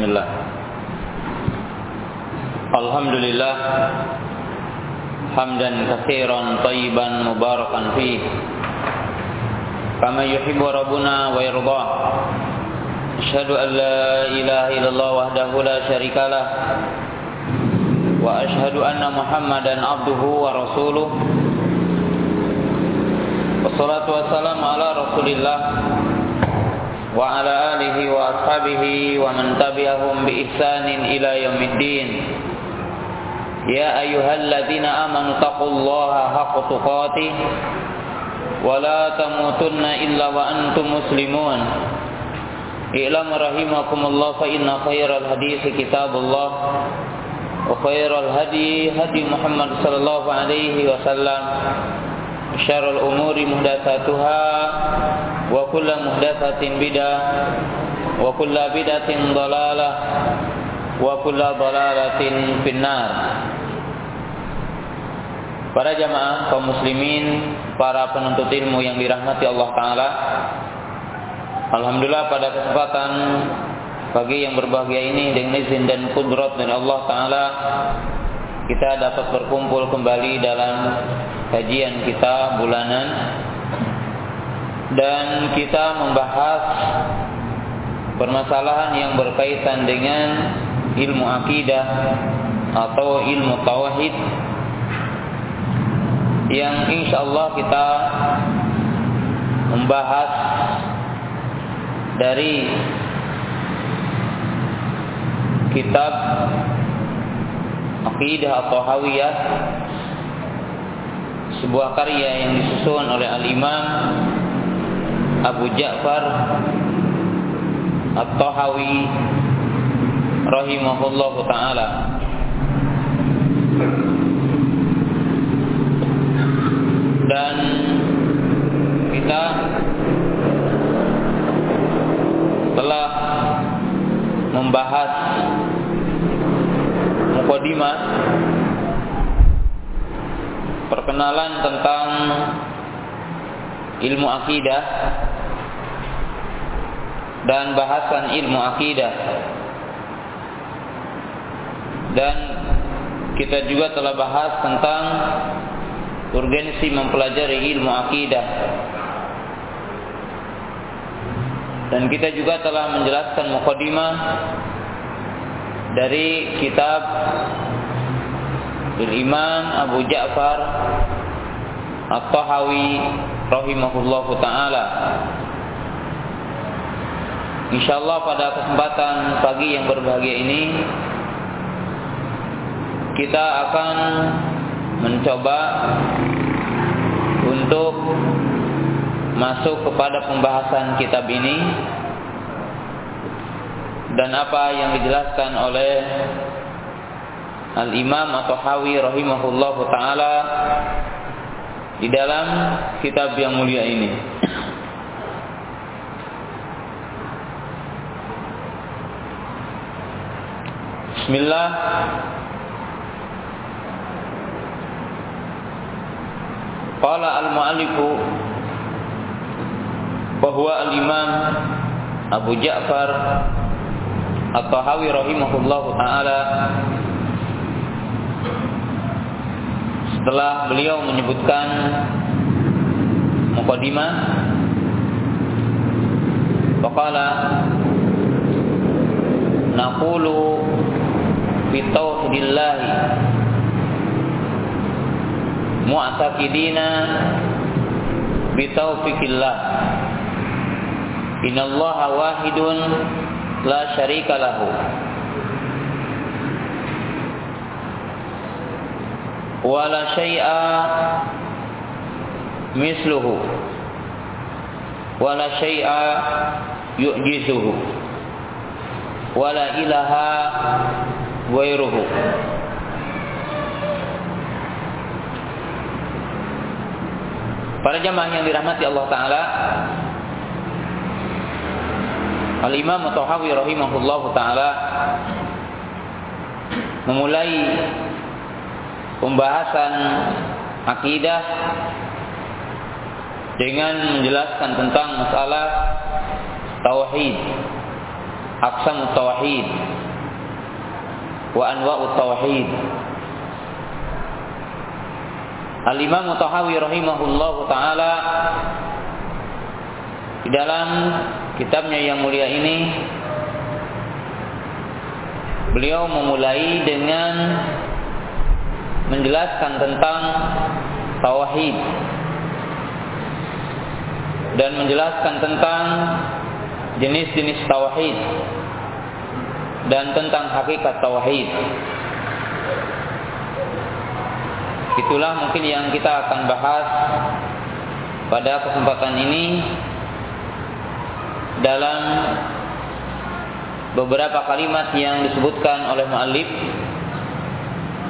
Bismillah. Alhamdulillah. Hamdan kathiran tayyiban mubarakan fi Kama yuhibu Rabbuna wa yardah Ashhadu an la ilaha illallah wahdahu la syarikalah Wa ashhadu anna muhammadan abduhu wa rasuluh. Wassalatu wassalamu ala rasulillah Wa ala alihi wa ashabihi wa man tabi'ahum bi ihsanin ila yaumiddin Ya ayyuhalladzina amanu taqullaha haqqa tuqatih wa la tamutunna illa wa antum muslimun I'lam rahimakumullah fa inna khairal hadis kitabullah wa khairal hadi hadi Muhammad sallallahu muhdatsatuha wa kullu muhdatsatin bidah wa kullu bidatin dhalalah wa kullu dhalalatin finnar Para jamaah kaum muslimin, para penuntut ilmu yang dirahmati Allah taala. Alhamdulillah pada kesempatan pagi yang berbahagia ini dengan izin dan kudrat dari Allah taala kita dapat berkumpul kembali dalam kajian kita bulanan. Dan kita membahas permasalahan yang berkaitan dengan ilmu akidah atau ilmu tauhid yang insya Allah kita membahas dari kitab Aqidah atau Hawiyah sebuah karya yang disusun oleh Al-Imam Abu Ja'far At-Tahawi rahimahullah taala. Dan kita telah membahas mukadimah tentang ilmu akidah dan bahasan ilmu akidah. Dan kita juga telah bahas tentang urgensi mempelajari ilmu akidah. Dan kita juga telah menjelaskan mukadimah dari kitab Imam Abu Ja'far At-Tahawi rahimahullahu taala. Insyaallah pada kesempatan pagi yang berbahagia ini kita akan mencoba untuk masuk kepada pembahasan kitab ini dan apa yang dijelaskan oleh Al-Imam atau Hawi rahimahullah taala di dalam kitab yang mulia ini. Bismillah Qala al-mu'allifu bahwa al-imam Abu Ja'far At-Tahawi rahimahullah taala setelah beliau menyebutkan mukadimah faqala naqulu bi tauhidillah mu'taqidina bi taufiqillah innallaha wahidun la syarika lahu wala syai'a misluhu. Wala syai'a yu'jizuhu. Wala ilaha ghairuhu. Para jamaah yang dirahmati Allah Ta'ala Al-Imam Tahawi rahimahullah Ta'ala Memulai Pembahasan Akidah Dengan menjelaskan tentang masalah Tauhid Aksam Tauhid wa anwa'ut tauhid. Al-Imam Tahawi rahimahullah taala di dalam kitabnya yang mulia ini beliau memulai dengan menjelaskan tentang tauhid dan menjelaskan tentang jenis-jenis tauhid dan tentang hakikat tauhid. Itulah mungkin yang kita akan bahas pada kesempatan ini dalam beberapa kalimat yang disebutkan oleh muallif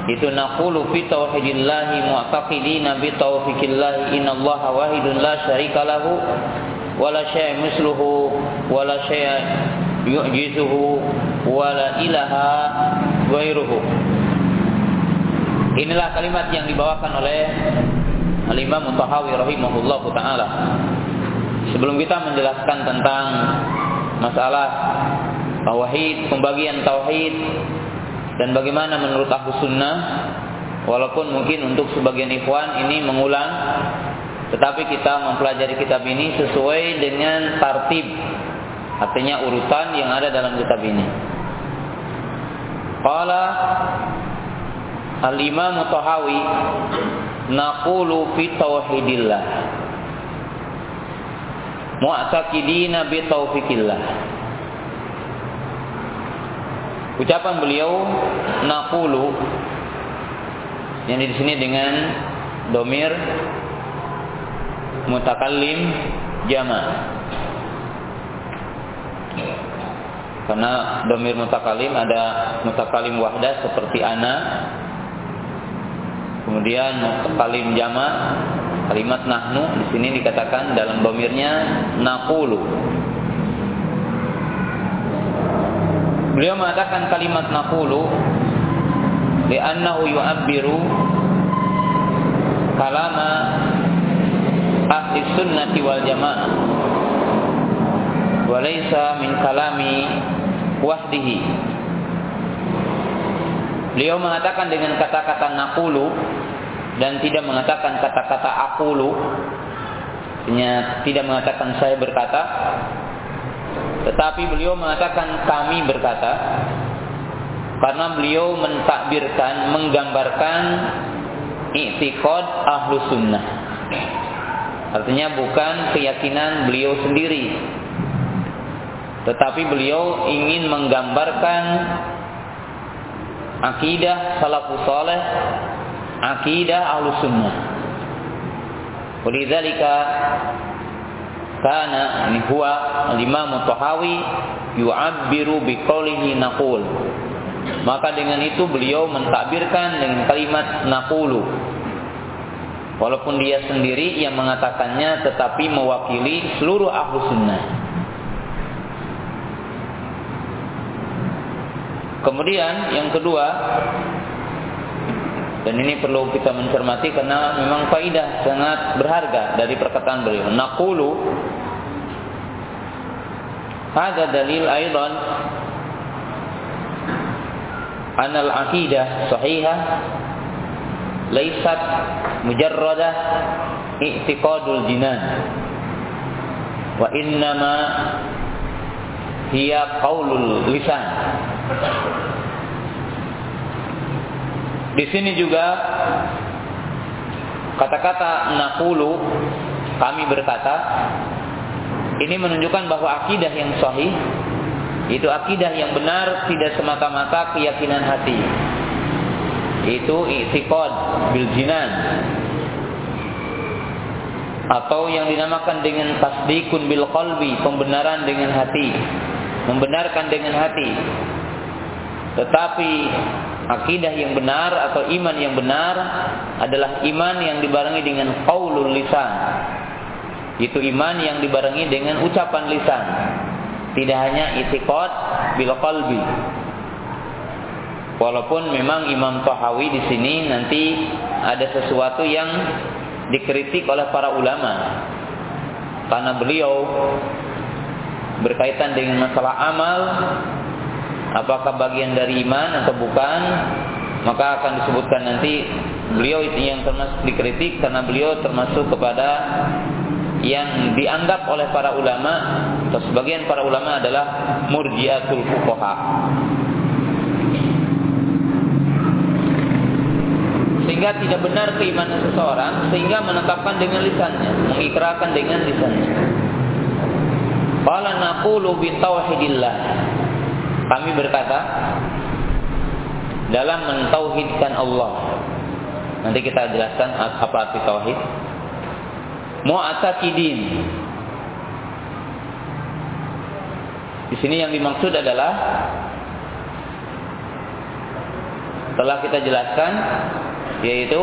itu naqulu fi tauhidillahi mu'taqidina bi taufiqillahi innallaha wahidun la syarika lahu wa la syai'a misluhu wa la syai'a yu'jizuhu wa la ilaha ghairuhu Inilah kalimat yang dibawakan oleh Al-Imam Mutahawi rahimahullahu taala. Sebelum kita menjelaskan tentang masalah tauhid, pembagian tauhid dan bagaimana menurut ahlu sunnah? Walaupun mungkin untuk sebagian ikhwan ini mengulang tetapi kita mempelajari kitab ini sesuai dengan tartib. Artinya urutan yang ada dalam kitab ini. Qala Al-Imam Tahawi naqulu fi tauhidillah. Mu'taqidina bi Ucapan beliau naqulu yang di sini dengan domir mutakallim jama. Karena domir mutakalim ada mutakalim wahda seperti ana. Kemudian mutakalim jama. Kalimat nahnu di sini dikatakan dalam domirnya naqulu Beliau mengatakan kalimat naqulu li'annahu yu'abbiru kalama ahli sunnati wal jamaah wa laysa min kalami wahdihi. Beliau mengatakan dengan kata-kata naqulu dan tidak mengatakan kata-kata aqulu tidak mengatakan saya berkata tetapi beliau mengatakan kami berkata karena beliau mentakbirkan, menggambarkan i'tiqad ahlu sunnah. Artinya bukan keyakinan beliau sendiri. Tetapi beliau ingin menggambarkan akidah salafus saleh, akidah ahlu sunnah. Walidzalika kana ini huwa al-Imam Tahawi yu'abbiru biqaulihi naqul. Maka dengan itu beliau mentakbirkan dengan kalimat naqulu. Walaupun dia sendiri yang mengatakannya tetapi mewakili seluruh ahlu sunnah. Kemudian yang kedua dan ini perlu kita mencermati karena memang faidah sangat berharga dari perkataan beliau. Naqulu ada dalil aidan an al-aqidah sahihah laysat mujarradah i'tiqadul jinan wa innama hiya qaulul lisan di sini juga kata-kata nakulu kami berkata ini menunjukkan bahwa akidah yang sahih itu akidah yang benar tidak semata-mata keyakinan hati. Itu i'tiqad bil jinan atau yang dinamakan dengan tasdikun bil qalbi, pembenaran dengan hati, membenarkan dengan hati. Tetapi akidah yang benar atau iman yang benar adalah iman yang dibarengi dengan qaulul lisan. Itu iman yang dibarengi dengan ucapan lisan. Tidak hanya itiqad bil qalbi. Walaupun memang Imam Tahawi di sini nanti ada sesuatu yang dikritik oleh para ulama karena beliau berkaitan dengan masalah amal apakah bagian dari iman atau bukan maka akan disebutkan nanti beliau itu yang termasuk dikritik karena beliau termasuk kepada yang dianggap oleh para ulama atau sebagian para ulama adalah murjiatul fuqaha. Sehingga tidak benar keimanan seseorang sehingga menetapkan dengan lisannya, mengikrarkan dengan lisannya. Qala naqulu bi tauhidillah. Kami berkata dalam mentauhidkan Allah. Nanti kita jelaskan apa arti tauhid mu'taqidin. Di sini yang dimaksud adalah telah kita jelaskan yaitu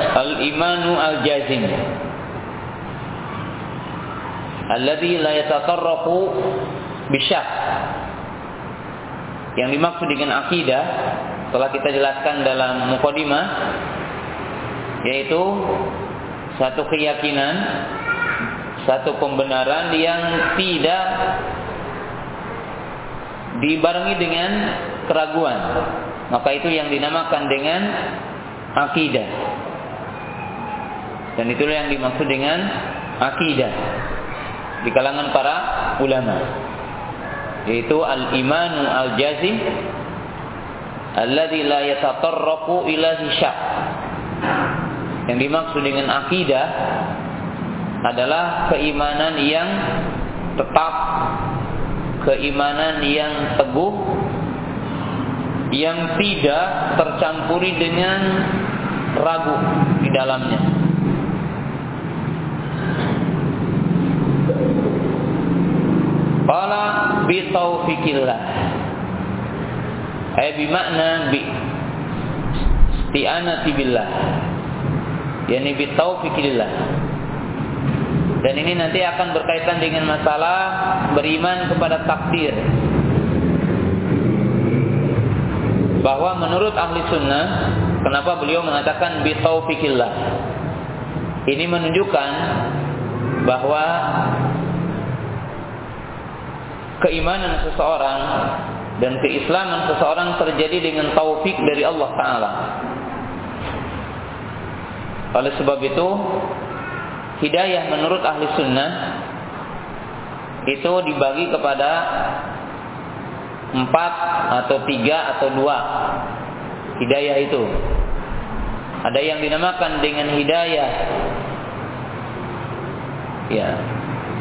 al-imanu al-jazim alladhi la yatatarraqu bisyak yang dimaksud dengan akidah telah kita jelaskan dalam mukadimah yaitu satu keyakinan, satu pembenaran yang tidak dibarengi dengan keraguan. Maka itu yang dinamakan dengan akidah. Dan itulah yang dimaksud dengan akidah di kalangan para ulama. Yaitu al-imanu al-jazim alladzi la yatatarraqu ila syak yang dimaksud dengan akidah adalah keimanan yang tetap, keimanan yang teguh, yang tidak tercampuri dengan ragu di dalamnya. Qala bi taufikillah. Ay bi bi isti'anati billah. Yakni bitaufikillah dan ini nanti akan berkaitan dengan masalah beriman kepada takdir. Bahwa menurut ahli sunnah kenapa beliau mengatakan bitaufikillah ini menunjukkan bahwa keimanan seseorang dan keislaman seseorang terjadi dengan taufik dari Allah Ta'ala oleh sebab itu hidayah menurut ahli sunnah itu dibagi kepada empat atau tiga atau dua hidayah itu. Ada yang dinamakan dengan hidayah ya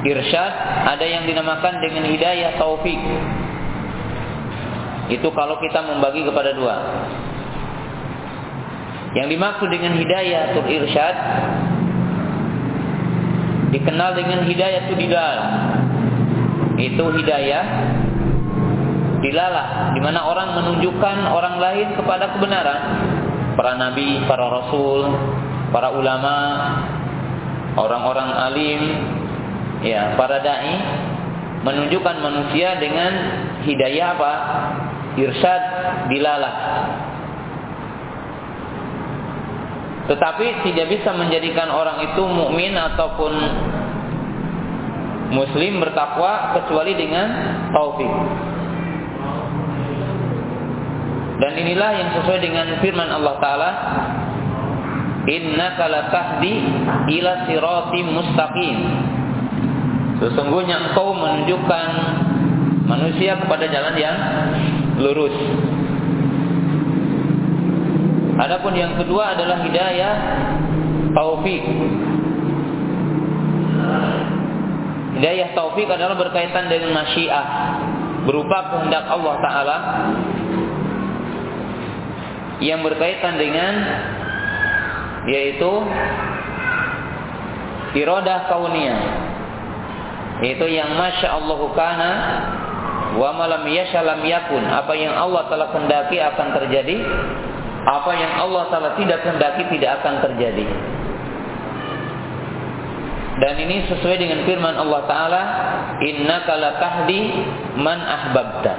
irsyad, ada yang dinamakan dengan hidayah taufik. Itu kalau kita membagi kepada dua. Yang dimaksud dengan hidayah atau irsyad dikenal dengan hidayah itu dilal. Itu hidayah dilalah di mana orang menunjukkan orang lain kepada kebenaran. Para nabi, para rasul, para ulama, orang-orang alim, ya, para dai menunjukkan manusia dengan hidayah apa? Irsyad dilalah Tetapi tidak bisa menjadikan orang itu mukmin ataupun muslim bertakwa kecuali dengan taufik. Dan inilah yang sesuai dengan firman Allah taala, "Innaka latahdi ila siratim mustaqim." Sesungguhnya engkau menunjukkan manusia kepada jalan yang lurus. Adapun yang kedua adalah hidayah taufik. Hidayah taufik adalah berkaitan dengan masyiah berupa kehendak Allah taala yang berkaitan dengan yaitu iradah kauniyah yaitu yang masya Allah kana wa malam yasha yakun apa yang Allah telah kehendaki akan terjadi apa yang Allah Ta'ala tidak kehendaki tidak akan terjadi. Dan ini sesuai dengan firman Allah Ta'ala, Inna kala tahdi man ahbabta.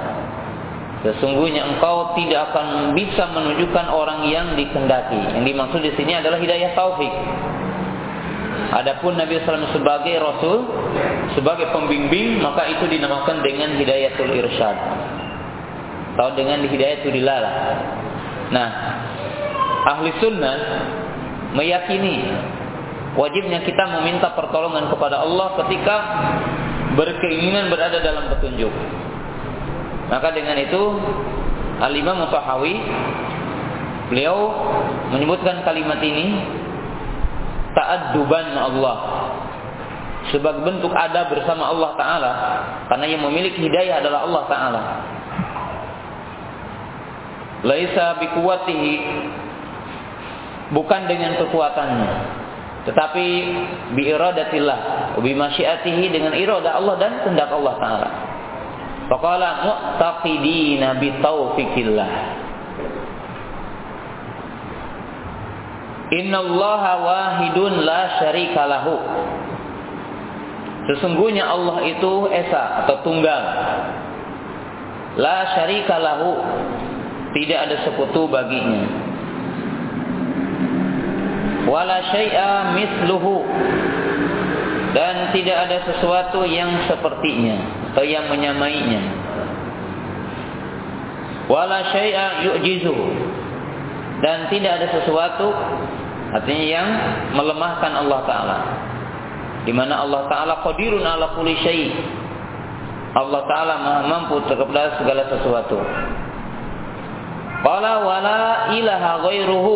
Sesungguhnya engkau tidak akan bisa menunjukkan orang yang dikendaki. Yang dimaksud di sini adalah hidayah taufik. Adapun Nabi SAW sebagai Rasul sebagai pembimbing maka itu dinamakan dengan hidayatul irsyad atau dengan hidayatul dilalah. Nah, ahli sunnah meyakini wajibnya kita meminta pertolongan kepada Allah ketika berkeinginan berada dalam petunjuk. Maka dengan itu Al-Imam Mutahawi beliau menyebutkan kalimat ini ta'adduban Allah sebagai bentuk adab bersama Allah taala karena yang memiliki hidayah adalah Allah taala. Laisa biquwatihi bukan dengan kekuatannya tetapi bi iradatillah bi masyiatihi dengan iradah Allah dan kehendak Allah taala. Faqala mu'taqidina bi taufikillah. Innallaha wahidun la syarika lahu. Sesungguhnya Allah itu esa atau tunggal. La syarika lahu. Tidak ada sekutu baginya. Wala syai'a misluhu. Dan tidak ada sesuatu yang sepertinya atau yang menyamainya. Wala syai'a yu'jizuhu. Dan tidak ada sesuatu Artinya yang melemahkan Allah Ta'ala. Di mana Allah Ta'ala qadirun ala kulli syai. Allah Ta'ala maha mampu terhadap segala sesuatu. Qala wala ilaha ghairuhu.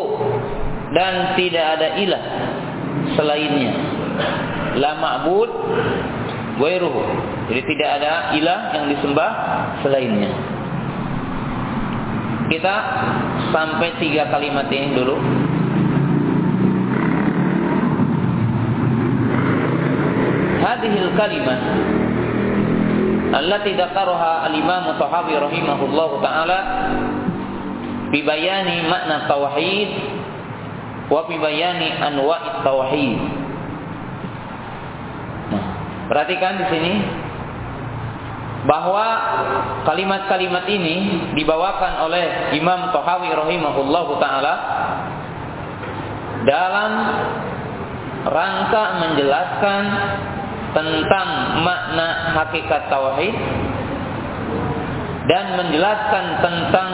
Dan tidak ada ilah selainnya. La ma'bud ghairuhu. Jadi tidak ada ilah yang disembah selainnya. Kita sampai tiga kalimat ini dulu. هذه الكلمة التي ذكرها الإمام الصحابي رحمه الله تعالى في بيان معنى التوحيد وفي بيان أنواع التوحيد Perhatikan di sini bahwa kalimat-kalimat ini dibawakan oleh Imam Tohawi rahimahullahu taala dalam rangka menjelaskan tentang makna hakikat tauhid dan menjelaskan tentang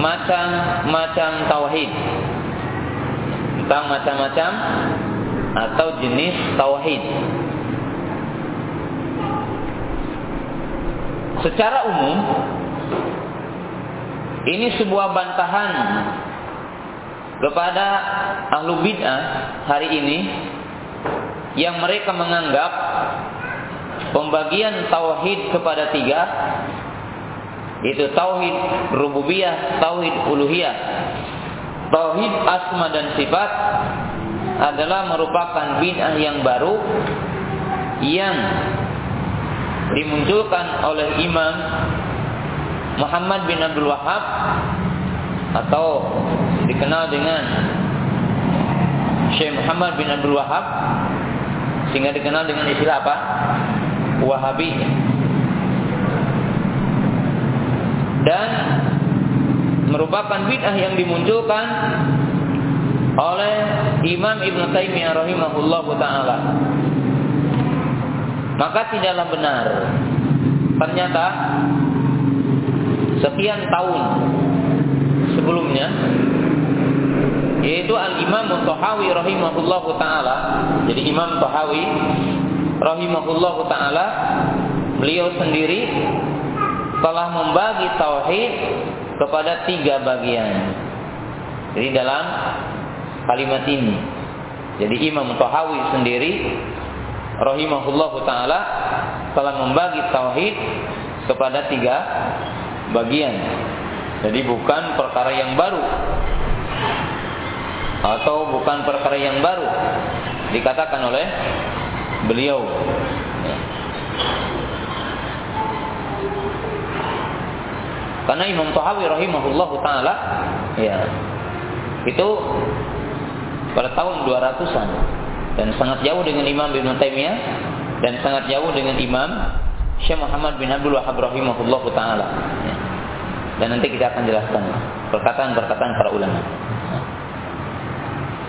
macam-macam tauhid. Tentang macam-macam atau jenis tauhid. Secara umum ini sebuah bantahan kepada ahlu bid'ah hari ini yang mereka menganggap pembagian tauhid kepada tiga itu tauhid rububiyah, tauhid uluhiyah. Tauhid asma dan sifat adalah merupakan bid'ah yang baru yang dimunculkan oleh Imam Muhammad bin Abdul Wahab atau dikenal dengan Syekh Muhammad bin Abdul Wahab sehingga dikenal dengan istilah apa? Wahabi. Dan merupakan bid'ah yang dimunculkan oleh Imam Ibn Taimiyah rahimahullah taala. Maka tidaklah benar. Ternyata sekian tahun sebelumnya yaitu Al-Imam Tahawi rahimahullahu taala. Jadi Imam Tahawi rahimahullahu taala beliau sendiri telah membagi tauhid kepada tiga bagian. Jadi dalam kalimat ini. Jadi Imam Tahawi sendiri rahimahullahu taala telah membagi tauhid kepada tiga bagian. Jadi bukan perkara yang baru atau bukan perkara yang baru. Dikatakan oleh beliau. Karena Imam Tahawi rahimahullah taala ya itu pada tahun 200-an dan sangat jauh dengan Imam Ibn Taimiyah dan sangat jauh dengan Imam Syekh Muhammad bin Abdul Wahab rahimahullah taala. Ya. dan nanti kita akan jelaskan perkataan-perkataan para ulama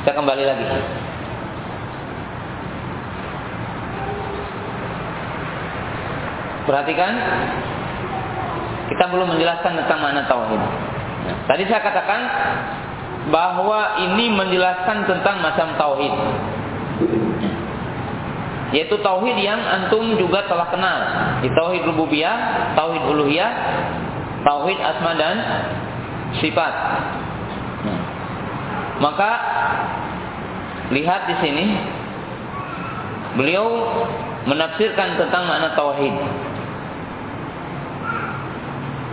kita kembali lagi. perhatikan kita belum menjelaskan tentang makna tauhid. Tadi saya katakan bahwa ini menjelaskan tentang macam tauhid. Yaitu tauhid yang antum juga telah kenal. Di tauhid rububiyah, tauhid uluhiyah, tauhid asma dan sifat. Maka lihat di sini beliau menafsirkan tentang makna tauhid.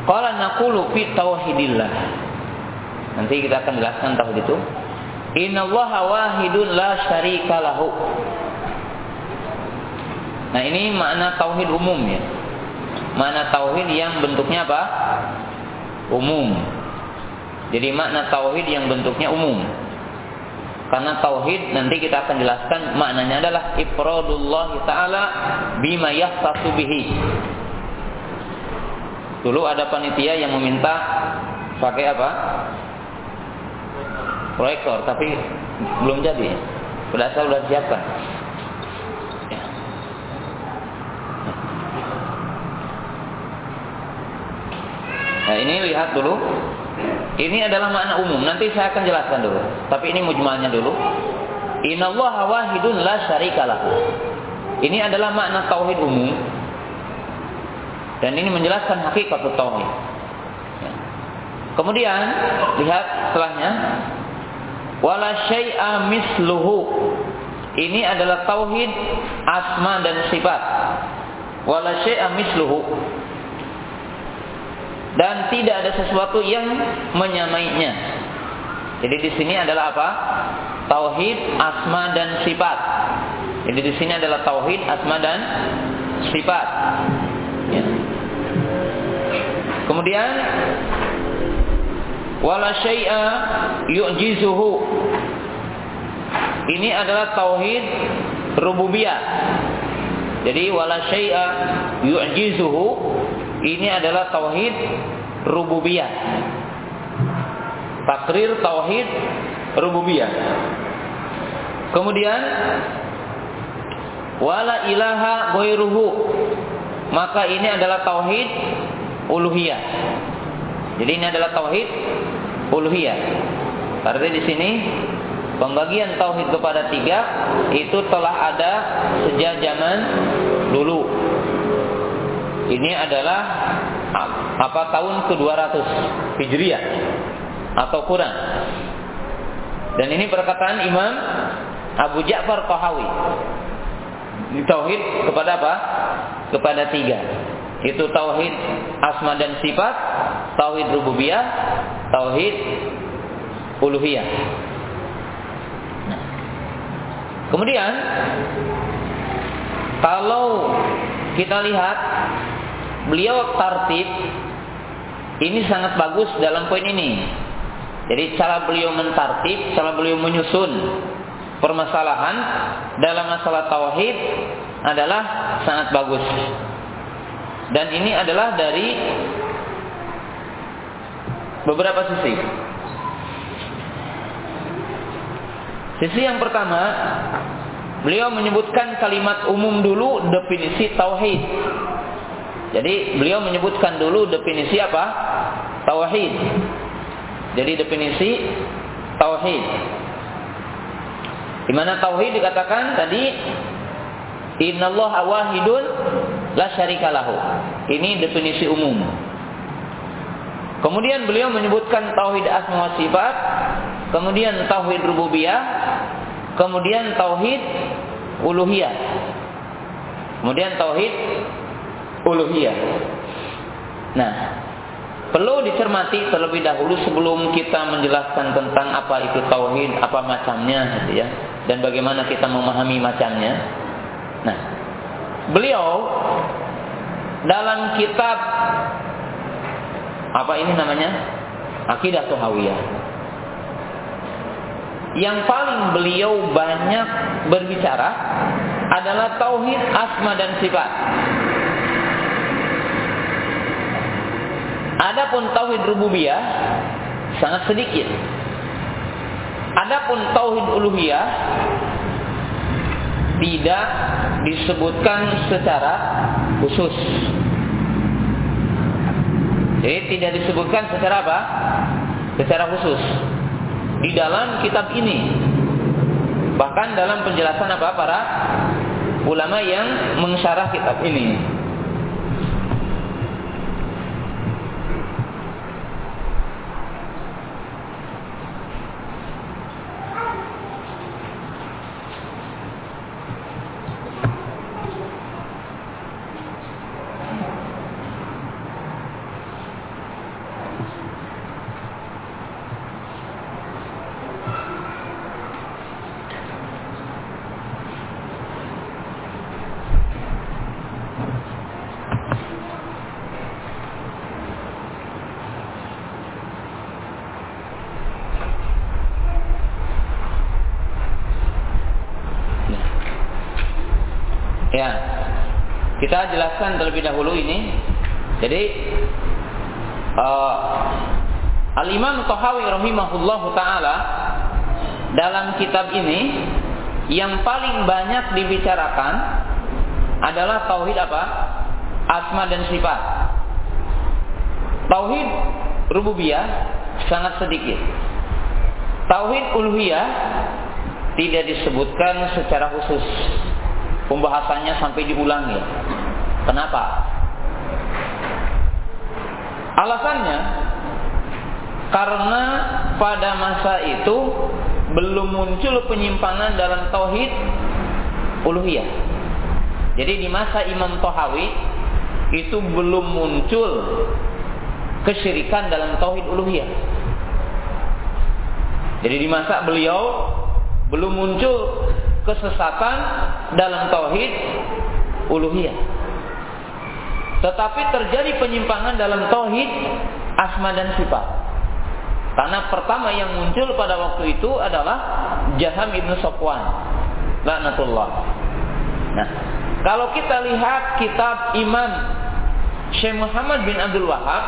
Qala naqulu fi tauhidillah. Nanti kita akan jelaskan tauhid itu. Innallaha wahidun la syarika lahu. Nah, ini makna tauhid umum ya. Makna tauhid yang bentuknya apa? Umum. Jadi makna tauhid yang bentuknya umum. Karena tauhid nanti kita akan jelaskan maknanya adalah ifradullah taala bima yahtasu bihi. Dulu ada panitia yang meminta pakai apa? Proyektor, tapi belum jadi. Sudah saya sudah siapkan. Nah ini lihat dulu ini adalah makna umum. Nanti saya akan jelaskan dulu. Tapi ini mujmalnya dulu. Innallaha wahidun la syarikalah. Ini adalah makna tauhid umum. Dan ini menjelaskan hakikat tauhid. Kemudian lihat setelahnya wala syai'a misluhu. Ini adalah tauhid asma dan sifat. Wala syai'a misluhu dan tidak ada sesuatu yang menyamainya. Jadi di sini adalah apa? Tauhid asma dan sifat. Jadi di sini adalah tauhid asma dan sifat. Ya. Kemudian wala syai'a yu'jizuhu. Ini adalah tauhid rububiyah. Jadi wala syai'a yu'jizuhu ini adalah tauhid rububiyah. Takrir tauhid rububiyah. Kemudian wala ilaha ghairuhu. Maka ini adalah tauhid uluhiyah. Jadi ini adalah tauhid uluhiyah. Berarti di sini pembagian tauhid kepada tiga itu telah ada sejak zaman dulu ini adalah apa tahun ke-200 Hijriah atau kurang. Dan ini perkataan Imam Abu Ja'far Tahawi. Tauhid kepada apa? Kepada tiga. Itu tauhid asma dan sifat, tauhid rububiyah, tauhid uluhiyah. Kemudian kalau kita lihat beliau tartib ini sangat bagus dalam poin ini. Jadi cara beliau mentartib, cara beliau menyusun permasalahan dalam masalah tauhid adalah sangat bagus. Dan ini adalah dari beberapa sisi. Sisi yang pertama, beliau menyebutkan kalimat umum dulu definisi tauhid. Jadi beliau menyebutkan dulu definisi apa? Tauhid. Jadi definisi tauhid. Di mana tauhid dikatakan tadi innallaha wahidun la syarikalahu. Ini definisi umum. Kemudian beliau menyebutkan tauhid asma wa sifat, kemudian tauhid rububiyah, kemudian tauhid uluhiyah. Kemudian tauhid uluhiyah. Nah, perlu dicermati terlebih dahulu sebelum kita menjelaskan tentang apa itu tauhid, apa macamnya gitu ya, dan bagaimana kita memahami macamnya. Nah, beliau dalam kitab apa ini namanya? Akidah Tuhawiyah. Yang paling beliau banyak berbicara adalah tauhid asma dan sifat. Adapun tauhid rububiyah sangat sedikit. Adapun tauhid uluhiyah tidak disebutkan secara khusus. Jadi tidak disebutkan secara apa? Secara khusus. Di dalam kitab ini. Bahkan dalam penjelasan apa para ulama yang mensyarah kitab ini. Kita jelaskan terlebih dahulu ini. Jadi uh, Al-Imam Tahawi rahimahullahu taala dalam kitab ini yang paling banyak dibicarakan adalah tauhid apa? Asma dan sifat. Tauhid rububiyah sangat sedikit. Tauhid uluhiyah tidak disebutkan secara khusus. Pembahasannya sampai diulangi. Kenapa? Alasannya karena pada masa itu belum muncul penyimpangan dalam tauhid uluhiyah. Jadi di masa Imam Tohawi itu belum muncul kesyirikan dalam tauhid uluhiyah. Jadi di masa beliau belum muncul kesesatan dalam tauhid uluhiyah. Tetapi terjadi penyimpangan dalam tauhid asma dan sifat. Karena pertama yang muncul pada waktu itu adalah Jaham ibnu Sofwan. Laknatullah. Nah, kalau kita lihat kitab Imam Syekh Muhammad bin Abdul Wahab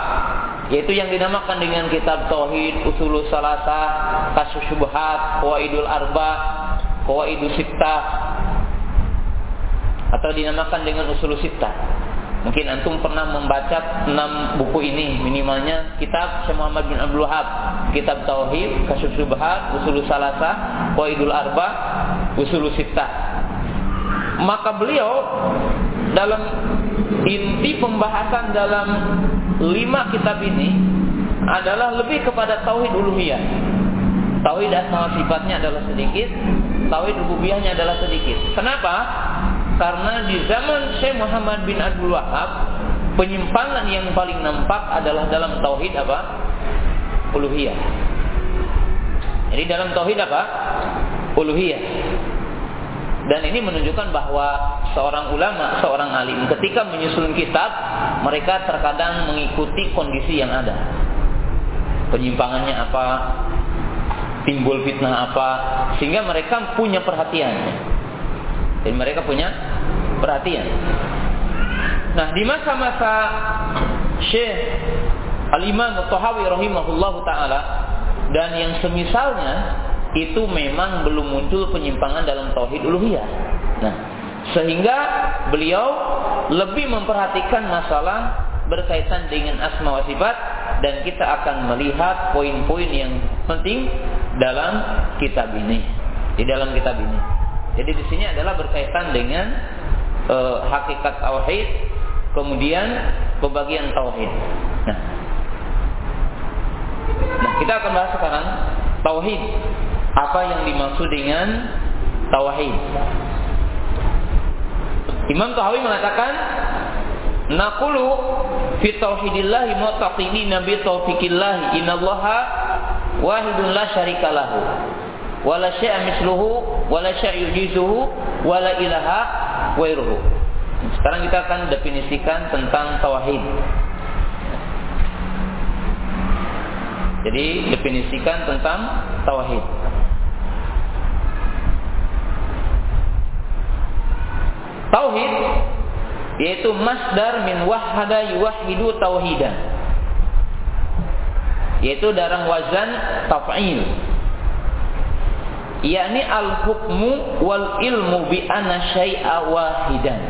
yaitu yang dinamakan dengan kitab Tauhid, Usulul Salasah, Kasus Syubhat, Qawaidul Arba, Qawaidul Sittah atau dinamakan dengan Usulul Sittah. Mungkin antum pernah membaca enam buku ini minimalnya kitab Syekh Muhammad bin Abdul Wahab, kitab Tauhid, Kasus Subhat, Usul Salasa, Qaidul Arba, Usul Sittah. Maka beliau dalam inti pembahasan dalam lima kitab ini adalah lebih kepada tauhid uluhiyah. Tauhid asma sifatnya adalah sedikit, tauhid rububiyahnya adalah sedikit. Kenapa? Karena di zaman Syekh Muhammad bin Abdul Wahab penyimpangan yang paling nampak adalah dalam tauhid apa? Uluhiyah. Jadi dalam tauhid apa? Uluhiyah. Dan ini menunjukkan bahwa seorang ulama, seorang alim ketika menyusun kitab, mereka terkadang mengikuti kondisi yang ada. Penyimpangannya apa? Timbul fitnah apa? Sehingga mereka punya perhatian. Jadi mereka punya perhatian. Nah, di masa-masa Syekh Al-Imam Tahawi rahimahullahu taala dan yang semisalnya itu memang belum muncul penyimpangan dalam tauhid uluhiyah. Nah, sehingga beliau lebih memperhatikan masalah berkaitan dengan asma wa sifat dan kita akan melihat poin-poin yang penting dalam kitab ini. Di dalam kitab ini. Jadi di sini adalah berkaitan dengan e, hakikat tauhid, kemudian pembagian tauhid. Nah, nah kita akan bahas sekarang tauhid. Apa yang dimaksud dengan tauhid? Imam Tahawi mengatakan Naqulu fi tauhidillah mu'taqidina bi taufiqillah innallaha wahidun la syarika lahu wala syai'a misluhu wala syai'a yujizuhu wala ilaha wairuhu. Sekarang kita akan definisikan tentang tauhid. Jadi definisikan tentang tauhid. Tauhid yaitu masdar min wahada yuwahidu tauhidan. Yaitu darah wazan taf'il. Yakni al hukmu wal ilmu bi anna syai'a wahidan.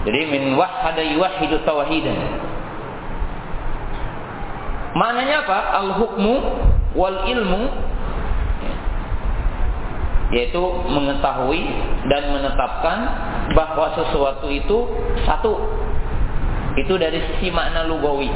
Jadi min wahada yuwahidu tauhidan. Maknanya apa? Al-hukmu wal ilmu yaitu mengetahui dan menetapkan bahwa sesuatu itu satu. Itu dari sisi makna lugawi.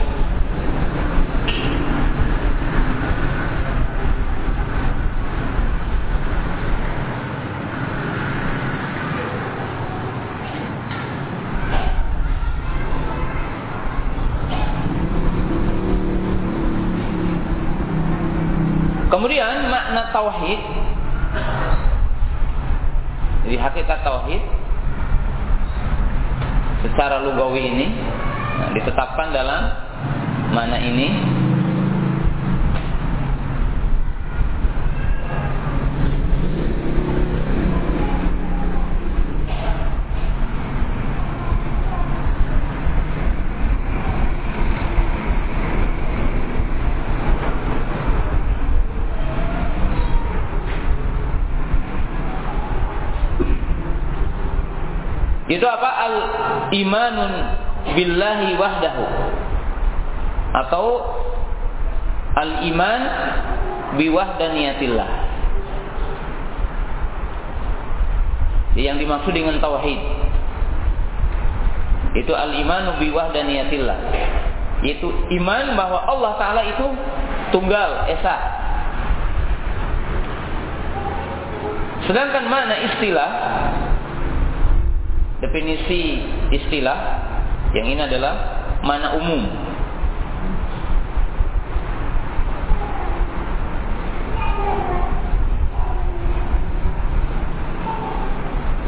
Kemudian makna tauhid. Jadi hakikat tauhid secara lugawi ini nah, ditetapkan dalam mana ini Itu apa? Al imanun billahi wahdahu. Atau al iman biwahdaniyatillah. Yang dimaksud dengan tauhid itu al imanu biwahdaniyatillah. Yaitu iman bahwa Allah taala itu tunggal, esa. Sedangkan mana istilah definisi istilah yang ini adalah mana umum.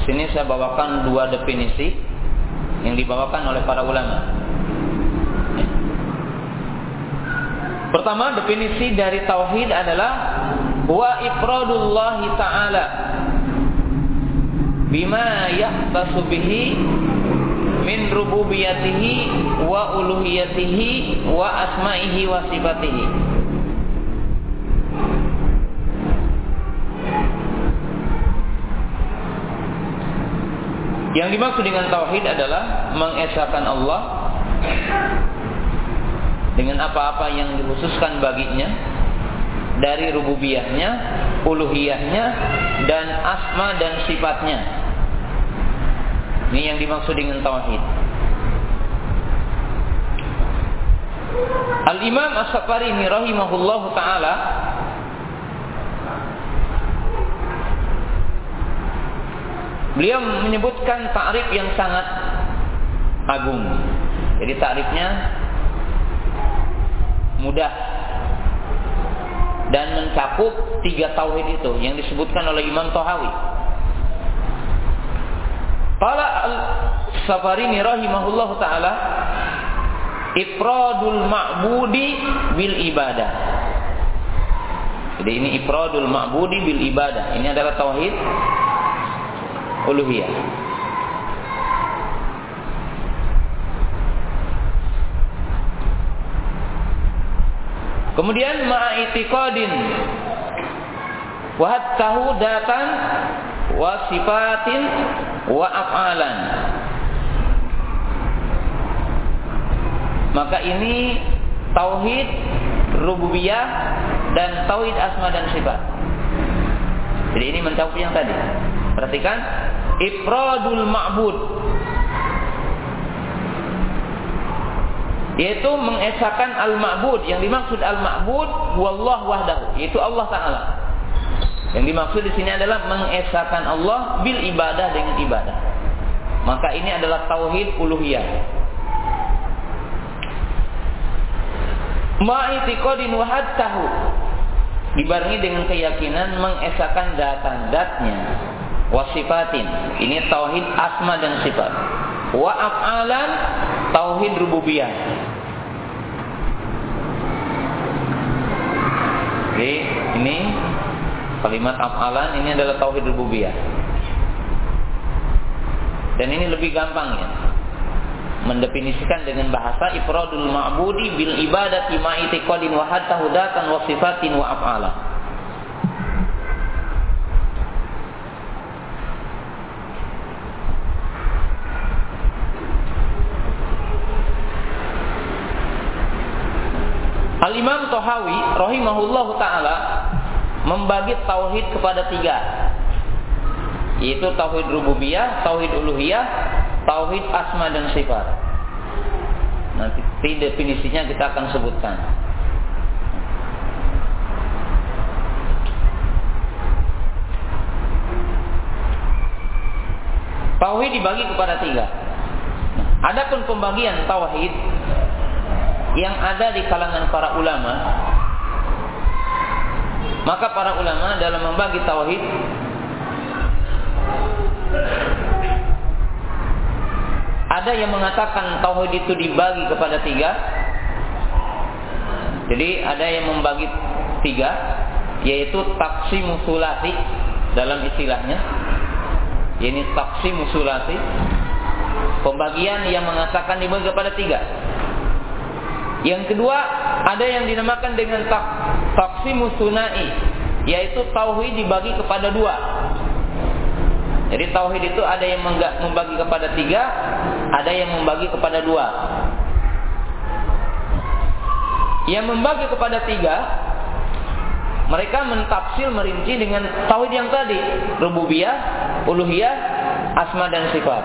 Sini saya bawakan dua definisi yang dibawakan oleh para ulama. Pertama definisi dari tauhid adalah wa ifradullah taala bima yahtasu bihi min rububiyatihi wa uluhiyatihi wa asma'ihi wa sifatihi Yang dimaksud dengan tauhid adalah mengesahkan Allah dengan apa-apa yang dikhususkan baginya dari rububiyahnya, uluhiyahnya, dan asma dan sifatnya. Ini yang dimaksud dengan tauhid. Al Imam As-Safari ini rahimahullah taala Beliau menyebutkan takrif yang sangat agung. Jadi takrifnya mudah dan mencakup tiga tauhid itu yang disebutkan oleh Imam Tohawi. Qala al-Safarini rahimahullah taala ifradul ma'budi bil ibadah. Jadi ini ifradul ma'budi bil ibadah. Ini adalah tauhid uluhiyah. Kemudian ma'itiqadin wa tahu datan wa sifatin wa af'alan. Maka ini tauhid rububiyah dan tauhid asma dan sifat. Jadi ini mencakup yang tadi. Perhatikan ifradul ma'bud yaitu mengesahkan al-ma'bud yang dimaksud al-ma'bud wallah wahdahu yaitu Allah taala yang dimaksud di sini adalah mengesahkan Allah bil ibadah dengan ibadah. Maka ini adalah tauhid uluhiyah. Ma'itiqadin wa tahu dibarengi dengan keyakinan mengesahkan datan-datnya wasifatin ini tauhid asma dan sifat. Wa af'alan tauhid rububiyah. Jadi ini Kalimat af'alan ini adalah tauhid rububiyah. Dan ini lebih gampang ya. Mendefinisikan dengan bahasa ifradul ma'budi bil ibadati ma itiqadin wa hatta hudatan wa sifatin wa af'ala. Al-Imam Tohawi rahimahullahu taala membagi tauhid kepada tiga yaitu tauhid rububiyah, tauhid uluhiyah, tauhid asma dan sifat. Nanti definisinya kita akan sebutkan. Tauhid dibagi kepada tiga. Adapun pembagian tauhid yang ada di kalangan para ulama, maka para ulama dalam membagi tauhid ada yang mengatakan tauhid itu dibagi kepada tiga. Jadi ada yang membagi tiga, yaitu taksi musulasi dalam istilahnya. Ini taksi musulasi. Pembagian yang mengatakan dibagi kepada tiga. Yang kedua, ada yang dinamakan dengan tak, taksi musunai, yaitu tauhid dibagi kepada dua. Jadi tauhid itu ada yang membagi kepada tiga, ada yang membagi kepada dua. Yang membagi kepada tiga, mereka mentafsir merinci dengan tauhid yang tadi, rububiyah, uluhiyah, asma dan sifat.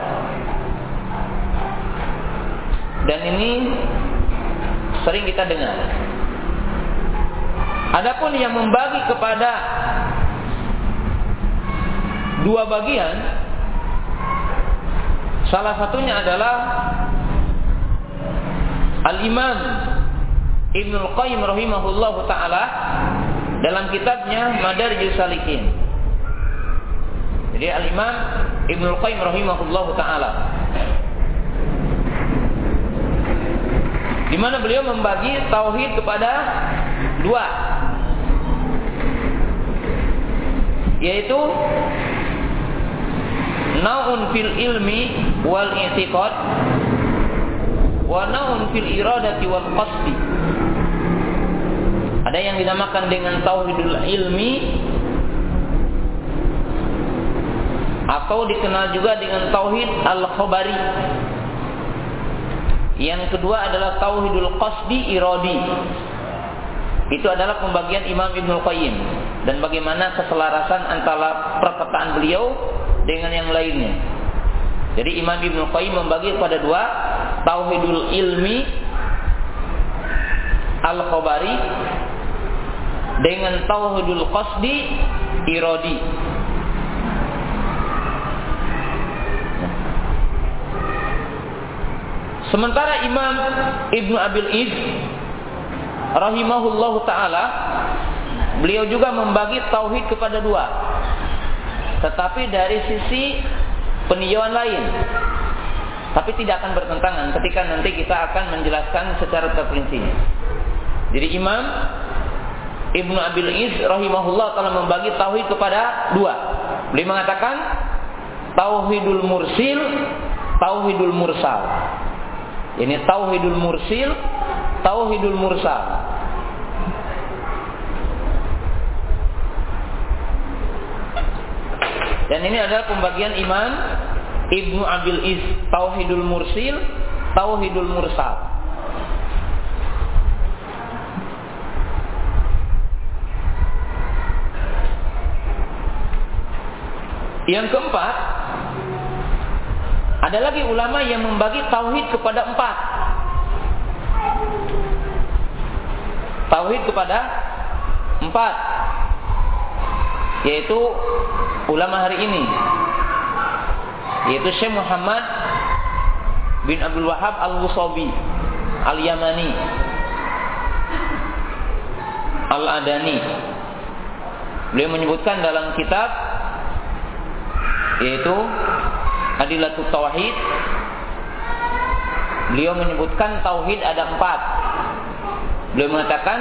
Dan ini sering kita dengar. Adapun yang membagi kepada dua bagian salah satunya adalah Al-Imam Ibnu Al-Qayyim rahimahullah taala dalam kitabnya Madarijus Salikin. Jadi Al-Imam Ibnu Al-Qayyim rahimahullah taala di mana beliau membagi tauhid kepada dua. Yaitu naun fil ilmi wal i'tiqad wa naun fil iradati wal qasdi. Ada yang dinamakan dengan tauhidul ilmi atau dikenal juga dengan tauhid al-khabari yang kedua adalah tauhidul qasdi iradi itu adalah pembagian Imam Ibnu Qayyim dan bagaimana keselarasan antara perkataan beliau dengan yang lainnya. Jadi Imam Ibnu Qayyim membagi kepada dua, tauhidul ilmi al-khabari dengan tauhidul qasdi iradi. Sementara Imam Ibnu Abil Iz rahimahullahu taala beliau juga membagi tauhid kepada dua. Tetapi dari sisi peninjauan lain. Tapi tidak akan bertentangan ketika nanti kita akan menjelaskan secara terperinci. Jadi Imam Ibnu Abil Iz rahimahullah telah membagi tauhid kepada dua. Beliau mengatakan tauhidul mursil, tauhidul mursal. Ini tauhidul mursil, tauhidul mursal. Dan ini adalah pembagian Imam Ibnu Abil Is, tauhidul mursil, tauhidul mursal. Yang keempat, ada lagi ulama yang membagi tauhid kepada empat. Tauhid kepada empat. Yaitu ulama hari ini. Yaitu Syekh Muhammad bin Abdul Wahab Al-Wusabi Al-Yamani Al-Adani Beliau menyebutkan dalam kitab yaitu Adilatul Tauhid Beliau menyebutkan tauhid ada empat. Beliau mengatakan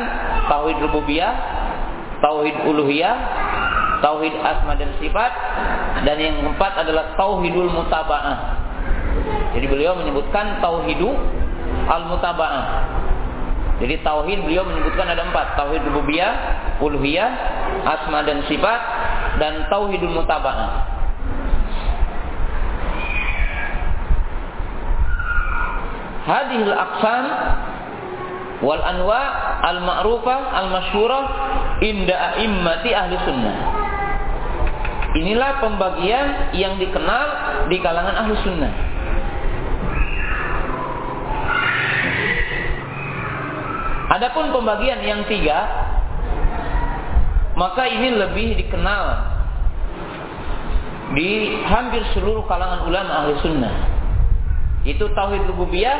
tauhid rububiyah, tauhid uluhiyah, tauhid asma dan sifat, dan yang keempat adalah tauhidul mutaba'ah. Jadi beliau menyebutkan tauhidu al mutaba'ah. Jadi tauhid beliau menyebutkan ada empat, tauhid rububiyah, uluhiyah, asma dan sifat, dan tauhidul mutaba'ah. Hadhil aqsam wal anwa al-ma'rufah al-masyhurah inda a'immati ahli sunnah. Inilah pembagian yang dikenal di kalangan ahli sunnah. Adapun pembagian yang tiga, maka ini lebih dikenal di hampir seluruh kalangan ulama ahli sunnah. Itu tauhid rububiyah,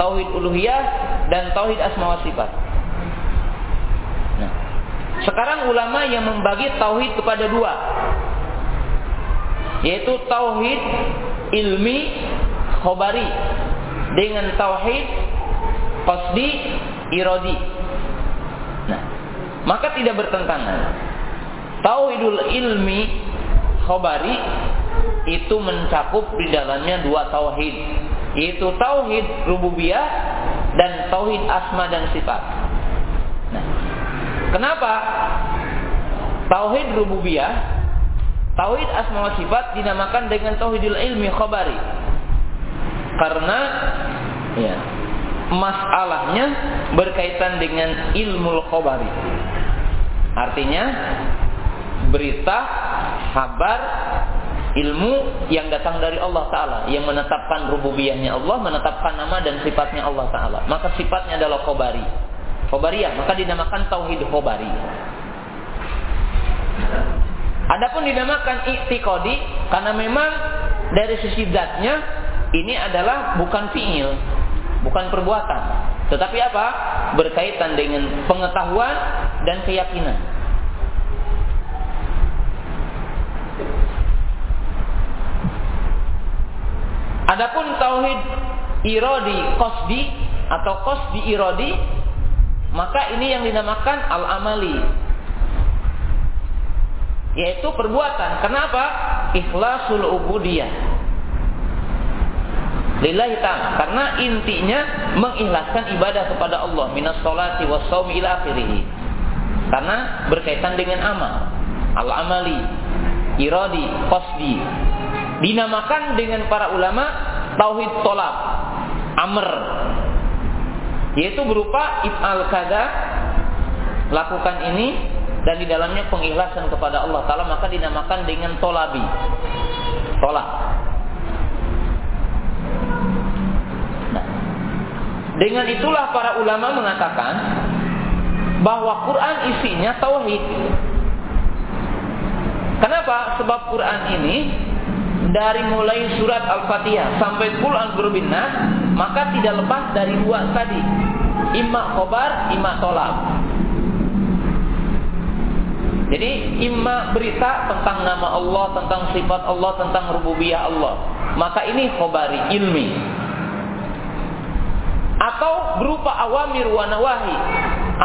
tauhid uluhiyah, dan tauhid asma wa sifat. Nah, sekarang ulama yang membagi tauhid kepada dua, yaitu tauhid ilmi khobari dengan tauhid qasdi irodi. Nah, maka tidak bertentangan. Tauhidul ilmi khobari itu mencakup di dalamnya dua tauhid, yaitu tauhid rububiyah dan tauhid asma dan sifat. Nah, kenapa tauhid rububiyah Tauhid asma wa sifat dinamakan dengan tauhidul ilmi khabari. Karena ya, masalahnya berkaitan dengan ilmu khabari. Artinya berita, kabar, ilmu yang datang dari Allah Ta'ala. Yang menetapkan rububiyahnya Allah menetapkan nama dan sifatnya Allah Ta'ala. Maka sifatnya adalah khobari khobariyah maka dinamakan tauhid khobari Adapun dinamakan i'tiqadi karena memang dari sisi zatnya ini adalah bukan fiil, bukan perbuatan, tetapi apa? berkaitan dengan pengetahuan dan keyakinan. Adapun tauhid irodi qasdi atau qasdi irodi maka ini yang dinamakan al-amali yaitu perbuatan. Kenapa? Ikhlasul ubudiyah. Lillahi ta'ala. Karena intinya mengikhlaskan ibadah kepada Allah minas salati was ila akhirih. Karena berkaitan dengan amal. Al-amali, iradi, qasdi. Dinamakan dengan para ulama tauhid tolak, amr. Yaitu berupa if'al kada lakukan ini dan di dalamnya pengikhlasan kepada Allah Taala maka dinamakan dengan tolabi. Tolak. Nah, dengan itulah para ulama mengatakan bahwa Quran isinya tauhid. Kenapa? Sebab Quran ini dari mulai surat Al-Fatihah sampai Quran berbina maka tidak lepas dari dua tadi. Imma khobar, imma tolak. Jadi imma berita tentang nama Allah, tentang sifat Allah, tentang rububiyah Allah. Maka ini khobari ilmi. Atau berupa awamir wa nawahi.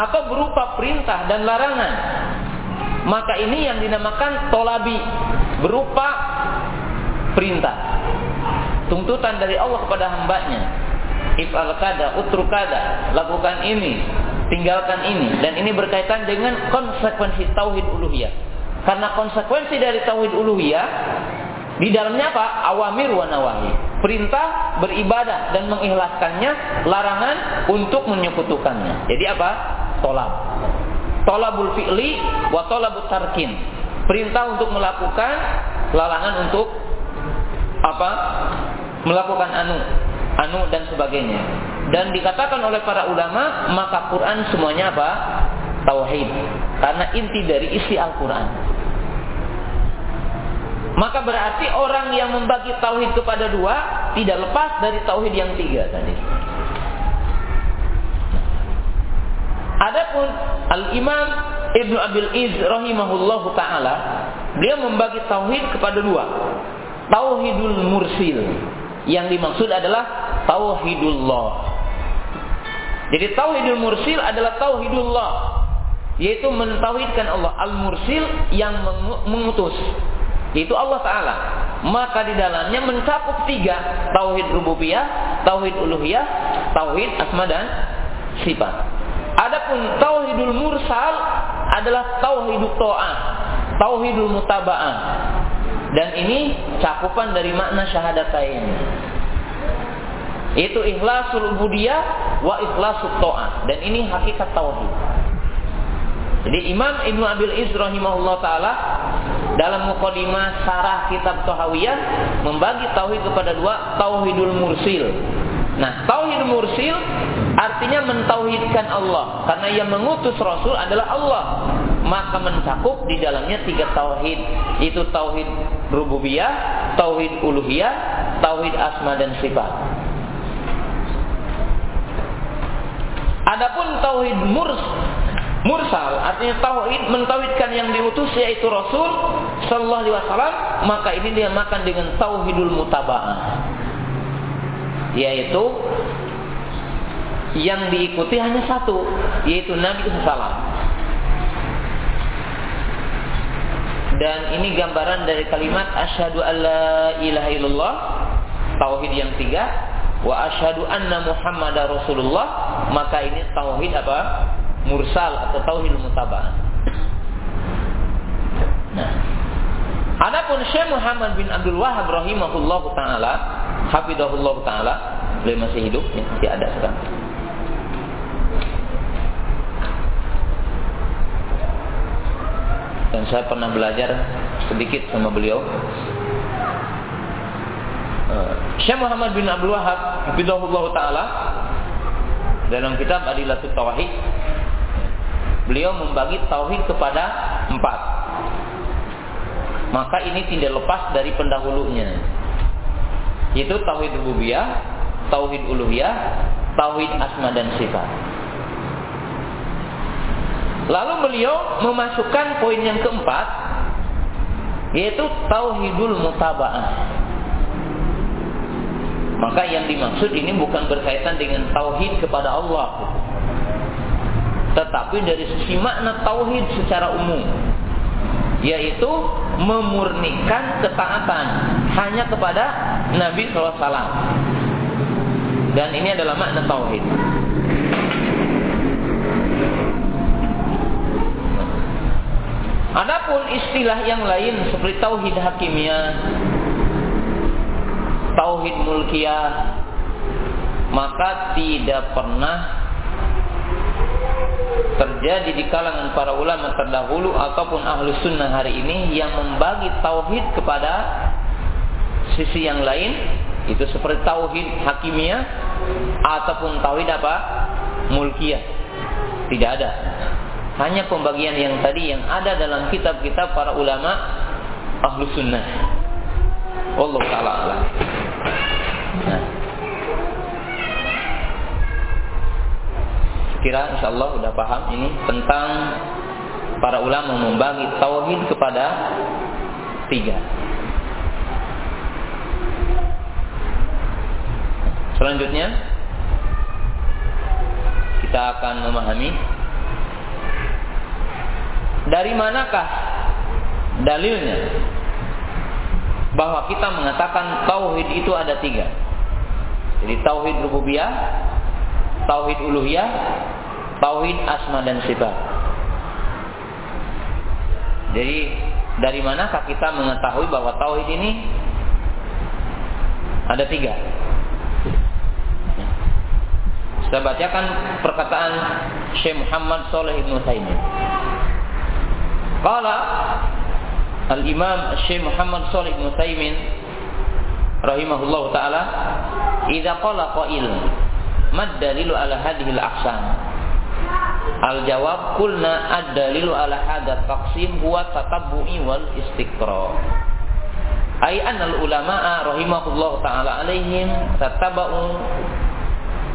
Atau berupa perintah dan larangan. Maka ini yang dinamakan tolabi. Berupa perintah. Tuntutan dari Allah kepada hambanya. If'al kada, utru kada. Lakukan ini, tinggalkan ini dan ini berkaitan dengan konsekuensi tauhid uluhiyah. Karena konsekuensi dari tauhid uluhiyah di dalamnya apa? Awamir wa nawahi. Perintah beribadah dan mengikhlaskannya, larangan untuk menyekutukannya. Jadi apa? Tolab. Tolabul fi'li wa tolabut tarkin. Perintah untuk melakukan, larangan untuk apa? Melakukan anu, anu dan sebagainya. Dan dikatakan oleh para ulama maka Quran semuanya apa? Tauhid. Karena inti dari isi Al-Quran. Maka berarti orang yang membagi tauhid kepada dua tidak lepas dari tauhid yang tiga tadi. Adapun Al-Imam Ibnu Abil Iz rahimahullah taala beliau membagi tauhid kepada dua tauhidul mursil yang dimaksud adalah tauhidullah jadi tauhidul mursil adalah tauhidullah, yaitu mentauhidkan Allah. Al-mursil yang mengutus, yaitu Allah Taala. Maka di dalamnya mencakup tiga tauhid rububiyah, tauhid uluhiyah, tauhid asma dan sifat. Adapun tauhidul mursal adalah tauhidul to'ah, tauhidul mutaba'ah. Dan ini cakupan dari makna syahadatain. Itu ikhlasul ubudiyah wa ikhlasul ta'ah. Dan ini hakikat tauhid. Jadi Imam Ibnu Abil Iz rahimahullah taala dalam mukadimah sarah kitab Tohawiyah membagi tauhid kepada dua, tauhidul mursil. Nah, tauhid mursil artinya mentauhidkan Allah karena yang mengutus rasul adalah Allah. Maka mencakup di dalamnya tiga tauhid, itu tauhid rububiyah, tauhid uluhiyah, tauhid asma dan sifat. Adapun tauhid murs mursal artinya tauhid mentauhidkan yang diutus yaitu Rasul sallallahu alaihi wasallam maka ini dia makan dengan tauhidul mutabaah yaitu yang diikuti hanya satu yaitu Nabi sallallahu dan ini gambaran dari kalimat asyhadu alla ilaha illallah tauhid yang tiga wa asyhadu anna muhammadar rasulullah maka ini tauhid apa mursal atau tauhid mutabah. Nah, adapun Syekh Muhammad bin Abdul Wahab rahimahullah taala, hafidahullah taala, beliau masih hidup, ya, masih ada sekarang. Dan saya pernah belajar sedikit sama beliau. Eh, Syekh Muhammad bin Abdul Wahab, hafidahullah taala, dalam kitab Adilatul Tauhid beliau membagi tauhid kepada empat. Maka ini tidak lepas dari pendahulunya. Yaitu tauhid rububiyah, tauhid uluhiyah, tauhid asma dan sifat. Lalu beliau memasukkan poin yang keempat yaitu tauhidul mutaba'ah. Maka yang dimaksud ini bukan berkaitan dengan tauhid kepada Allah tetapi dari sisi makna tauhid secara umum yaitu memurnikan ketaatan hanya kepada Nabi SAW dan ini adalah makna tauhid. Adapun istilah yang lain seperti tauhid hakimiyah, tauhid mulkiyah, maka tidak pernah terjadi di kalangan para ulama terdahulu ataupun ahlu sunnah hari ini yang membagi tauhid kepada sisi yang lain itu seperti tauhid hakimiyah ataupun tauhid apa? Mulkiyah. Tidak ada. Hanya pembagian yang tadi yang ada dalam kitab-kitab para ulama ahlu sunnah. Allah taala nah kira insya Allah sudah paham ini tentang para ulama membagi tauhid kepada tiga. Selanjutnya kita akan memahami dari manakah dalilnya bahwa kita mengatakan tauhid itu ada tiga. Jadi tauhid rububiyah, tauhid uluhiyah, tauhid asma dan sifat. Jadi dari manakah kita mengetahui bahwa tauhid ini ada tiga? Saya bacakan perkataan Syekh Muhammad Saleh Ibn Taimin. Qala Al-Imam Syekh Muhammad Saleh Ibn Taimin rahimahullah taala, "Idza qala qail, mad dalilu ala hadhihi al-aqsam?" Al jawab kulna ad-dalilu ala hadha taqsim huwa tatabbu'i wal istiqra. Ai anal ulama'a rahimahullah taala alaihim tataba'u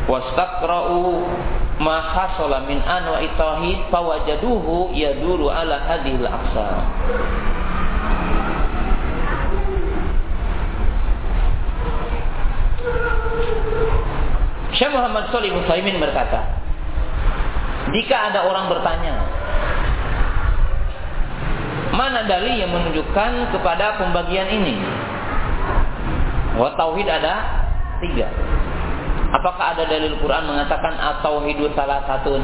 wastaqra'u ma hasala min anwa'i tauhid fawajaduhu yaduru ala hadhil aqsam. Syekh Muhammad Shalih Musaimin berkata, jika ada orang bertanya, mana dalil yang menunjukkan kepada pembagian ini? Wa tauhid ada tiga. Apakah ada dalil Quran mengatakan atau hidup salah satu?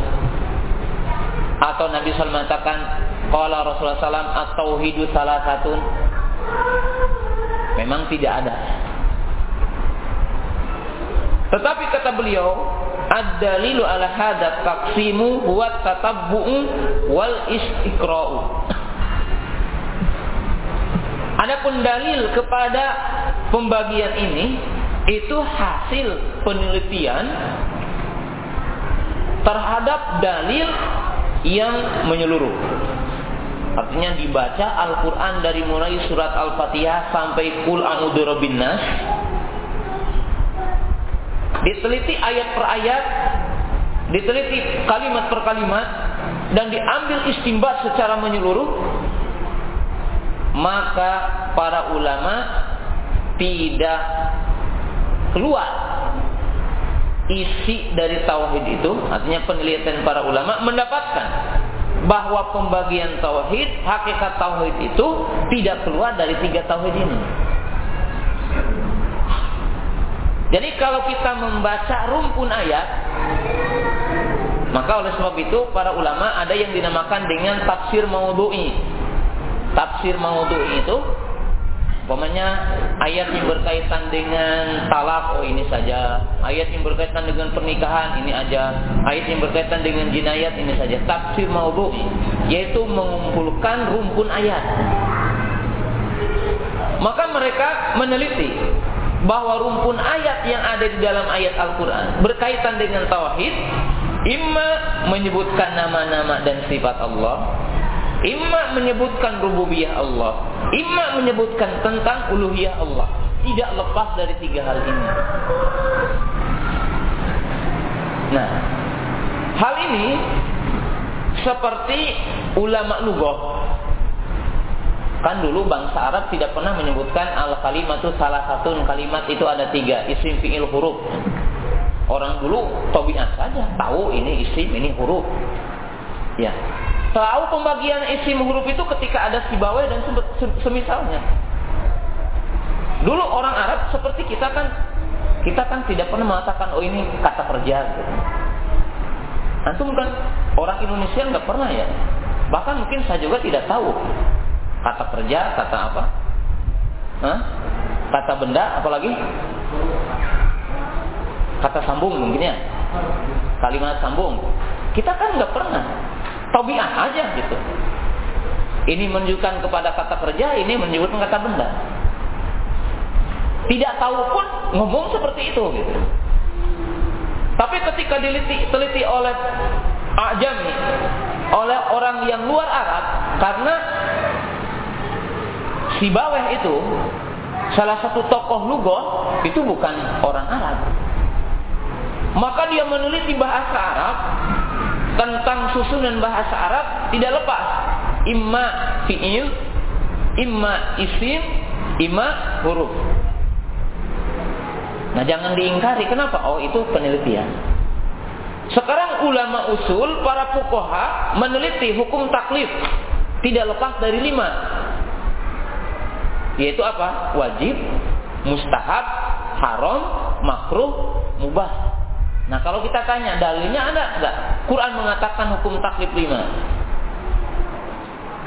Atau Nabi SAW mengatakan Qala Rasulullah SAW atau salah satu? Memang tidak ada. Tetapi kata beliau, ad-dalilu ala hadza taqsimu huwa tatabbu'u wal istiqra'u. Adapun dalil kepada pembagian ini itu hasil penelitian terhadap dalil yang menyeluruh. Artinya dibaca Al-Quran dari mulai surat Al-Fatihah sampai Kul A'udhu Nas. Diteliti ayat per ayat, diteliti kalimat per kalimat, dan diambil istimbat secara menyeluruh, maka para ulama tidak keluar isi dari tauhid itu, artinya penelitian para ulama mendapatkan bahwa pembagian tauhid, hakikat tauhid itu tidak keluar dari tiga tauhid ini. Jadi kalau kita membaca rumpun ayat, maka oleh sebab itu para ulama ada yang dinamakan dengan tafsir maudhu'i. Tafsir maudhu'i itu Umpamanya ayat yang berkaitan dengan talak, oh ini saja. Ayat yang berkaitan dengan pernikahan, ini aja. Ayat yang berkaitan dengan jinayat, ini saja. Tafsir maudhu, yaitu mengumpulkan rumpun ayat. Maka mereka meneliti bahwa rumpun ayat yang ada di dalam ayat Al-Quran berkaitan dengan tauhid, imma menyebutkan nama-nama dan sifat Allah, imma menyebutkan rububiyah Allah, imma menyebutkan tentang uluhiyah Allah. Tidak lepas dari tiga hal ini. Nah, hal ini seperti ulama lugah. Kan dulu bangsa Arab tidak pernah menyebutkan al kalimat itu salah satu kalimat itu ada tiga isim fiil huruf. Orang dulu tobiat saja tahu ini isim ini huruf. Ya, Tahu pembagian isim huruf itu ketika ada sibawai dan semisalnya. Dulu orang Arab seperti kita kan kita kan tidak pernah mengatakan oh ini kata kerja gitu. Antum kan orang Indonesia nggak pernah ya. Bahkan mungkin saya juga tidak tahu kata kerja, kata apa? Hah? Kata benda, apalagi? Kata sambung mungkin ya. Kalimat sambung. Kita kan nggak pernah Tobiah aja gitu. Ini menunjukkan kepada kata kerja, ini menunjukkan kata benda. Tidak tahu pun ngomong seperti itu gitu. Tapi ketika diliti, teliti oleh Ajami, oleh orang yang luar Arab, karena si Baweh itu salah satu tokoh lugo itu bukan orang Arab. Maka dia meneliti bahasa Arab tentang susunan bahasa Arab tidak lepas imma fi'il, imma isim, imma huruf. Nah jangan diingkari kenapa? Oh itu penelitian. Sekarang ulama usul, para fukoha meneliti hukum taklif tidak lepas dari lima. Yaitu apa? Wajib, mustahab, haram, makruh, mubah. Nah kalau kita tanya dalilnya ada enggak? Quran mengatakan hukum taklif lima.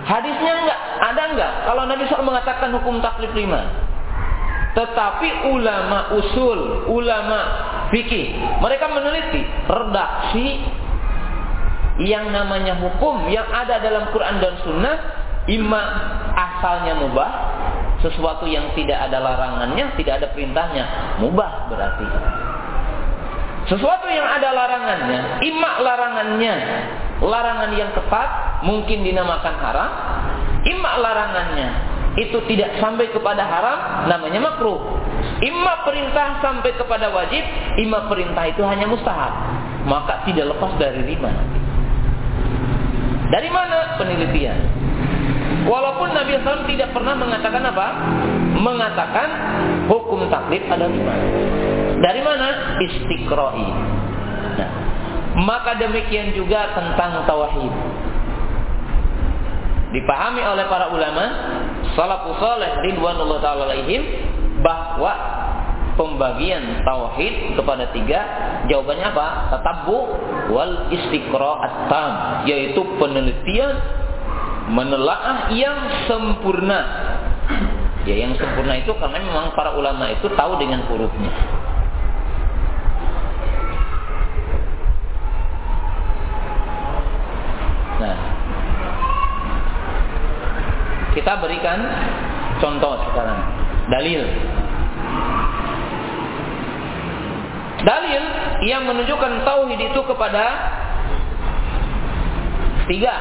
Hadisnya enggak? Ada enggak? Kalau Nabi SAW mengatakan hukum taklif lima. Tetapi ulama usul, ulama fikih, mereka meneliti redaksi yang namanya hukum yang ada dalam Quran dan Sunnah, imma asalnya mubah, sesuatu yang tidak ada larangannya, tidak ada perintahnya, mubah berarti. Sesuatu yang ada larangannya, imak larangannya, larangan yang ketat mungkin dinamakan haram, imak larangannya itu tidak sampai kepada haram namanya makruh. Imak perintah sampai kepada wajib, imak perintah itu hanya mustahab. Maka tidak lepas dari lima. Dari mana penelitian? Walaupun Nabi SAW tidak pernah mengatakan apa? Mengatakan hukum taklid ada lima. Dari mana? Istiqra'i. Nah, maka demikian juga tentang tauhid. Dipahami oleh para ulama salafus saleh ridwanullah taala alaihim bahwa pembagian tauhid kepada tiga jawabannya apa? Tatabbu wal istiqra'at tam yaitu penelitian menelaah yang sempurna. Ya, yang sempurna itu karena memang para ulama itu tahu dengan hurufnya. Nah, kita berikan contoh sekarang. Dalil. Dalil yang menunjukkan tauhid itu kepada tiga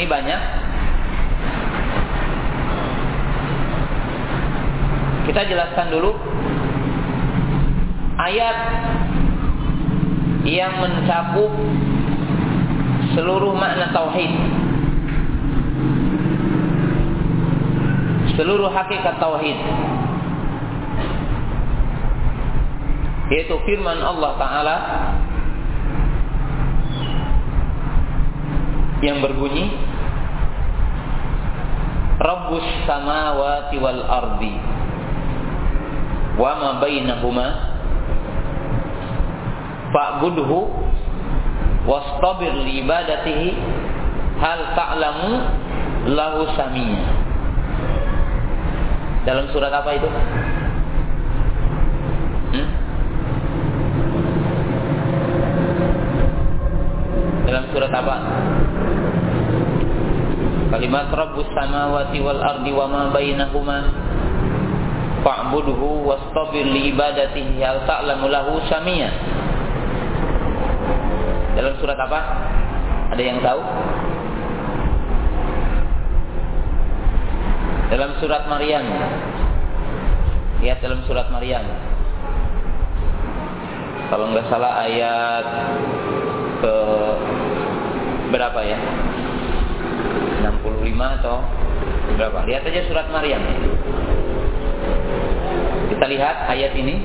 Ini banyak. Kita jelaskan dulu ayat yang mencakup seluruh makna tauhid. Seluruh hakikat tauhid. Yaitu firman Allah taala yang berbunyi Rabbus samawati wal ardi. Wa ma bainahuma. Fa'budhu wastabir li ibadatihi. Hal ta'lamu lahu samiyya dalam surat apa itu? Hmm? Dalam surat apa? Kalimat Rabbus samawati wal ardi wa ma bainahuma fa'budhu wastabir li ibadatihi hal ta'lamu lahu samiyya dalam surat apa? Ada yang tahu? Dalam surat Maryam. Lihat dalam surat Maryam. Kalau nggak salah ayat ke berapa ya? 65 atau berapa? Lihat aja surat Maryam. Kita lihat ayat ini.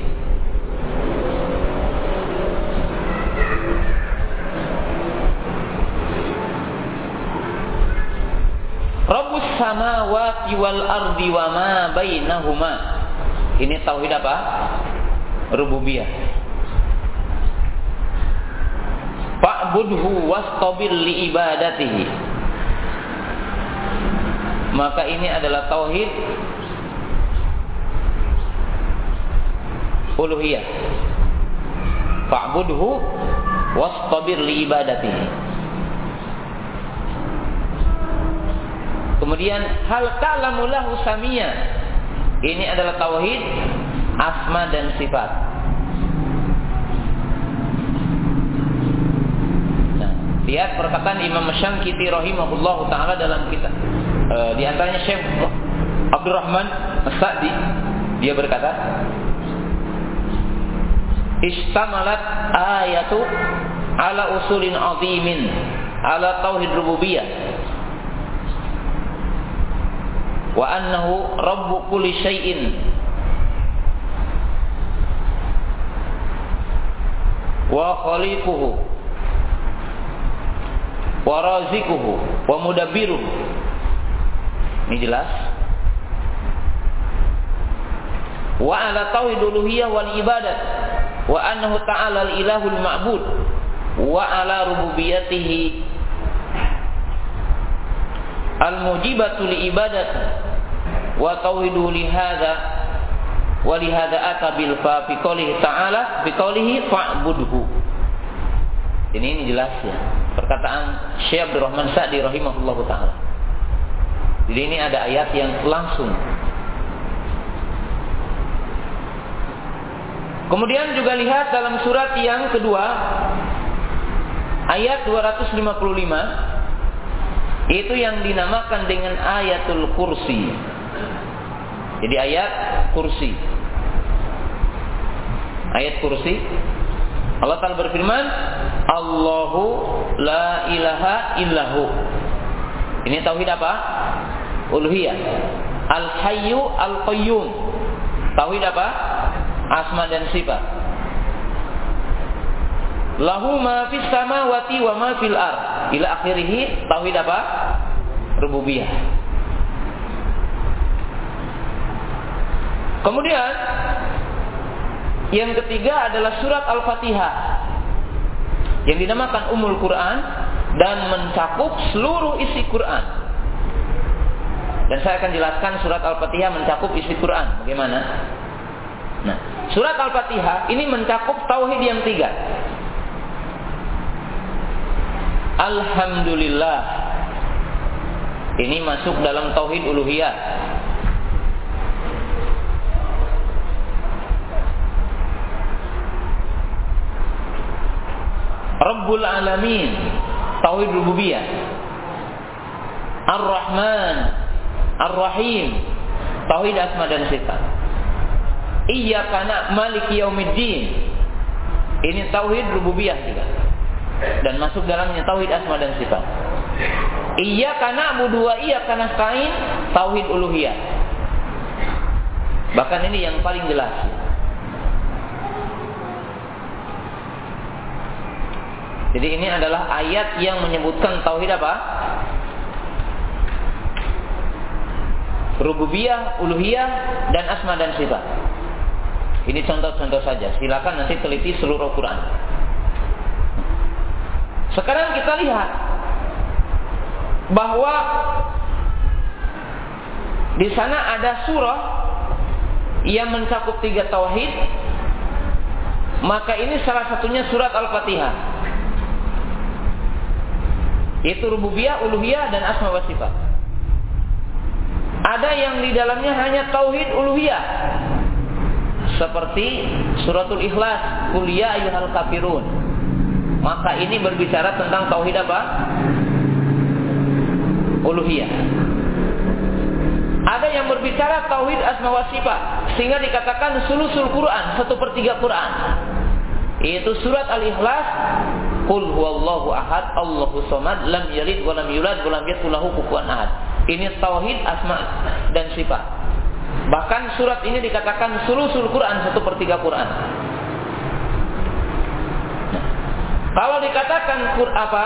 Rabbus samawati wal ardi wa ma bainahuma. Ini tauhid apa? Rububiyah. Fa'budhu wastabir li ibadatihi. Maka ini adalah tauhid uluhiyah. Fa'budhu wastabir li ibadatihi. Kemudian hal ta'lamu lahu samia. Ini adalah tauhid asma dan sifat. Nah, lihat perkataan Imam Syangkiti rahimahullahu taala dalam kitab e, di antaranya Syekh Abdurrahman As-Sa'di. Dia berkata Istamalat ayatu ala usulin azimin ala tauhid rububiyah. Wa annahu rabbu kulli syai'in. Wa khaliquhu. Wa razikuhu wa mudabbiruhu ini jelas. Wa ala tauhid uluhiyah wal ibadat. Wa annahu ta'ala al ilahul ma'bud. Wa ala rububiyatihi. Al mujibatu li ibadat wa tauhidu li hadza wa li hadza ata bil fa fi qoulihi ta'ala fi qoulihi fa'budhu. Ini ini jelas ya. Perkataan Syekh Abdurrahman Sa'di rahimahullahu taala jadi ini ada ayat yang langsung Kemudian juga lihat dalam surat yang kedua ayat 255 itu yang dinamakan dengan ayatul kursi. Jadi ayat kursi. Ayat kursi. Allah Ta'ala berfirman, Allahu la ilaha illahu. Ini tauhid apa? Uluhiyah. Al-Hayyu Al-Qayyum. Tauhid apa? Asma dan sifat. Lahu ma fis samawati wa ma fil ar. Ila akhirih tauhid apa? Rububiyah. Kemudian yang ketiga adalah surat Al-Fatihah yang dinamakan Umul Quran dan mencakup seluruh isi Quran. Dan saya akan jelaskan surat Al-Fatihah mencakup isi Quran. Bagaimana? Nah, surat Al-Fatihah ini mencakup tauhid yang tiga. Alhamdulillah. Ini masuk dalam tauhid uluhiyah. Rabbul Alamin Tauhid Rububiyah Ar-Rahman Ar-Rahim. Tauhid Asma dan Sifat. Iyyaka Malik Yaumiddin. Ini Tauhid Rububiyah juga. Dan masuk dalamnya Tauhid Asma dan Sifat. Iyyaka na'budu wa iyyaka nasta'in. Tauhid Uluhiyah. Bahkan ini yang paling jelas. Jadi ini adalah ayat yang menyebutkan tauhid apa? Rububiyah, uluhiyah, dan asma dan sifat. Ini contoh-contoh saja. Silakan nanti teliti seluruh Quran. Sekarang kita lihat bahwa di sana ada surah yang mencakup tiga tauhid. Maka ini salah satunya surat Al-Fatihah. Yaitu rububiyah, uluhiyah dan asma wa sifat. Ada yang di dalamnya hanya tauhid uluhiyah. Seperti suratul ikhlas, kuliah ya ayyuhal kafirun. Maka ini berbicara tentang tauhid apa? Uluhiyah. Ada yang berbicara tauhid asma wa sifat sehingga dikatakan sulusul Quran, satu per tiga Quran. Yaitu surat Al-Ikhlas Qul huwallahu ahad, Allahu somad, lam yalid wa lam yulad wa lam yakul ahad. Ini tauhid asma dan sifat. Bahkan surat ini dikatakan sulusul Quran satu per tiga Quran. Kalau dikatakan apa?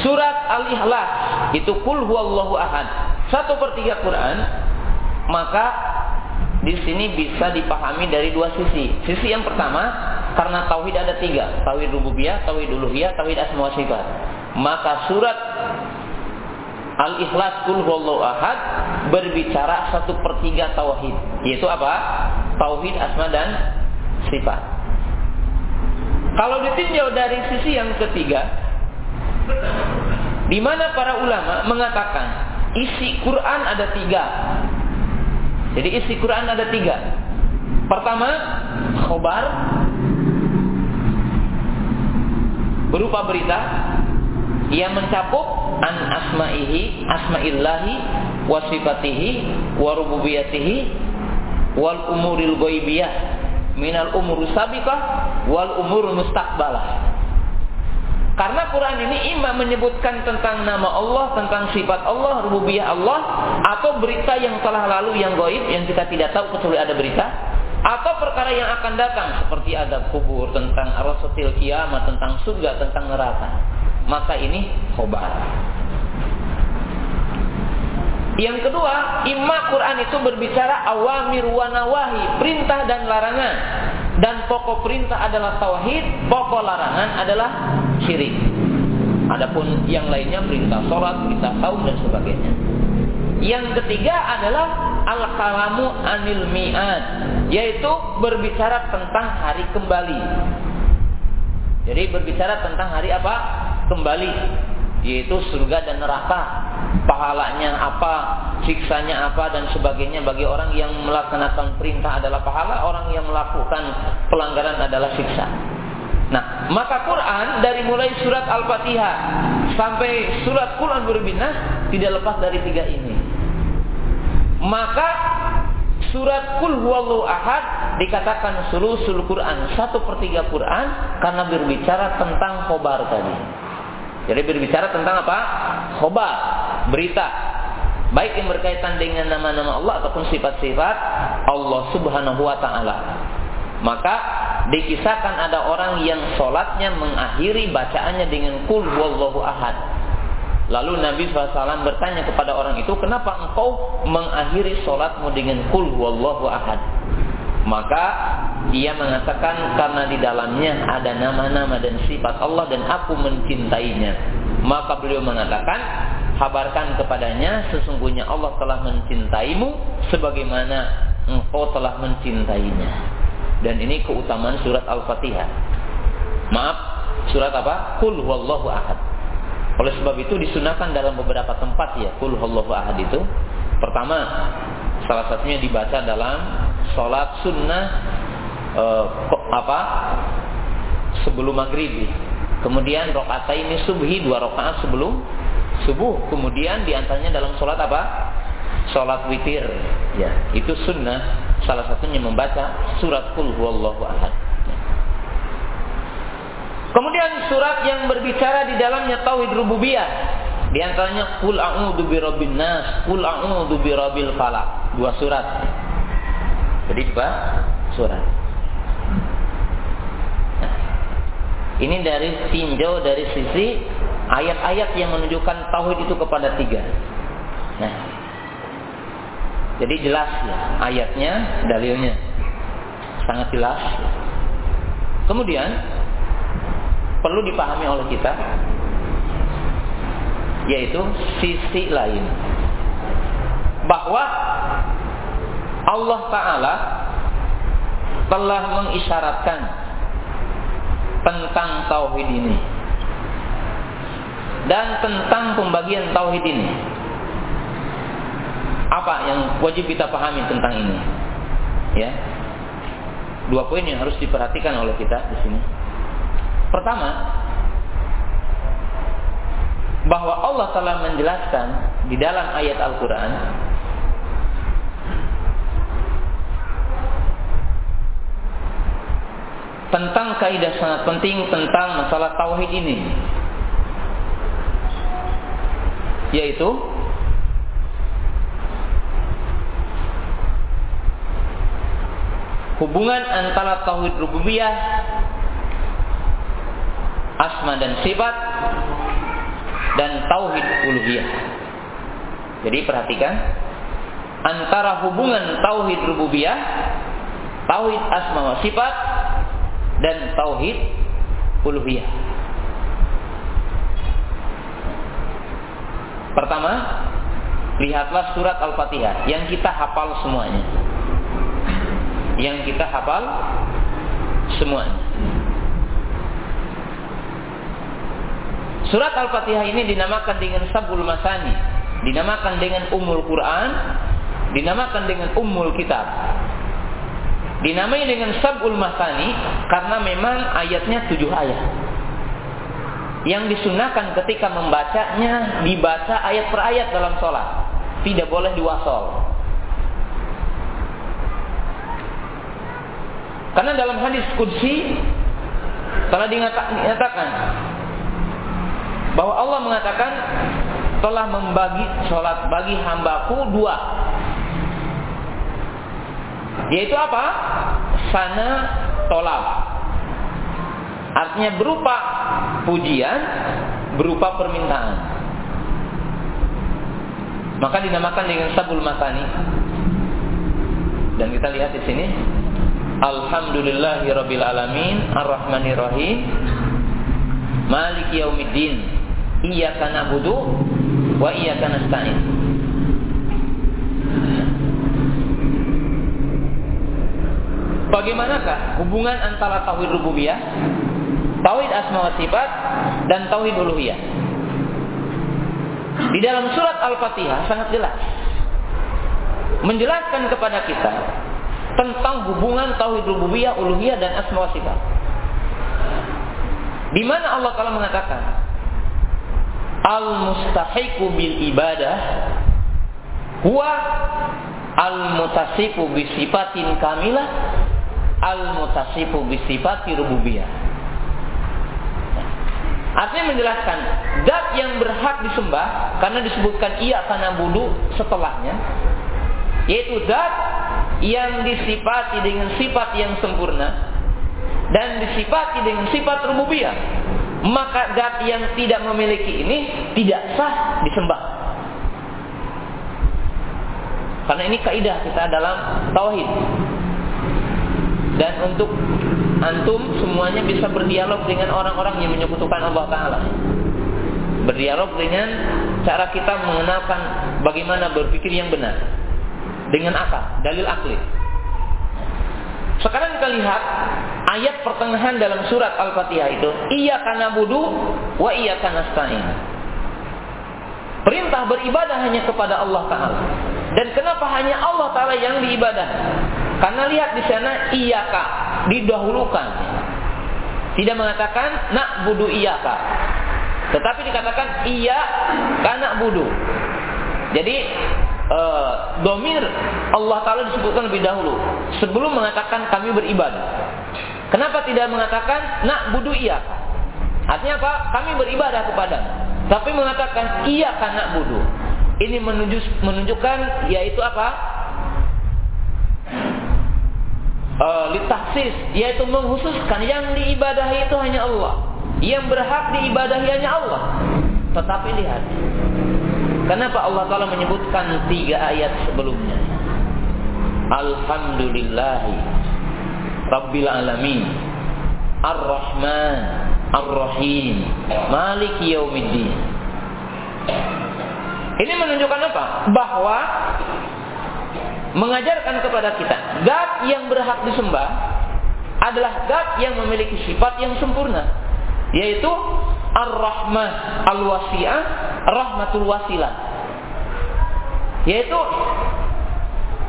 Surat Al-Ikhlas itu kul huwallahu ahad satu per tiga Quran, maka di sini bisa dipahami dari dua sisi. Sisi yang pertama, karena tauhid ada tiga, tauhid rububiyah, tauhid uluhiyah, tauhid asma wa sifat. Maka surat Al-Ikhlas Kul Huwallahu Ahad berbicara satu per tiga tauhid, yaitu apa? Tauhid asma dan sifat. Kalau ditinjau dari sisi yang ketiga, di mana para ulama mengatakan isi Quran ada tiga, jadi isi Quran ada tiga. Pertama, khobar berupa berita yang mencakup an asma'ihi, asma'illahi, wa sifatihi, wa rububiyatihi, wal umuril ghaibiyah, minal umur sabiqah, wal umur mustaqbalah. Karena Quran ini imam menyebutkan tentang nama Allah, tentang sifat Allah, rububiyah Allah, atau berita yang telah lalu yang goib yang kita tidak tahu kecuali ada berita, atau perkara yang akan datang seperti ada kubur, tentang arasatil kiamat, tentang surga, tentang neraka. Maka ini khobar. Yang kedua, imam Quran itu berbicara awamir wa nawahi, perintah dan larangan. Dan pokok perintah adalah tauhid, pokok larangan adalah syirik. Adapun yang lainnya perintah sholat, perintah saum dan sebagainya. Yang ketiga adalah al-kalamu anil mi'ad, yaitu berbicara tentang hari kembali. Jadi berbicara tentang hari apa? Kembali yaitu surga dan neraka, pahalanya apa, siksanya apa dan sebagainya bagi orang yang melaksanakan perintah adalah pahala, orang yang melakukan pelanggaran adalah siksa. Nah, maka Quran dari mulai surat Al-Fatihah sampai surat Quran berbinas tidak lepas dari tiga ini. Maka surat Kul Huwallahu Ahad dikatakan sulusul Quran satu per tiga Quran karena berbicara tentang khobar tadi. Jadi berbicara tentang apa? Khobar, berita. Baik yang berkaitan dengan nama-nama Allah ataupun sifat-sifat Allah subhanahu wa ta'ala. Maka dikisahkan ada orang yang sholatnya mengakhiri bacaannya dengan kul wallahu ahad. Lalu Nabi SAW bertanya kepada orang itu, kenapa engkau mengakhiri sholatmu dengan kul wallahu ahad? Maka dia mengatakan karena di dalamnya ada nama-nama dan sifat Allah dan aku mencintainya. Maka beliau mengatakan, kabarkan kepadanya sesungguhnya Allah telah mencintaimu sebagaimana engkau telah mencintainya. Dan ini keutamaan surat Al-Fatihah. Maaf, surat apa? Kul huwallahu ahad. Oleh sebab itu disunahkan dalam beberapa tempat ya kul huwallahu ahad itu. Pertama, salah satunya dibaca dalam sholat sunnah eh, apa sebelum maghrib. Kemudian rokaat ini subhi dua rokaat sebelum subuh. Kemudian di antaranya dalam sholat apa? Sholat witir. Ya, itu sunnah. Salah satunya membaca surat kul huwallahu ahad. Kemudian surat yang berbicara di dalamnya tauhid rububiyah. Di antaranya Qul a'udzu birabbin Qul a'udzu birabbil falaq. Dua surat. Jadi dua surat. Ini dari tinjau dari sisi ayat-ayat yang menunjukkan tauhid itu kepada tiga. Nah, jadi jelas ya ayatnya, dalilnya sangat jelas. Kemudian perlu dipahami oleh kita yaitu sisi lain bahwa Allah taala telah mengisyaratkan tentang tauhid ini dan tentang pembagian tauhid ini. Apa yang wajib kita pahami tentang ini? Ya. Dua poin yang harus diperhatikan oleh kita di sini. Pertama, bahwa Allah telah menjelaskan di dalam ayat Al-Quran tentang kaidah sangat penting tentang masalah tauhid ini yaitu hubungan antara tauhid rububiyah asma dan sifat dan tauhid uluhiyah. Jadi perhatikan antara hubungan tauhid rububiyah, tauhid asma wa sifat dan tauhid uluhiyah. Pertama, lihatlah surat Al-Fatihah yang kita hafal semuanya. Yang kita hafal semuanya. Surat Al-Fatihah ini dinamakan dengan Sabul Masani, dinamakan dengan Ummul Quran, dinamakan dengan Ummul Kitab. Dinamai dengan Sabul Masani karena memang ayatnya tujuh ayat. Yang disunahkan ketika membacanya dibaca ayat per ayat dalam sholat. Tidak boleh diwasol. Karena dalam hadis kudsi telah dinyatakan bahwa Allah mengatakan telah membagi sholat bagi hambaku dua yaitu apa? Sana tolak. Artinya berupa pujian berupa permintaan. Maka dinamakan dengan sabul matani. Dan kita lihat di sini Alhamdulillahirabbil alamin arrahmanirrahim Maliki yaumiddin Iyyaka na'budu wa iyyaka nasta'in. Bagaimanakah hubungan antara tauhid rububiyah, tauhid asma wa sifat dan tauhid uluhiyah? Di dalam surat Al-Fatihah sangat jelas menjelaskan kepada kita tentang hubungan tauhid rububiyah, uluhiyah dan asma wa sifat. Di mana Allah Taala mengatakan, al mustahiqu bil ibadah huwa al mutasifu bi sifatin kamilah al mutasifu bi sifati rububiyah Artinya menjelaskan zat yang berhak disembah karena disebutkan ia karena bulu setelahnya yaitu zat yang disifati dengan sifat yang sempurna dan disifati dengan sifat rububiyah maka zat yang tidak memiliki ini tidak sah disembah. Karena ini kaidah kita dalam tauhid. Dan untuk antum semuanya bisa berdialog dengan orang-orang yang menyekutukan Allah Taala. Berdialog dengan cara kita mengenalkan bagaimana berpikir yang benar dengan akal, dalil akli. Sekarang kita lihat ayat pertengahan dalam surat Al-Fatihah itu, iya karena budu wa iya karena stain. perintah beribadah hanya kepada Allah Taala. Dan kenapa hanya Allah Taala yang diibadah? Karena lihat di sana iyaka didahulukan. Tidak mengatakan nak budu iyaka. Tetapi dikatakan iya karena budu. Jadi uh, domir Allah Taala disebutkan lebih dahulu sebelum mengatakan kami beribadah. Kenapa tidak mengatakan nak budu iya? Artinya apa? Kami beribadah kepada. Tapi mengatakan iya karena budu. Ini menunjuk, menunjukkan yaitu apa? Uh, litahsis yaitu menghususkan yang diibadahi itu hanya Allah. Yang berhak diibadahi hanya Allah. Tetapi lihat kenapa Allah Ta'ala menyebutkan tiga ayat sebelumnya? Alhamdulillahi Rabbil Alamin. Ar-Rahman Ar-Rahim. Maliki Yaumiddin. Ini menunjukkan apa? Bahwa mengajarkan kepada kita zat yang berhak disembah adalah zat yang memiliki sifat yang sempurna yaitu Ar-Rahmah Al-Wasi'ah Rahmatul Wasilah. Yaitu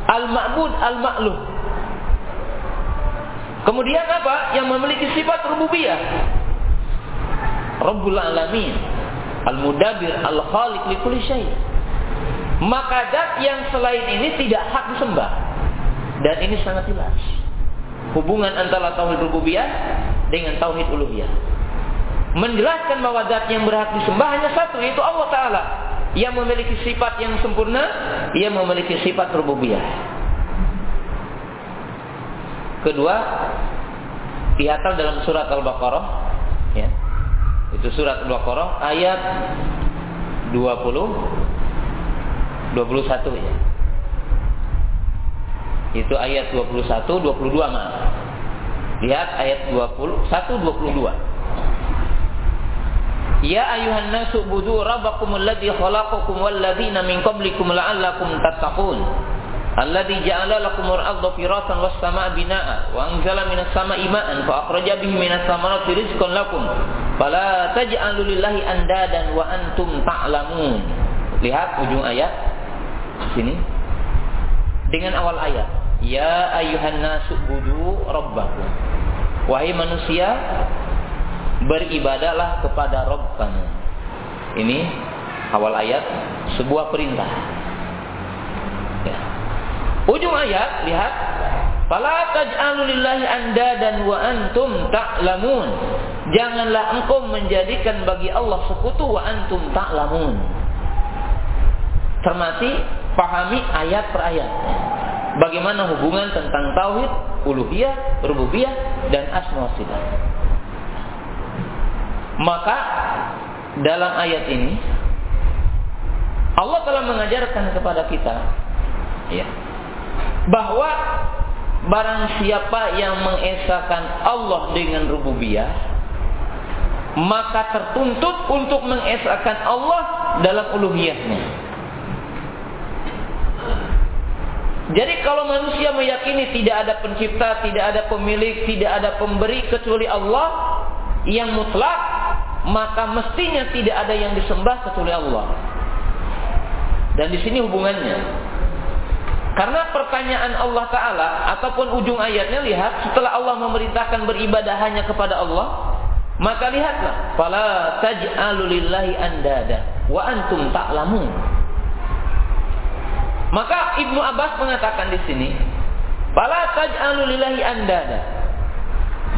Al-Ma'bud Al-Ma'luh kemudian apa? Yang memiliki sifat rububiyah. Rabbul Alamin Al-Mudabir Al-Khaliq li kulli syai' maka dat yang selain ini tidak hak disembah. Dan ini sangat jelas. Hubungan antara tauhid rububiyah dengan tauhid uluhiyah. Menjelaskan bahwa zat yang berhak disembah hanya satu yaitu Allah taala yang memiliki sifat yang sempurna, ia memiliki sifat rububiyah. Kedua, diatal dalam surat Al-Baqarah ya. Itu surat Al-Baqarah ayat 20 21 ya. Itu ayat 21, 22 maaf. Lihat ayat 21, 22. Ya ayuhan nasu budu rabbakum alladhi khalaqakum walladhina min qablikum la'allakum tattaqun. Alladhi ja'ala lakum al-ardha firasan was samaa binaa wa anzala minas samaa'i ma'an fa akhraja bihi minas samarati rizqan lakum. Fala taj'alu lillahi andadan wa antum ta'lamun. Lihat ujung ayat sini dengan awal ayat ya ayuhan nasu budu rabbakum wahai manusia beribadahlah kepada Rabb kamu ini awal ayat sebuah perintah ya. ujung ayat lihat Fala taj'alu lillahi andadan wa antum ta'lamun. Janganlah engkau menjadikan bagi Allah sekutu wa antum ta'lamun. Termati pahami ayat per ayat. Bagaimana hubungan tentang tauhid, uluhiyah, rububiyah dan asma sifat. Maka dalam ayat ini Allah telah mengajarkan kepada kita ya bahwa barang siapa yang mengesahkan Allah dengan rububiyah maka tertuntut untuk mengesahkan Allah dalam uluhiyahnya. Jadi kalau manusia meyakini tidak ada pencipta, tidak ada pemilik, tidak ada pemberi kecuali Allah yang mutlak, maka mestinya tidak ada yang disembah kecuali Allah. Dan di sini hubungannya. Karena pertanyaan Allah Ta'ala ataupun ujung ayatnya lihat setelah Allah memerintahkan beribadah hanya kepada Allah, maka lihatlah, fala taj'alu lillahi andada wa antum ta'lamun. Maka Ibnu Abbas mengatakan di sini, "Fala taj'alu lillahi andada."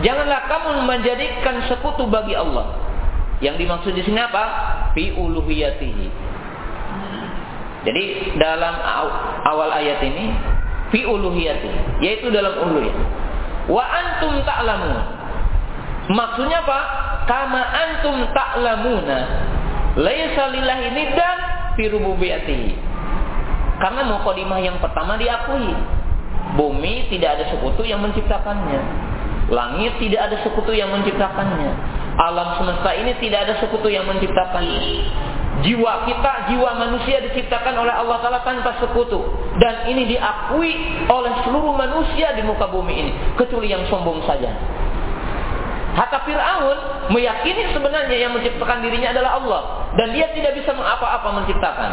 Janganlah kamu menjadikan sekutu bagi Allah. Yang dimaksud di sini apa? Fi uluhiyatihi. Jadi dalam awal ayat ini fi uluhiyati, yaitu dalam uluhiyah. Wa antum ta'lamun. Maksudnya apa? Kama antum ta'lamuna. Laisa lillahi niddan fi rububiyatihi. Karena mukodimah yang pertama diakui. Bumi tidak ada sekutu yang menciptakannya. Langit tidak ada sekutu yang menciptakannya. Alam semesta ini tidak ada sekutu yang menciptakannya. Jiwa kita, jiwa manusia diciptakan oleh Allah Ta'ala tanpa sekutu. Dan ini diakui oleh seluruh manusia di muka bumi ini. Kecuali yang sombong saja. Hatta Fir'aun meyakini sebenarnya yang menciptakan dirinya adalah Allah. dan dia tidak bisa mengapa-apa menciptakan.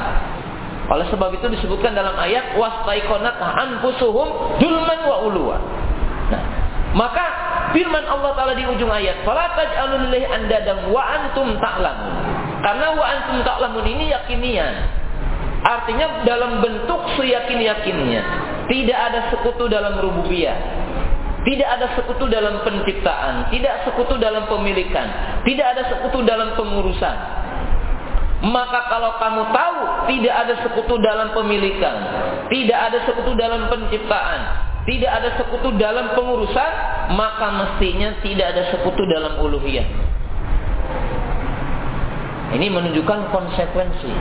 Oleh sebab itu disebutkan dalam ayat wastaiqonat anfusuhum dulman wa ulwa. Nah, maka firman Allah taala di ujung ayat, "Fala taj'alul lillahi andadan wa antum ta'lamun." Karena wa antum ta'lamun ini yakinian. Artinya dalam bentuk seyakin-yakinnya. Tidak ada sekutu dalam rububiyah. Tidak ada sekutu dalam penciptaan, tidak sekutu dalam pemilikan, tidak ada sekutu dalam pengurusan. Maka kalau kamu tahu tidak ada sekutu dalam pemilikan, tidak ada sekutu dalam penciptaan, tidak ada sekutu dalam pengurusan, maka mestinya tidak ada sekutu dalam uluhiyah. Ini menunjukkan konsekuensi.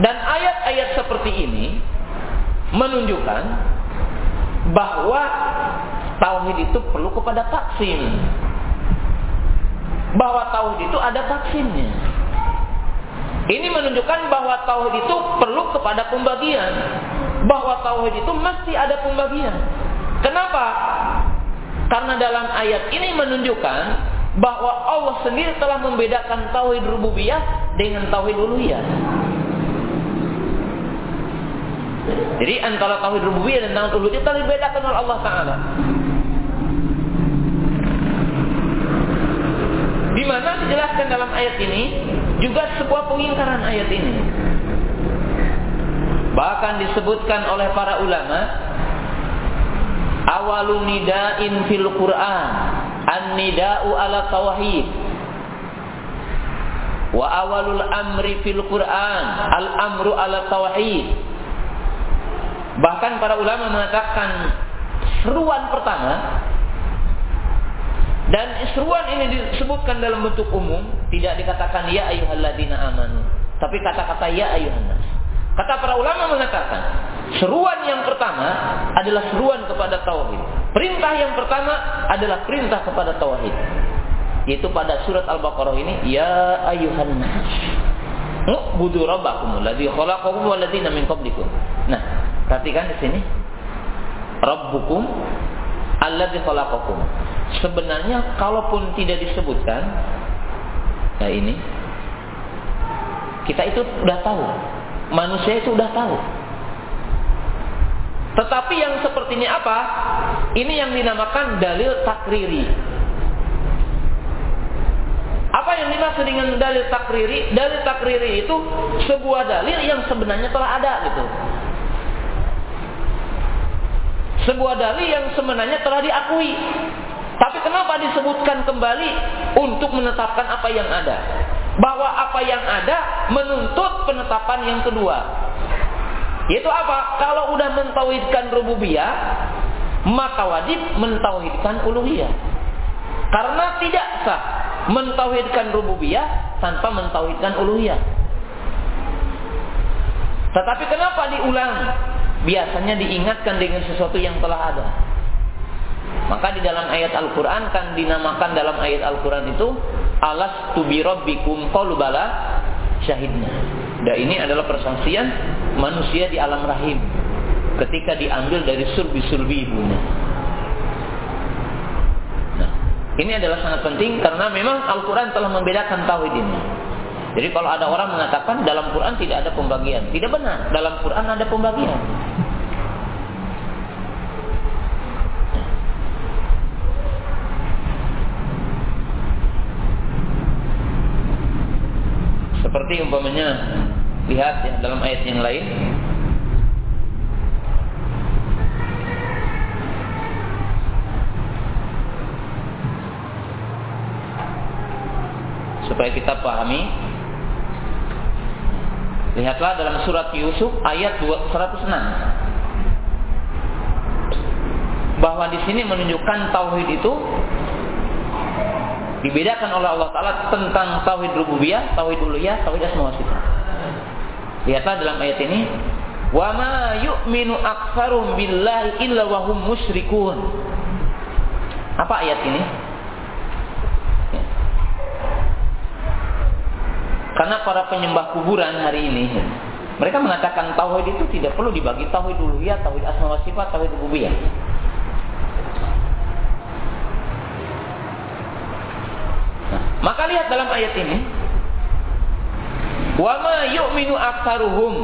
Dan ayat-ayat seperti ini menunjukkan bahwa tauhid itu perlu kepada taksim. Bahwa tauhid itu ada taksimnya. Ini menunjukkan bahwa tauhid itu perlu kepada pembagian. Bahwa tauhid itu mesti ada pembagian. Kenapa? Karena dalam ayat ini menunjukkan bahwa Allah sendiri telah membedakan tauhid rububiyah dengan tauhid uluhiyah. Jadi antara tauhid rububiyah dan tauhid uluhiyah telah dibedakan oleh Allah Taala. Di mana dijelaskan dalam ayat ini juga sebuah pengingkaran ayat ini. Bahkan disebutkan oleh para ulama awalun nida'in fil Quran an-nida'u ala tauhid wa awalul amri fil Quran al-amru ala tauhid bahkan para ulama mengatakan seruan pertama dan seruan ini disebutkan dalam bentuk umum, tidak dikatakan ya ayyuhalladzina amanu, tapi kata-kata ya ayyuhan nas. Kata para ulama mengatakan, seruan yang pertama adalah seruan kepada tauhid. Perintah yang pertama adalah perintah kepada tauhid. Yaitu pada surat Al-Baqarah ini, ya ayyuhan nas. Budu rabbakum alladzi khalaqakum walladzina min qablikum. Nah, perhatikan di sini. Rabbukum alladzi khalaqakum sebenarnya kalaupun tidak disebutkan ya ini kita itu sudah tahu. Manusia itu sudah tahu. Tetapi yang seperti ini apa? Ini yang dinamakan dalil takriri. Apa yang dimaksud dengan dalil takriri? Dalil takriri itu sebuah dalil yang sebenarnya telah ada gitu. Sebuah dalil yang sebenarnya telah diakui tapi kenapa disebutkan kembali untuk menetapkan apa yang ada? Bahwa apa yang ada menuntut penetapan yang kedua. Yaitu apa? Kalau udah mentauhidkan rububiyah, maka wajib mentauhidkan uluhiyah. Karena tidak sah mentauhidkan rububiyah tanpa mentauhidkan uluhiyah. Tetapi kenapa diulang? Biasanya diingatkan dengan sesuatu yang telah ada. Maka di dalam ayat Al-Quran kan dinamakan dalam ayat Al-Quran itu alas tubi rabbikum qalu bala syahidnya. Dan ini adalah persaksian manusia di alam rahim ketika diambil dari surbi-surbi ibunya. Nah, ini adalah sangat penting karena memang Al-Quran telah membedakan tauhid ini. Jadi kalau ada orang mengatakan dalam Quran tidak ada pembagian, tidak benar. Dalam Quran ada pembagian. Seperti umpamanya lihat ya dalam ayat yang lain. Supaya kita pahami. Lihatlah dalam surat Yusuf ayat 106 bahwa di sini menunjukkan tauhid itu dibedakan oleh Allah Taala tentang tauhid rububiyah, tauhid uluhiyah, tauhid asma wa sifat. Lihatlah dalam ayat ini, wa ma yu'minu aktsarum billahi illa wa hum musyrikun. Apa ayat ini? Ya. Karena para penyembah kuburan hari ini mereka mengatakan tauhid itu tidak perlu dibagi tauhid uluhiyah, tauhid asma wa sifat, tauhid rububiyah. Maka lihat dalam ayat ini Wa ma yu'minu aktsaruhum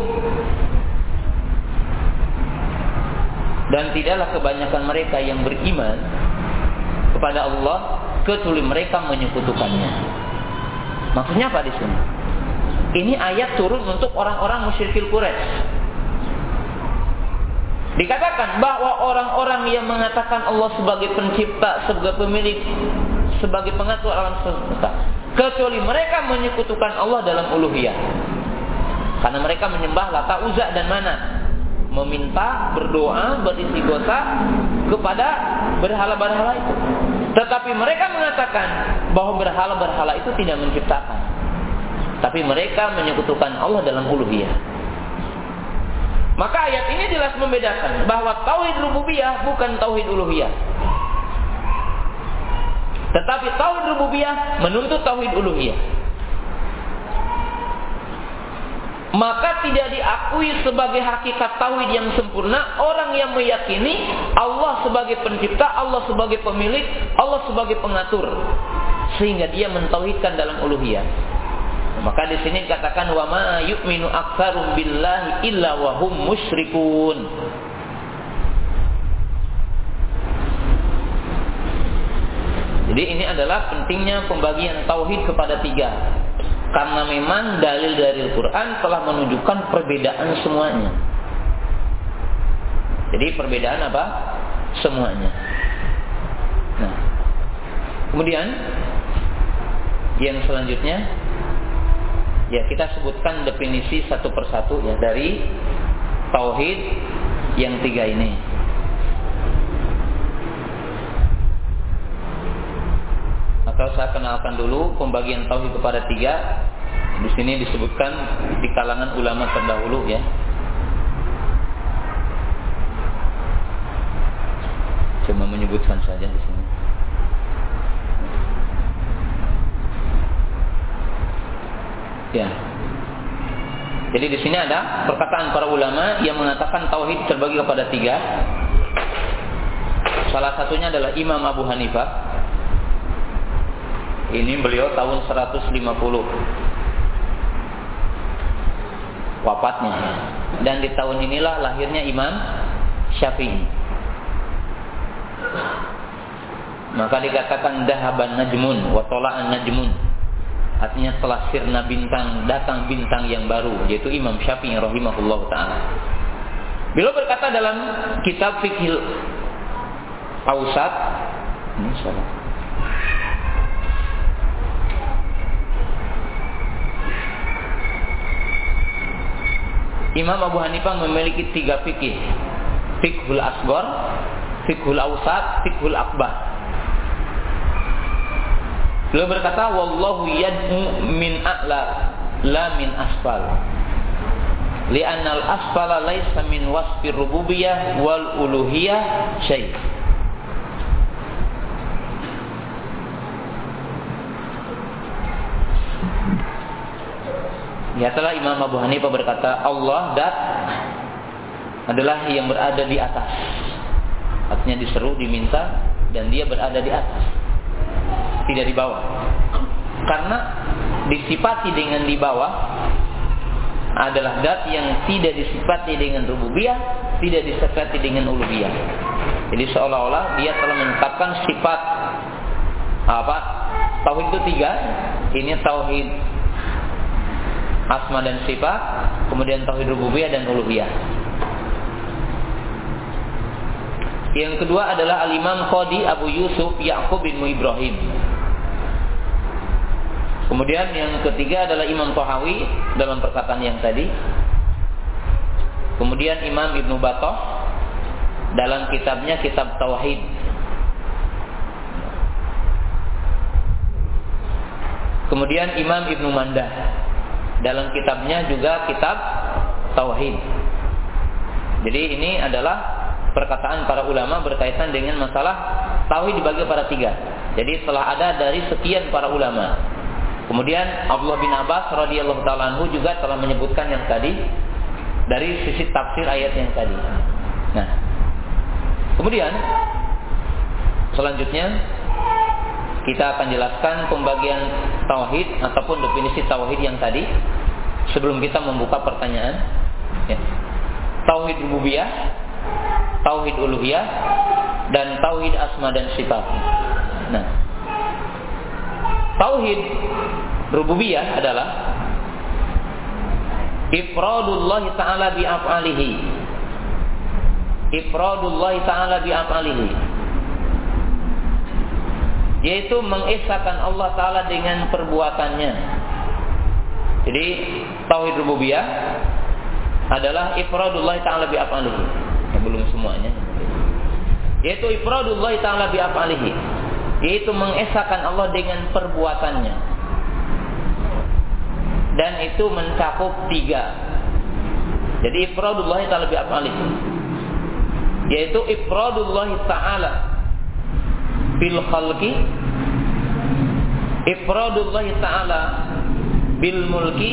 dan tidaklah kebanyakan mereka yang beriman kepada Allah kecuali mereka menyekutukannya. Maksudnya apa di sini? Ini ayat turun untuk orang-orang musyrikin Quraisy. Dikatakan bahwa orang-orang yang mengatakan Allah sebagai pencipta, sebagai pemilik, sebagai pengatur alam semesta, kecuali mereka menyekutukan Allah dalam uluhiyah. Karena mereka menyembah Lata, Uzza dan Mana. Meminta, berdoa, beristighosa kepada berhala-berhala itu. Tetapi mereka mengatakan bahwa berhala-berhala itu tidak menciptakan. Tapi mereka menyekutukan Allah dalam uluhiyah. Maka ayat ini jelas membedakan bahwa tauhid rububiyah bukan tauhid uluhiyah. Tetapi tauhid rububiyah menuntut tauhid uluhiyah. Maka tidak diakui sebagai hakikat tauhid yang sempurna orang yang meyakini Allah sebagai pencipta, Allah sebagai pemilik, Allah sebagai pengatur. Sehingga dia mentauhidkan dalam uluhiyah. Maka di sini dikatakan wa ma yu'minu aktsarum billahi illa wa hum musyrikun. Jadi ini adalah pentingnya pembagian tauhid kepada tiga. Karena memang dalil dari Al-Quran telah menunjukkan perbedaan semuanya. Jadi perbedaan apa? Semuanya. Nah, kemudian yang selanjutnya Ya kita sebutkan definisi satu persatu ya dari tauhid yang tiga ini. Maka saya kenalkan dulu pembagian tauhid kepada tiga. Di sini disebutkan di kalangan ulama terdahulu ya. Cuma menyebutkan saja di sini. Ya. Jadi di sini ada perkataan para ulama yang mengatakan tauhid terbagi kepada tiga. Salah satunya adalah Imam Abu Hanifah. Ini beliau tahun 150 wafatnya. Dan di tahun inilah lahirnya Imam Syafi'i. Maka dikatakan dahaban najmun wa tola'an najmun Artinya telah sirna bintang, datang bintang yang baru, yaitu Imam Syafi'i rahimahullah taala. Beliau berkata dalam kitab Fikhil Ausat, ini salah. Imam Abu Hanifah memiliki tiga fikih. Fikhul Asgor, Fikhul Ausat, Fikhul Akbar. Beliau berkata, "Wallahu yad'u min a'la la min asfal." Li'anna al-asfala laisa min wasfi rububiyah wal uluhiyah syai'. Telah Imam Abu Hanifah berkata Allah dat adalah yang berada di atas. Artinya diseru, diminta dan dia berada di atas tidak di bawah. Karena disifati dengan di bawah adalah dat yang tidak disifati dengan rububiyah, tidak disifati dengan uluhiyah. Jadi seolah-olah dia telah menetapkan sifat apa? Tauhid itu tiga. Ini tauhid asma dan sifat, kemudian tauhid rububiyah dan uluhiyah. Yang kedua adalah Al-Imam Qadi Abu Yusuf Ya'qub bin Ibrahim. Kemudian yang ketiga adalah Imam Tohawi dalam perkataan yang tadi. Kemudian Imam Ibnu Batoh dalam kitabnya Kitab Tauhid. Kemudian Imam Ibnu Mandah dalam kitabnya juga Kitab Tauhid. Jadi ini adalah perkataan para ulama berkaitan dengan masalah tauhid dibagi pada tiga. Jadi setelah ada dari sekian para ulama Kemudian Abdullah bin Abbas radhiyallahu taala juga telah menyebutkan yang tadi dari sisi tafsir ayat yang tadi. Nah, kemudian selanjutnya kita akan jelaskan pembagian tauhid ataupun definisi tauhid yang tadi. sebelum kita membuka pertanyaan ya. tauhid rububiyah tauhid uluhiyah dan tauhid asma dan sifat nah tauhid rububiyah adalah ifradullah taala bi af'alihi ifradullah taala bi af'alihi yaitu mengesahkan Allah taala dengan perbuatannya. Jadi tauhid rububiyah adalah ifradullah taala bi af'alihi. Ya, belum semuanya. Yaitu ifradullah taala bi af'alihi. Yaitu mengesahkan Allah dengan perbuatannya. Dan itu mencakup tiga. Jadi ifradullah taala bi af'alih. Yaitu ifradullah taala bil khalqi ifradullah taala bil mulki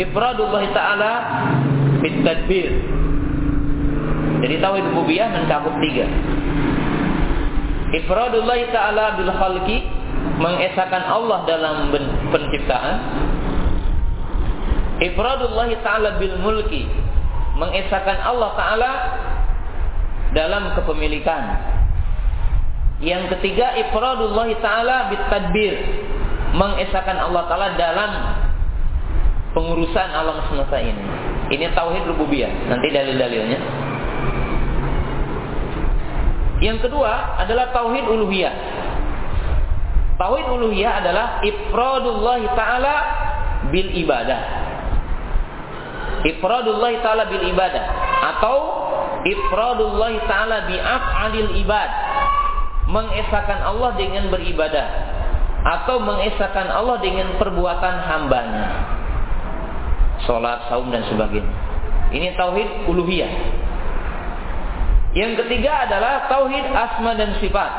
ifradullah taala bil tadbir. Jadi tauhid rububiyah mencakup tiga. Ifradullah taala bil khalqi mengesahkan Allah dalam penciptaan ifradullah taala bil mulki mengesahkan Allah taala dalam kepemilikan yang ketiga ifradullah taala bit tadbir mengesahkan Allah taala dalam pengurusan alam semesta ini. Ini tauhid rububiyah. Nanti dalil-dalilnya. Yang kedua adalah tauhid uluhiyah. Tauhid uluhiyah adalah ifradullah taala bil ibadah. Ifradullah taala bil ibadah. Atau ifradullah taala bi af'alil ibad. Mengesahkan Allah dengan beribadah atau mengesahkan Allah dengan perbuatan hambanya. Salat, saum dan sebagainya. Ini tauhid uluhiyah. Yang ketiga adalah tauhid asma dan sifat.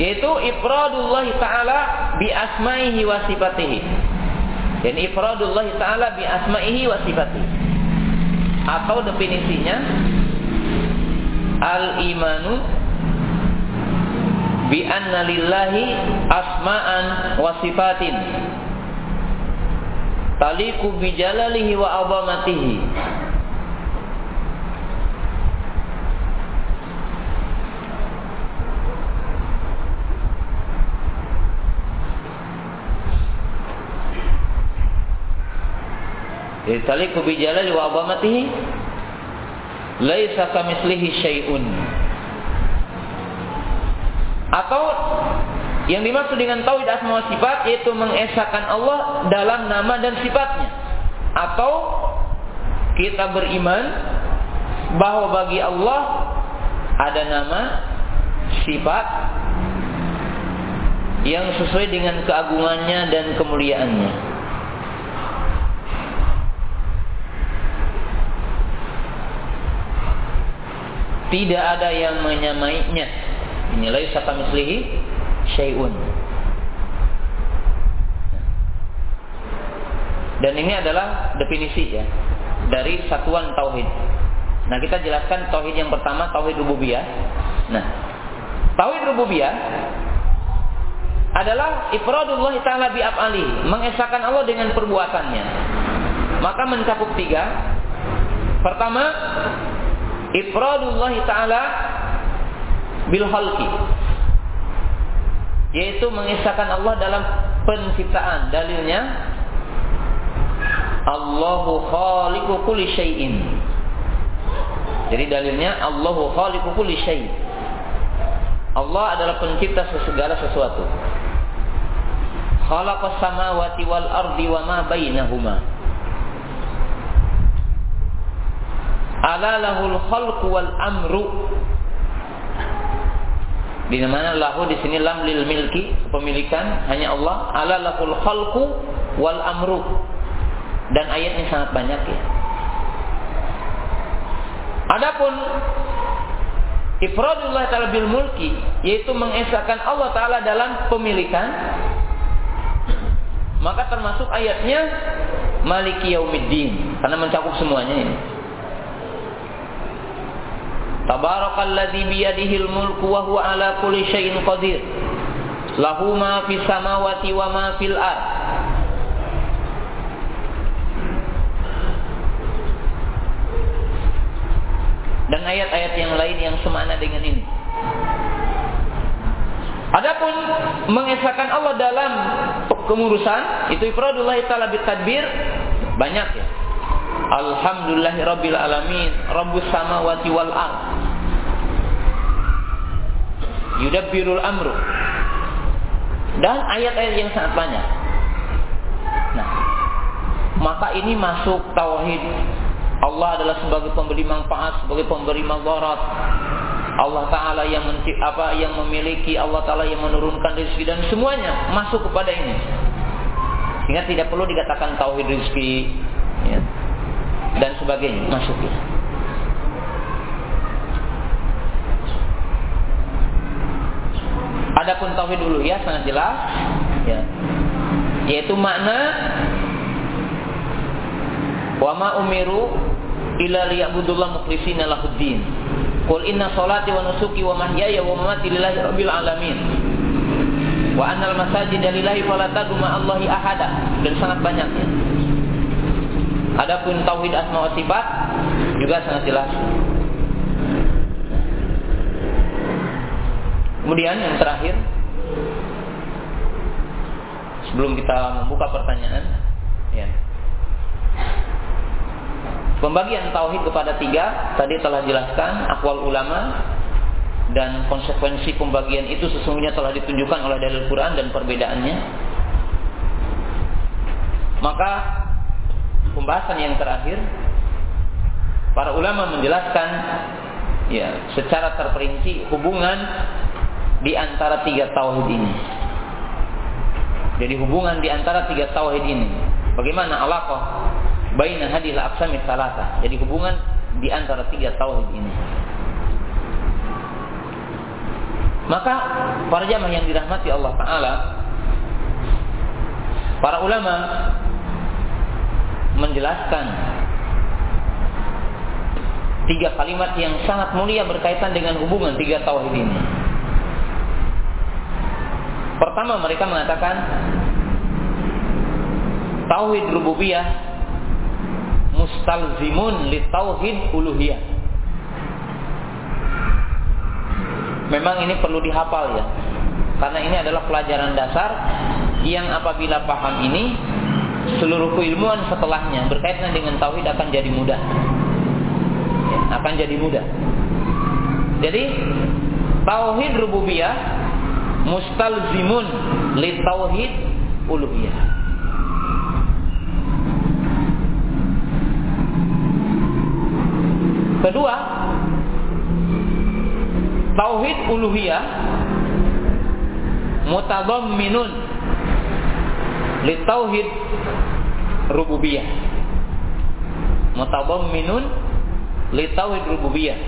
yaitu ifradullah taala bi asmaihi wa sifatihi. Dan ifradullah taala bi asmaihi wa sifatihi. Atau definisinya al imanu bi anna lillahi asma'an wa sifatin taliku bi jalalihi wa azamatihi Jadi taliku bi jalali wa azamatihi laisa kamitslihi syai'un. Atau yang dimaksud dengan tauhid asma wa sifat yaitu mengesahkan Allah dalam nama dan sifatnya. Atau kita beriman bahwa bagi Allah ada nama, sifat yang sesuai dengan keagungannya dan kemuliaannya. Tidak ada yang menyamainya. Nilai sakamislihi syai'un. Dan ini adalah definisi ya dari satuan tauhid. Nah, kita jelaskan tauhid yang pertama tauhid rububiyah. Nah, tauhid rububiyah adalah ifradullah taala bi af'ali, mengesahkan Allah dengan perbuatannya. Maka mencakup tiga. Pertama, ifradullah taala bil halqi yaitu mengisahkan Allah dalam penciptaan. Dalilnya Allahu khaliqu kulli syai'in. Jadi dalilnya Allahu khaliqu kulli syai' Allah adalah pencipta segala sesuatu. Khalaqas samawati wal ardi wa ma bainahuma ala lahul khalqu wal amru. Di mana lahu di sini lam lil milki kepemilikan hanya Allah. Ala lahul khalqu wal amru. Dan ayatnya sangat banyak ya. Adapun ifradullah taala bil mulki yaitu mengesahkan Allah taala dalam pemilikan maka termasuk ayatnya maliki yaumiddin. Karena mencakup semuanya ini Tabarakalladzi biyadihil mulku wa huwa ala kulli syai'in qadir. Lahu ma fis samawati wa ma fil ard. Dan ayat-ayat yang lain yang semana dengan ini. Adapun mengesahkan Allah dalam kemurusan itu ifradullah taala bitadbir banyak ya. Alhamdulillahi alamin, rabbus samawati wal ard. Yudabbirul amru. Dan ayat-ayat yang sangat banyak. Nah, maka ini masuk tauhid. Allah adalah sebagai pemberi manfaat, sebagai pemberi madarat, Allah Taala yang mencip, apa yang memiliki Allah Taala yang menurunkan rezeki dan semuanya masuk kepada ini sehingga tidak perlu dikatakan tauhid rezeki ya, dan sebagainya masuk ya. Adapun tauhid ya sangat jelas ya. Yaitu makna wa ma umiru illa liya'budullah mukhlishina lahuddin Qul inna salati wa nusuki wa mahyaya wa mamati lillahi rabbil alamin. Wa annal masajida lillahi fala tad'u Allahi ahada. Dan sangat banyaknya. Adapun tauhid asma wa sifat juga sangat jelas. Kemudian yang terakhir sebelum kita membuka pertanyaan ya Pembagian tauhid kepada tiga tadi telah jelaskan akwal ulama dan konsekuensi pembagian itu sesungguhnya telah ditunjukkan oleh dalil Quran dan perbedaannya. Maka pembahasan yang terakhir para ulama menjelaskan ya secara terperinci hubungan di antara tiga tauhid ini. Jadi hubungan di antara tiga tauhid ini. Bagaimana alaqah baina hadil aqsami salasa. Jadi hubungan di antara tiga tauhid ini. Maka para jamaah yang dirahmati Allah taala para ulama menjelaskan tiga kalimat yang sangat mulia berkaitan dengan hubungan tiga tauhid ini. Pertama mereka mengatakan tauhid rububiyah mustalzimun li tauhid uluhiyah. Memang ini perlu dihafal ya. Karena ini adalah pelajaran dasar yang apabila paham ini seluruh keilmuan setelahnya berkaitan dengan tauhid akan jadi mudah. Akan jadi mudah. Jadi tauhid rububiyah mustalzimun li tauhid uluhiyah. Kedua, tauhid uluhiyah mutadamminun li tauhid rububiyah. Mutadamminun li tauhid rububiyah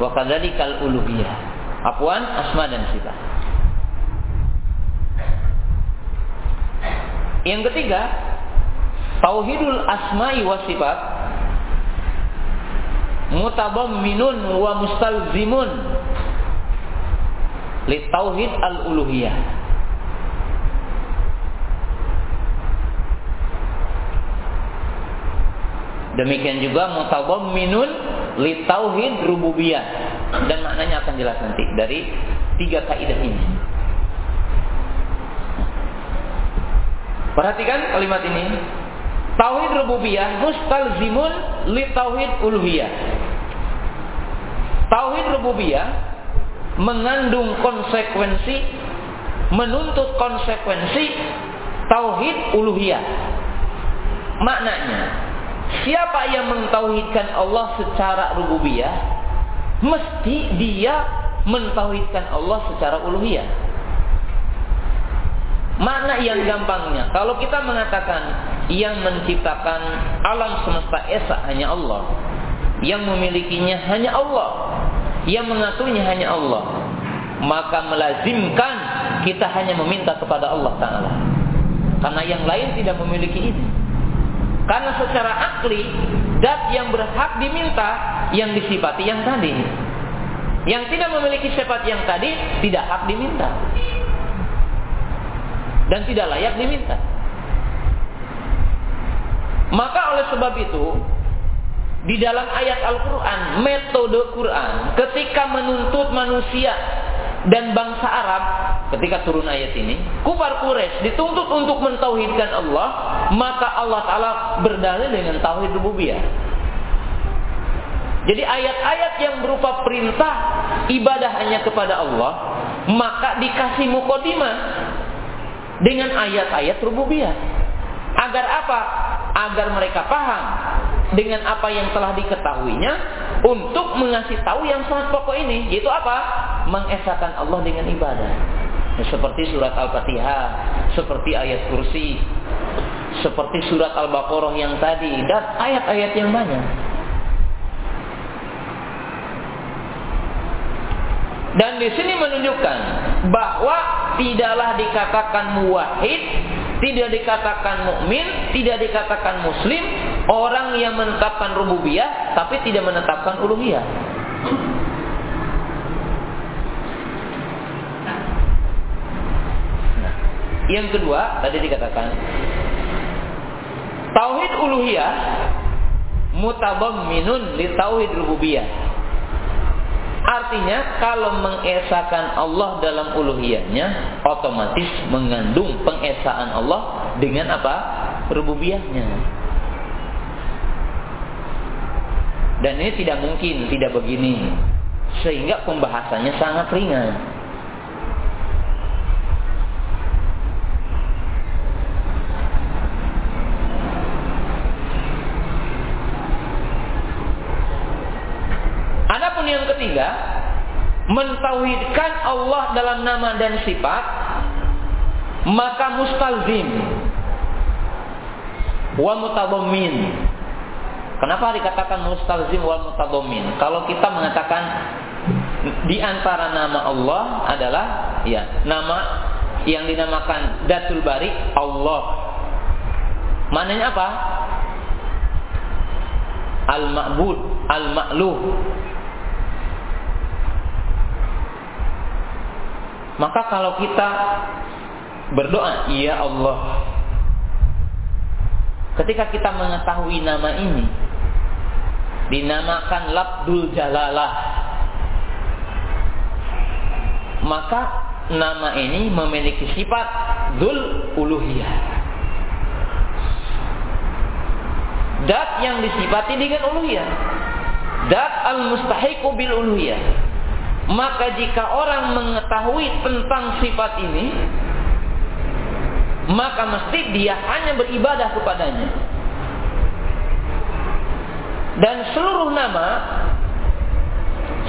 wa kadzalikal uluhiyah. Afwan asma dan sifat. Yang ketiga, tauhidul asma'i wa sifat mutabamminun wa mustalzimun li tauhid al-uluhiyah. Demikian juga mutabamminun li tauhid rububiyah dan maknanya akan jelas nanti dari tiga kaidah ini. Perhatikan kalimat ini. Tauhid rububiyah mustalzimun li tauhid uluhiyah. Tauhid rububiyah mengandung konsekuensi menuntut konsekuensi tauhid uluhiyah. Maknanya, siapa yang mentauhidkan Allah secara rububiyah, mesti dia mentauhidkan Allah secara uluhiyah. Makna yang gampangnya, kalau kita mengatakan yang menciptakan alam semesta esa hanya Allah, yang memilikinya hanya Allah, yang mengaturnya hanya Allah. Maka melazimkan kita hanya meminta kepada Allah Ta'ala. Karena yang lain tidak memiliki ini. Karena secara akli, dat yang berhak diminta, yang disifati yang tadi. Yang tidak memiliki sifat yang tadi tidak hak diminta. Dan tidak layak diminta. Maka oleh sebab itu, di dalam ayat Al-Quran, metode Quran, ketika menuntut manusia dan bangsa Arab, ketika turun ayat ini, kufar Quraisy dituntut untuk mentauhidkan Allah, maka Allah Ta'ala berdalil dengan tauhid rububiyah. Jadi ayat-ayat yang berupa perintah ibadah hanya kepada Allah, maka dikasih mukodimah dengan ayat-ayat rububiyah. Agar apa? Agar mereka paham dengan apa yang telah diketahuinya untuk mengasih tahu yang sangat pokok ini, yaitu apa? Mengesahkan Allah dengan ibadah. Seperti surat Al-Fatihah, seperti ayat kursi, seperti surat Al-Baqarah yang tadi, dan ayat-ayat yang banyak. Dan di sini menunjukkan bahwa tidaklah dikatakan muwahhid, tidak dikatakan mukmin, tidak dikatakan muslim orang yang menetapkan rububiyah tapi tidak menetapkan uluhiyah. Yang kedua tadi dikatakan tauhid uluhiyah mutabamminun li tauhid rububiyah. Artinya kalau mengesahkan Allah dalam uluhiyahnya otomatis mengandung pengesaan Allah dengan apa? rububiyahnya. Dan ini tidak mungkin tidak begini. Sehingga pembahasannya sangat ringan. Yang ketiga, mentauhidkan Allah dalam nama dan sifat, maka mustalzim wa mutadammin. Kenapa dikatakan mustalzim wa mutadammin? Kalau kita mengatakan di antara nama Allah adalah ya nama yang dinamakan Datul Bari Allah. Mananya apa? Al-Ma'bud, Al-Ma'luh. Maka kalau kita berdoa, "Ya Allah." Ketika kita mengetahui nama ini dinamakan Labdul Jalalah. Maka nama ini memiliki sifat Dul Uluhiyah. Dat yang disifati dengan uluhiyah. Dat al-mustahiqu bil uluhiyah maka jika orang mengetahui tentang sifat ini, maka mesti dia hanya beribadah kepadanya. Dan seluruh nama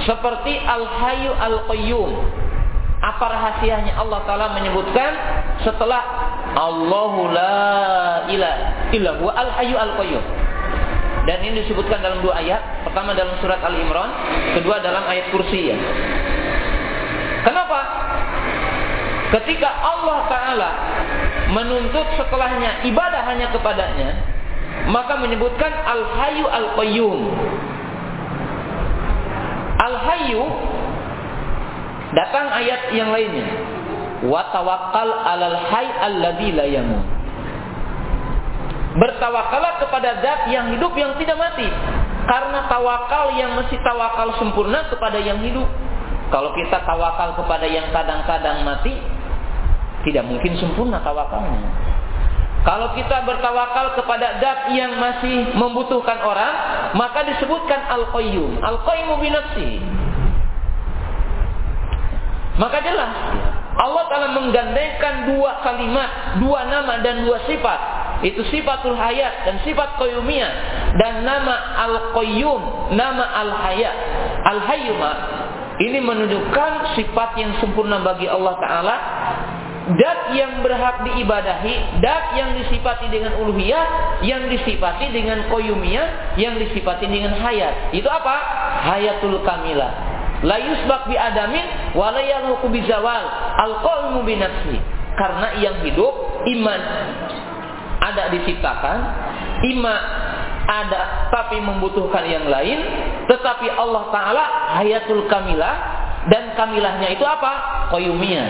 seperti Al-Hayyu Al-Qayyum. Apa rahasianya Allah Ta'ala menyebutkan setelah Allahu la ilaha illa al-hayyu al-qayyum. Dan ini disebutkan dalam dua ayat. Pertama dalam surat Al Imran, kedua dalam ayat kursi ya. Kenapa? Ketika Allah Ta'ala menuntut setelahnya ibadah hanya kepadanya, maka menyebutkan Al-Hayyu Al-Qayyum. Al-Hayyu datang ayat yang lainnya. Wa tawakkal 'alal hayy alladzi la yamut. Bertawakalah kepada zat yang hidup yang tidak mati. Karena tawakal yang mesti tawakal sempurna kepada yang hidup. Kalau kita tawakal kepada yang kadang-kadang mati, tidak mungkin sempurna tawakalnya. Kalau kita bertawakal kepada zat yang masih membutuhkan orang, maka disebutkan Al-Qayyum. Al-Qayyum binafsi. Maka jelas Allah telah menggandengkan dua kalimat, dua nama dan dua sifat itu sifatul hayat dan sifat qayyumiyah dan nama al-qayyum, nama al-hayat. Al-hayyuma ini menunjukkan sifat yang sempurna bagi Allah taala Dat yang berhak diibadahi, dat yang disifati dengan uluhiyah, yang disifati dengan koyumiyah, yang disifati dengan hayat. Itu apa? Hayatul kamilah. La yusbak bi adamin wa la bizawal. Al-qalmu binafsi. Karena yang hidup iman ada diciptakan, ima ada tapi membutuhkan yang lain, Tetapi Allah Ta'ala hayatul kamilah dan kamilahnya itu apa? Qayyumiyah.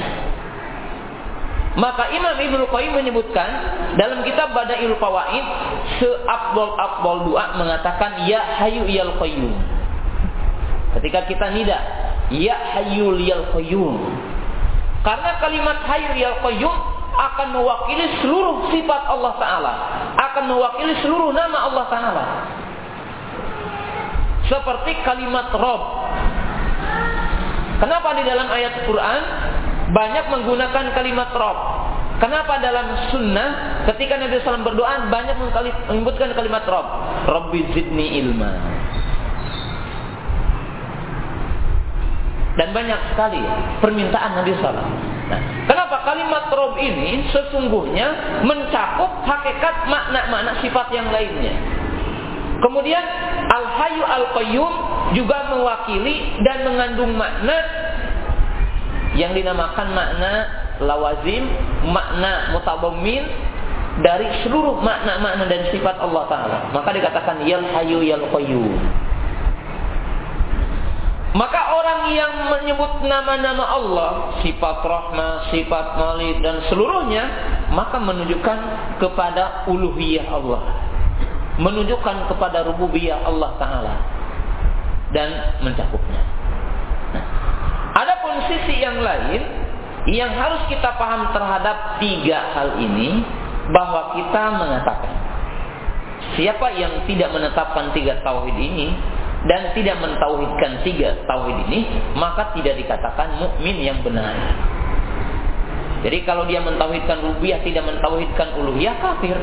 Maka Imam Ibnu Qayyim menyebutkan dalam kitab Badail Fawaid seabdol-abdol doa mengatakan ya hayu yal qayyum. Ketika kita nida ya hayu yal qayyum. Karena kalimat hayu yal qayyum akan mewakili seluruh sifat Allah Ta'ala. Akan mewakili seluruh nama Allah Ta'ala. Seperti kalimat Rob. Kenapa di dalam ayat Quran banyak menggunakan kalimat Rob. Kenapa dalam sunnah ketika Nabi SAW berdoa banyak menyebutkan kalimat Rob. Robbi zidni ilma. Dan banyak sekali permintaan Nabi SAW. Nah, kenapa kalimat Rob ini sesungguhnya mencakup hakikat makna-makna sifat yang lainnya. Kemudian Al-Hayyu Al-Qayyum juga mewakili dan mengandung makna yang dinamakan makna lawazim, makna mutabammin dari seluruh makna-makna dan sifat Allah Ta'ala. Maka dikatakan Yal Hayu Yal Qayyum. Maka orang yang menyebut nama-nama Allah, sifat rahmah, sifat malik dan seluruhnya, maka menunjukkan kepada uluhiyah Allah. Menunjukkan kepada rububiyah Allah Ta'ala. Dan mencakupnya. Adapun sisi yang lain yang harus kita paham terhadap tiga hal ini bahwa kita mengatakan siapa yang tidak menetapkan tiga tauhid ini dan tidak mentauhidkan tiga tauhid ini maka tidak dikatakan mukmin yang benar. Jadi kalau dia mentauhidkan rububiyah tidak mentauhidkan uluhiyah kafir.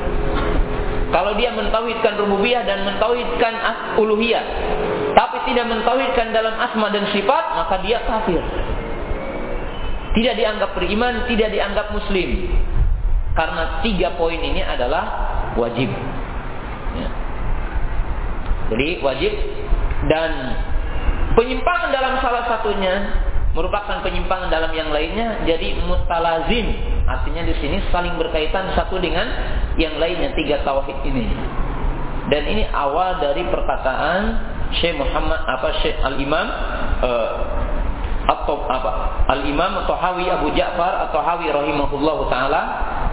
Kalau dia mentauhidkan rububiyah dan mentauhidkan uluhiyah tapi tidak mentauhidkan dalam asma dan sifat, maka dia kafir. Tidak dianggap beriman, tidak dianggap muslim. Karena tiga poin ini adalah wajib. Ya. Jadi wajib dan penyimpangan dalam salah satunya merupakan penyimpangan dalam yang lainnya jadi mustalazim artinya di sini saling berkaitan satu dengan yang lainnya tiga tauhid ini. Dan ini awal dari perkataan Syekh Muhammad apa Syekh Al Imam uh, atau apa Al Imam Tahawi Abu Ja'far atau Hawi rahimahullah taala.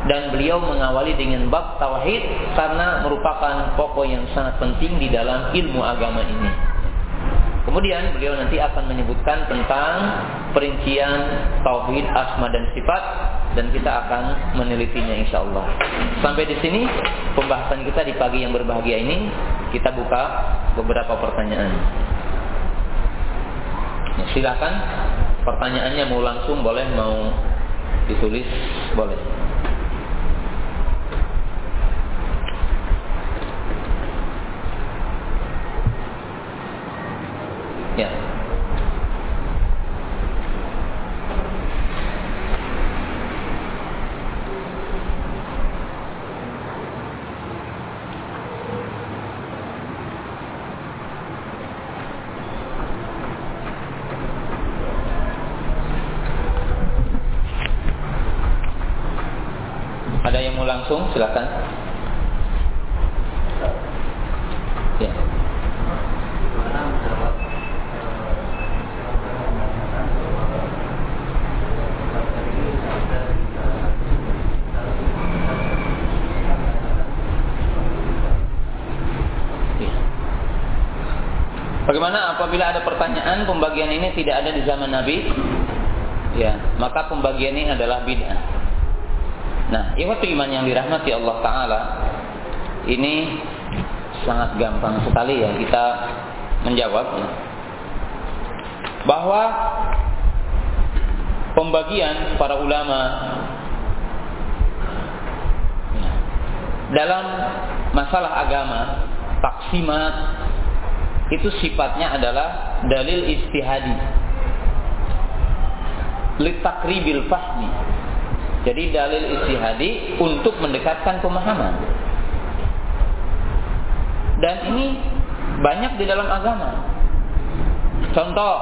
Dan beliau mengawali dengan bab tauhid karena merupakan pokok yang sangat penting di dalam ilmu agama ini. Kemudian beliau nanti akan menyebutkan tentang perincian tauhid asma dan sifat dan kita akan menelitinya insya Allah. Sampai di sini pembahasan kita di pagi yang berbahagia ini kita buka beberapa pertanyaan. Ya, silakan pertanyaannya mau langsung boleh mau ditulis boleh. Ya. Ada yang mau langsung silakan. Ya. Bagaimana apabila ada pertanyaan pembagian ini tidak ada di zaman Nabi? Ya, maka pembagian ini adalah bid'ah. Nah, ikhwatu iman yang dirahmati Allah taala, ini sangat gampang sekali ya kita menjawab bahwa pembagian para ulama dalam masalah agama taksimat itu sifatnya adalah dalil istihadi litakribil fahmi jadi dalil istihadi untuk mendekatkan pemahaman dan ini banyak di dalam agama contoh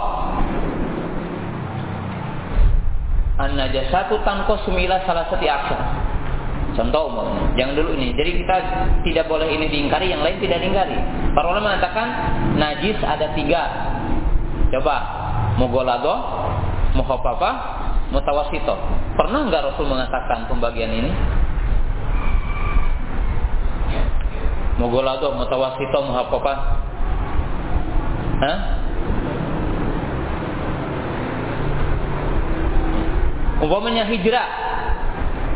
an-najasatu tanqus mila salah satu aksar Contoh umumnya. Jangan dulu ini. Jadi kita tidak boleh ini diingkari, yang lain tidak diingkari. Para ulama mengatakan najis ada tiga. Coba. Mugolado, muhafafah, mutawasito. Pernah nggak Rasul mengatakan pembagian ini? Mugolado, mutawasito, muhafafah. Hah? Umpamanya hijrah.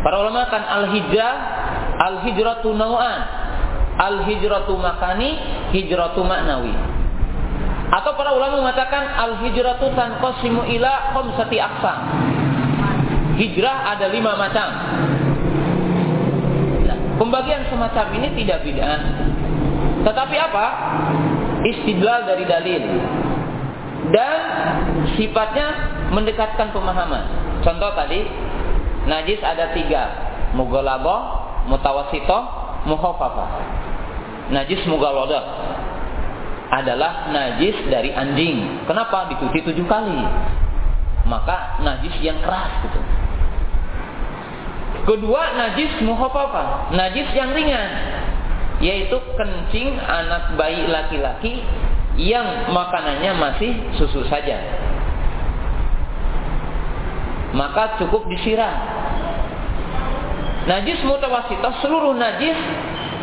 Para ulama kan al-hijrah, al-hijratu naw'an. Al-hijratu makani, hijratu maknawi. Atau para ulama mengatakan al-hijratu tanqasimu ila khamsati aqsam. Hijrah ada lima macam. Nah, pembagian semacam ini tidak bid'ah. Tetapi apa? Istidlal dari dalil. Dan sifatnya mendekatkan pemahaman. Contoh tadi, najis ada tiga. Mughalabo, mutawasito, muhafafah. Najis mughaladah adalah najis dari anjing. Kenapa? Dicuci tujuh kali. Maka najis yang keras gitu. Kedua, najis muhafafah. Najis yang ringan. Yaitu kencing anak bayi laki-laki yang makanannya masih susu saja maka cukup disiram. Najis mutawasitah seluruh najis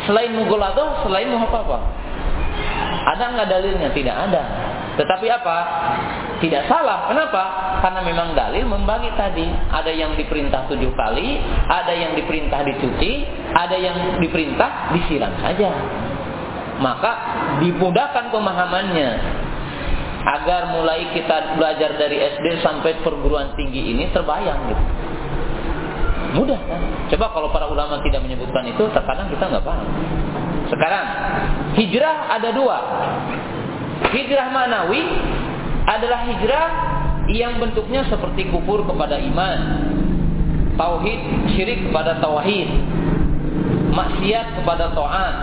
selain mughaladzah, selain muhafafah. Ada nggak dalilnya? Tidak ada. Tetapi apa? Tidak salah. Kenapa? Karena memang dalil membagi tadi. Ada yang diperintah tujuh kali, ada yang diperintah dicuci, ada yang diperintah disiram saja. Maka dimudahkan pemahamannya agar mulai kita belajar dari SD sampai perguruan tinggi ini terbayang gitu. Mudah kan? Coba kalau para ulama tidak menyebutkan itu, terkadang kita nggak paham. Sekarang, hijrah ada dua. Hijrah manawi adalah hijrah yang bentuknya seperti kufur kepada iman, tauhid syirik kepada tauhid, maksiat kepada taat,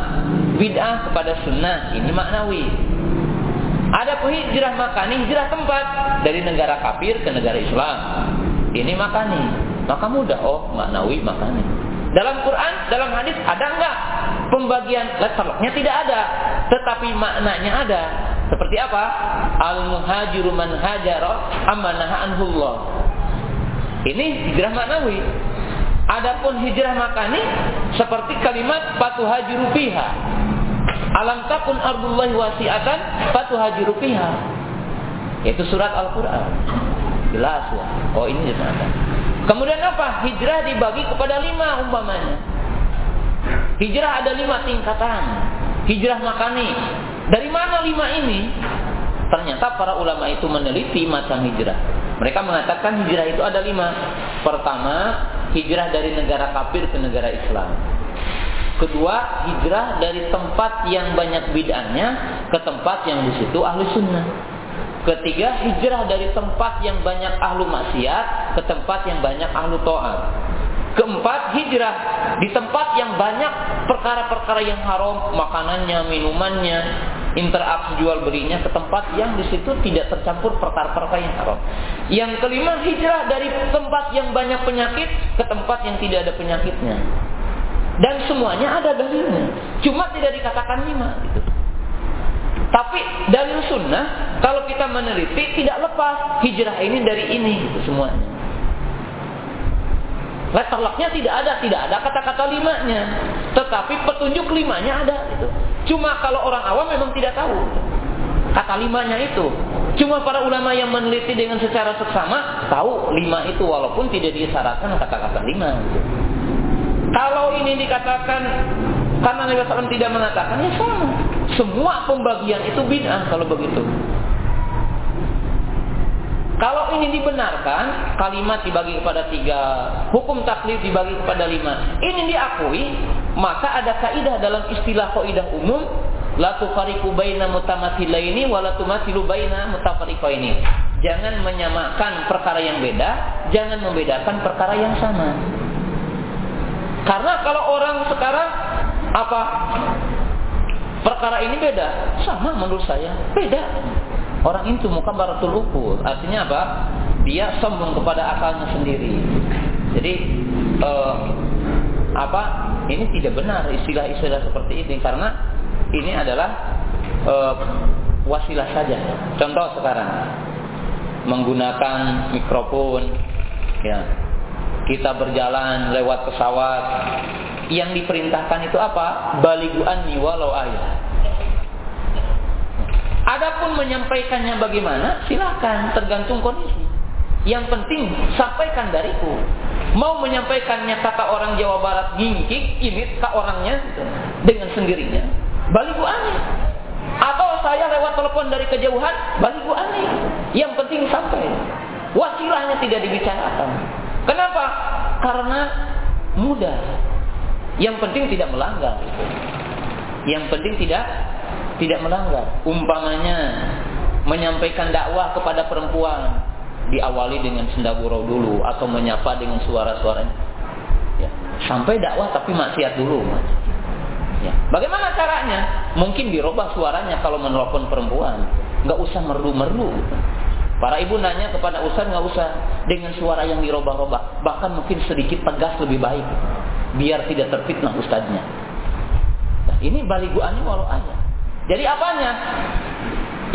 bid'ah kepada sunnah. Ini maknawi. Ada hijrah makani, hijrah tempat dari negara kafir ke negara Islam. Ini makani. Maka mudah. Oh, maknawi makani. Dalam Quran, dalam hadis ada enggak pembagian letternya tidak ada, tetapi maknanya ada. Seperti apa? Al muhajiru man hajara amanaha anhullah. Ini hijrah maknawi. Adapun hijrah makani seperti kalimat patuhajiru fiha Alam takun ardullahi wasi'atan fatuhajiru fiha. Yaitu surat Al-Qur'an. Jelas ya. Oh ini jelas. Kemudian apa? Hijrah dibagi kepada lima umpamanya. Hijrah ada lima tingkatan. Hijrah makani. Dari mana lima ini? Ternyata para ulama itu meneliti macam hijrah. Mereka mengatakan hijrah itu ada lima. Pertama, hijrah dari negara kafir ke negara Islam. Kedua, hijrah dari tempat yang banyak bid'ahnya ke tempat yang di situ ahli sunnah. Ketiga, hijrah dari tempat yang banyak ahlu maksiat ke tempat yang banyak ahlu to'at. Keempat, hijrah di tempat yang banyak perkara-perkara yang haram, makanannya, minumannya, interaksi jual belinya ke tempat yang di situ tidak tercampur perkara-perkara yang haram. Yang kelima, hijrah dari tempat yang banyak penyakit ke tempat yang tidak ada penyakitnya. Dan semuanya ada dalilnya. Cuma tidak dikatakan lima gitu. Tapi dalil sunnah kalau kita meneliti tidak lepas hijrah ini dari ini gitu semuanya. Letter tidak ada, tidak ada kata-kata limanya. Tetapi petunjuk limanya ada gitu. Cuma kalau orang awam memang tidak tahu kata limanya itu. Cuma para ulama yang meneliti dengan secara seksama tahu lima itu walaupun tidak disyaratkan kata-kata lima. Gitu. Kalau ini dikatakan karena Nabi SAW tidak mengatakan ya sama. Semua pembagian itu bid'ah kalau begitu. Kalau ini dibenarkan, kalimat dibagi kepada tiga, hukum taklif dibagi kepada lima. Ini diakui, maka ada kaidah dalam istilah kaidah umum, la tufariqu baina mutamathilaini wa la tumathilu baina mutafariqaini. Jangan menyamakan perkara yang beda, jangan membedakan perkara yang sama. Karena kalau orang sekarang apa perkara ini beda, sama menurut saya beda. Orang itu muka baratul ukur, artinya apa? Dia sombong kepada akalnya sendiri. Jadi uh, apa ini tidak benar istilah-istilah seperti ini karena ini adalah uh, wasilah saja. Contoh sekarang menggunakan mikrofon ya. Kita berjalan lewat pesawat yang diperintahkan itu apa? Baliguan walau ayat. Adapun menyampaikannya bagaimana? Silakan, tergantung kondisi. Yang penting sampaikan dariku. Mau menyampaikannya kata orang Jawa Barat gingkik, ini ke orangnya dengan sendirinya. Baliku aneh. Atau saya lewat telepon dari kejauhan, baliku aneh. Yang penting sampai. Wasilahnya tidak dibicarakan. Kenapa? Karena mudah. Yang penting tidak melanggar. Yang penting tidak tidak melanggar. Umpamanya menyampaikan dakwah kepada perempuan diawali dengan sendagurau dulu atau menyapa dengan suara-suaranya. Ya, sampai dakwah tapi maksiat dulu. Ya. Bagaimana caranya? Mungkin dirubah suaranya kalau menelpon perempuan. Nggak usah merdu-merdu. Para ibu nanya kepada ustaz nggak usah dengan suara yang dirubah-rubah. Bahkan mungkin sedikit tegas lebih baik. Biar tidak terfitnah ustaznya. Nah, ini baliguannya walau ayat. Jadi apanya?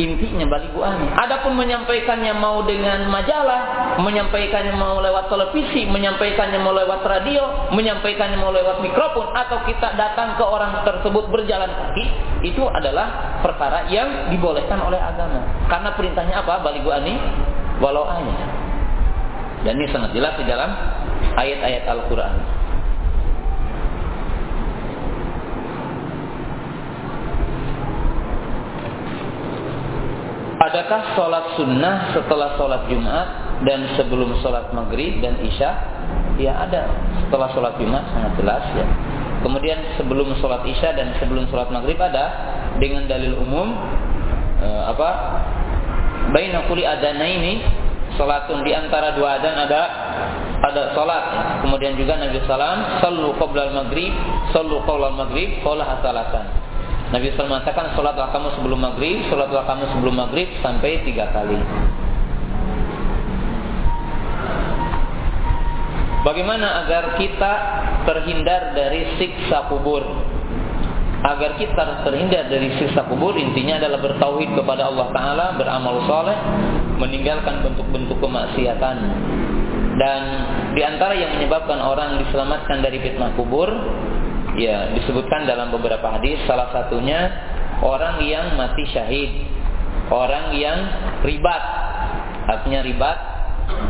Intinya baliguannya. Adapun menyampaikannya mau dengan majalah, menyampaikannya mau lewat televisi, menyampaikannya mau lewat radio, menyampaikannya mau lewat mikrofon, atau kita datang ke orang tersebut berjalan kaki, itu adalah perkara yang dibolehkan oleh agama. Karena perintahnya apa? Baliguani walau ayat. Dan ini sangat jelas di dalam ayat-ayat Al-Quran. Adakah sholat sunnah setelah sholat Jumat dan sebelum sholat maghrib dan isya? Ya ada. Setelah sholat Jumat sangat jelas ya. Kemudian sebelum sholat isya dan sebelum sholat maghrib ada dengan dalil umum eh, apa? Baina kuli adana ini sholatun di antara dua adan ada ada sholat. Kemudian juga Nabi Sallam sallu qabla maghrib, sallu qabla maghrib, qala hasalatan. Nabi SAW mengatakan sholatlah kamu sebelum maghrib, sholatlah kamu sebelum maghrib sampai tiga kali. Bagaimana agar kita terhindar dari siksa kubur? Agar kita terhindar dari siksa kubur intinya adalah bertauhid kepada Allah Taala, beramal soleh, meninggalkan bentuk-bentuk kemaksiatan. Dan di antara yang menyebabkan orang diselamatkan dari fitnah kubur ya disebutkan dalam beberapa hadis salah satunya orang yang mati syahid. Orang yang ribat. Artinya ribat.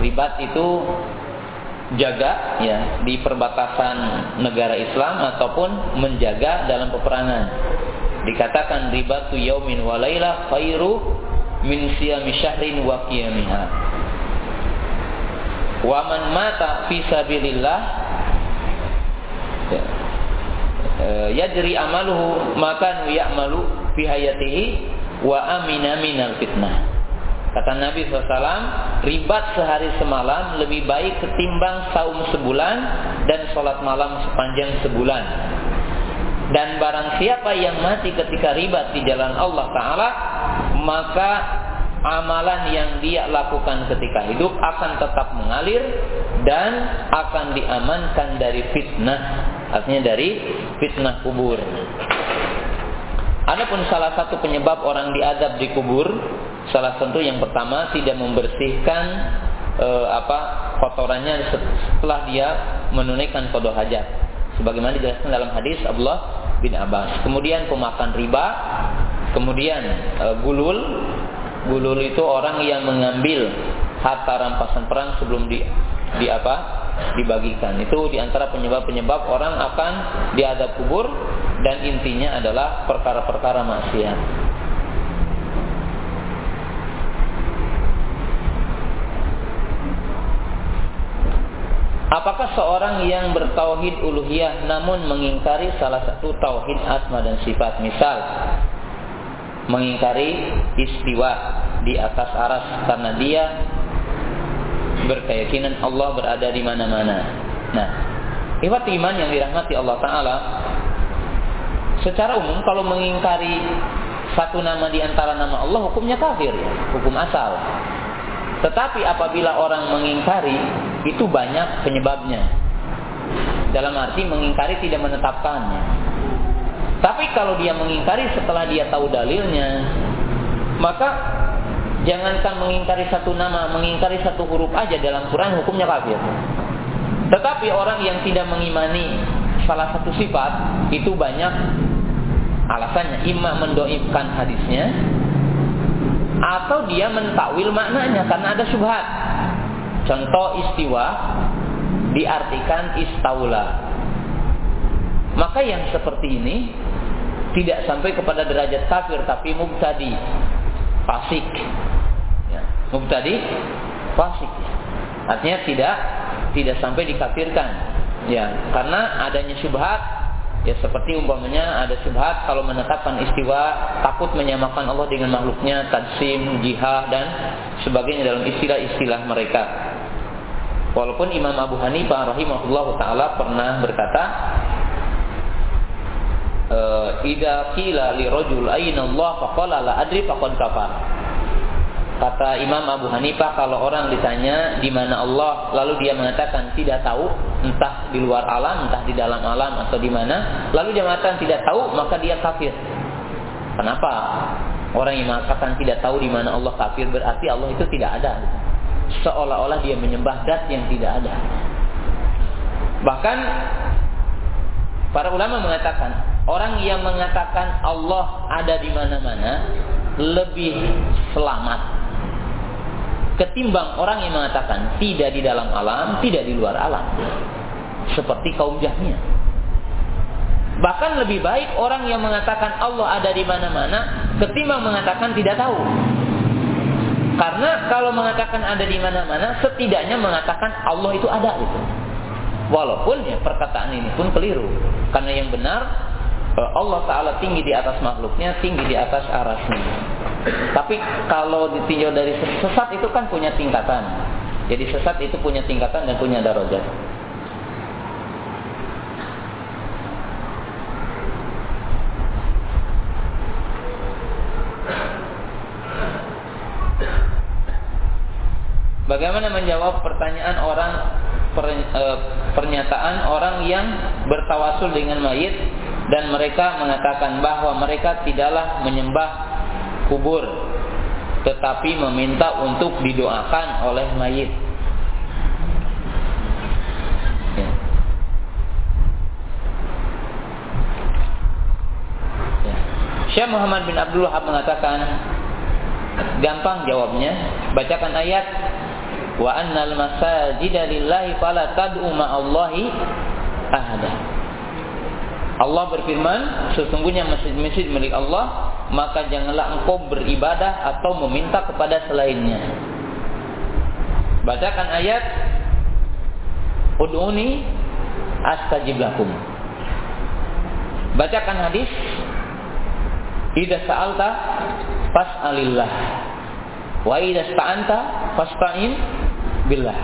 Ribat itu jaga ya di perbatasan negara Islam ataupun menjaga dalam peperangan. Dikatakan ribatu yaumin walailah khairu min siyami syahrin wa qiyamiha. Wa man mata fi sabilillah ya, yajri amaluhu maka ya'malu fi hayatihi wa amina minal fitnah. Kata Nabi SAW, ribat sehari semalam lebih baik ketimbang saum sebulan dan sholat malam sepanjang sebulan. Dan barang siapa yang mati ketika ribat di jalan Allah Ta'ala, maka amalan yang dia lakukan ketika hidup akan tetap mengalir dan akan diamankan dari fitnah Artinya dari fitnah kubur. Adapun salah satu penyebab orang diadab di kubur, salah satu yang pertama tidak membersihkan e, apa kotorannya setelah dia menunaikan kodoh hajat. Sebagaimana dijelaskan dalam hadis Abdullah bin Abbas. Kemudian pemakan riba, kemudian e, gulul. Gulul itu orang yang mengambil harta rampasan perang sebelum di di apa dibagikan. Itu di antara penyebab-penyebab orang akan diadab kubur dan intinya adalah perkara-perkara maksiat. Apakah seorang yang bertauhid uluhiyah namun mengingkari salah satu tauhid asma dan sifat misal mengingkari istiwa di atas aras karena dia berkeyakinan Allah berada di mana-mana. Nah, ikhwat iman yang dirahmati Allah Ta'ala, secara umum kalau mengingkari satu nama di antara nama Allah, hukumnya kafir, hukum asal. Tetapi apabila orang mengingkari, itu banyak penyebabnya. dalam arti mengingkari tidak menetapkannya. Tapi kalau dia mengingkari setelah dia tahu dalilnya, maka jangankan mengingkari satu nama, mengingkari satu huruf aja dalam Quran hukumnya kafir. Tetapi orang yang tidak mengimani salah satu sifat itu banyak alasannya. Imam mendoibkan hadisnya atau dia mentakwil maknanya karena ada syubhat. Contoh istiwa diartikan istaula. Maka yang seperti ini tidak sampai kepada derajat kafir tapi mubtadi fasik. Ya, mubtadi fasik. Artinya tidak tidak sampai dikafirkan. Ya karena adanya syubhat ya seperti umpamanya ada syubhat kalau menetapkan istiwa takut menyamakan Allah dengan makhluknya tadsim jihad dan sebagainya dalam istilah-istilah mereka. Walaupun Imam Abu Hanifah rahimahullah taala pernah berkata ida kila li rajul ayna Allah faqala la adri faqad kafar. Kata Imam Abu Hanifah kalau orang ditanya di mana Allah lalu dia mengatakan tidak tahu entah di luar alam entah di dalam alam atau di mana lalu dia mengatakan tidak tahu maka dia kafir. Kenapa? Orang yang mengatakan tidak tahu di mana Allah kafir berarti Allah itu tidak ada. Seolah-olah dia menyembah zat yang tidak ada. Bahkan para ulama mengatakan Orang yang mengatakan Allah ada di mana-mana lebih selamat ketimbang orang yang mengatakan tidak di dalam alam, tidak di luar alam. Seperti kaum Jahmiyah. Bahkan lebih baik orang yang mengatakan Allah ada di mana-mana ketimbang mengatakan tidak tahu. Karena kalau mengatakan ada di mana-mana, setidaknya mengatakan Allah itu ada itu. Walaupun ya perkataan ini pun keliru. Karena yang benar Allah Ta'ala tinggi di atas makhluknya, tinggi di atas arasnya. Tapi kalau ditinjau dari sesat itu kan punya tingkatan. Jadi sesat itu punya tingkatan dan punya darajat. Bagaimana menjawab pertanyaan orang eh, pernyataan orang yang bertawasul dengan mayit dan mereka mengatakan bahwa mereka tidaklah menyembah kubur tetapi meminta untuk didoakan oleh mayit. Ya. Ya. Syekh Muhammad bin Abdul Wahab mengatakan gampang jawabnya bacakan ayat wa annal masajida lillahi fala tad'u ma'allahi ahada Allah berfirman, sesungguhnya masjid-masjid milik Allah, maka janganlah engkau beribadah atau meminta kepada selainnya. Bacakan ayat Ud'uni astajib lakum. Bacakan hadis Ida sa'alta fas'alillah wa ida sta'anta fasta'in billah.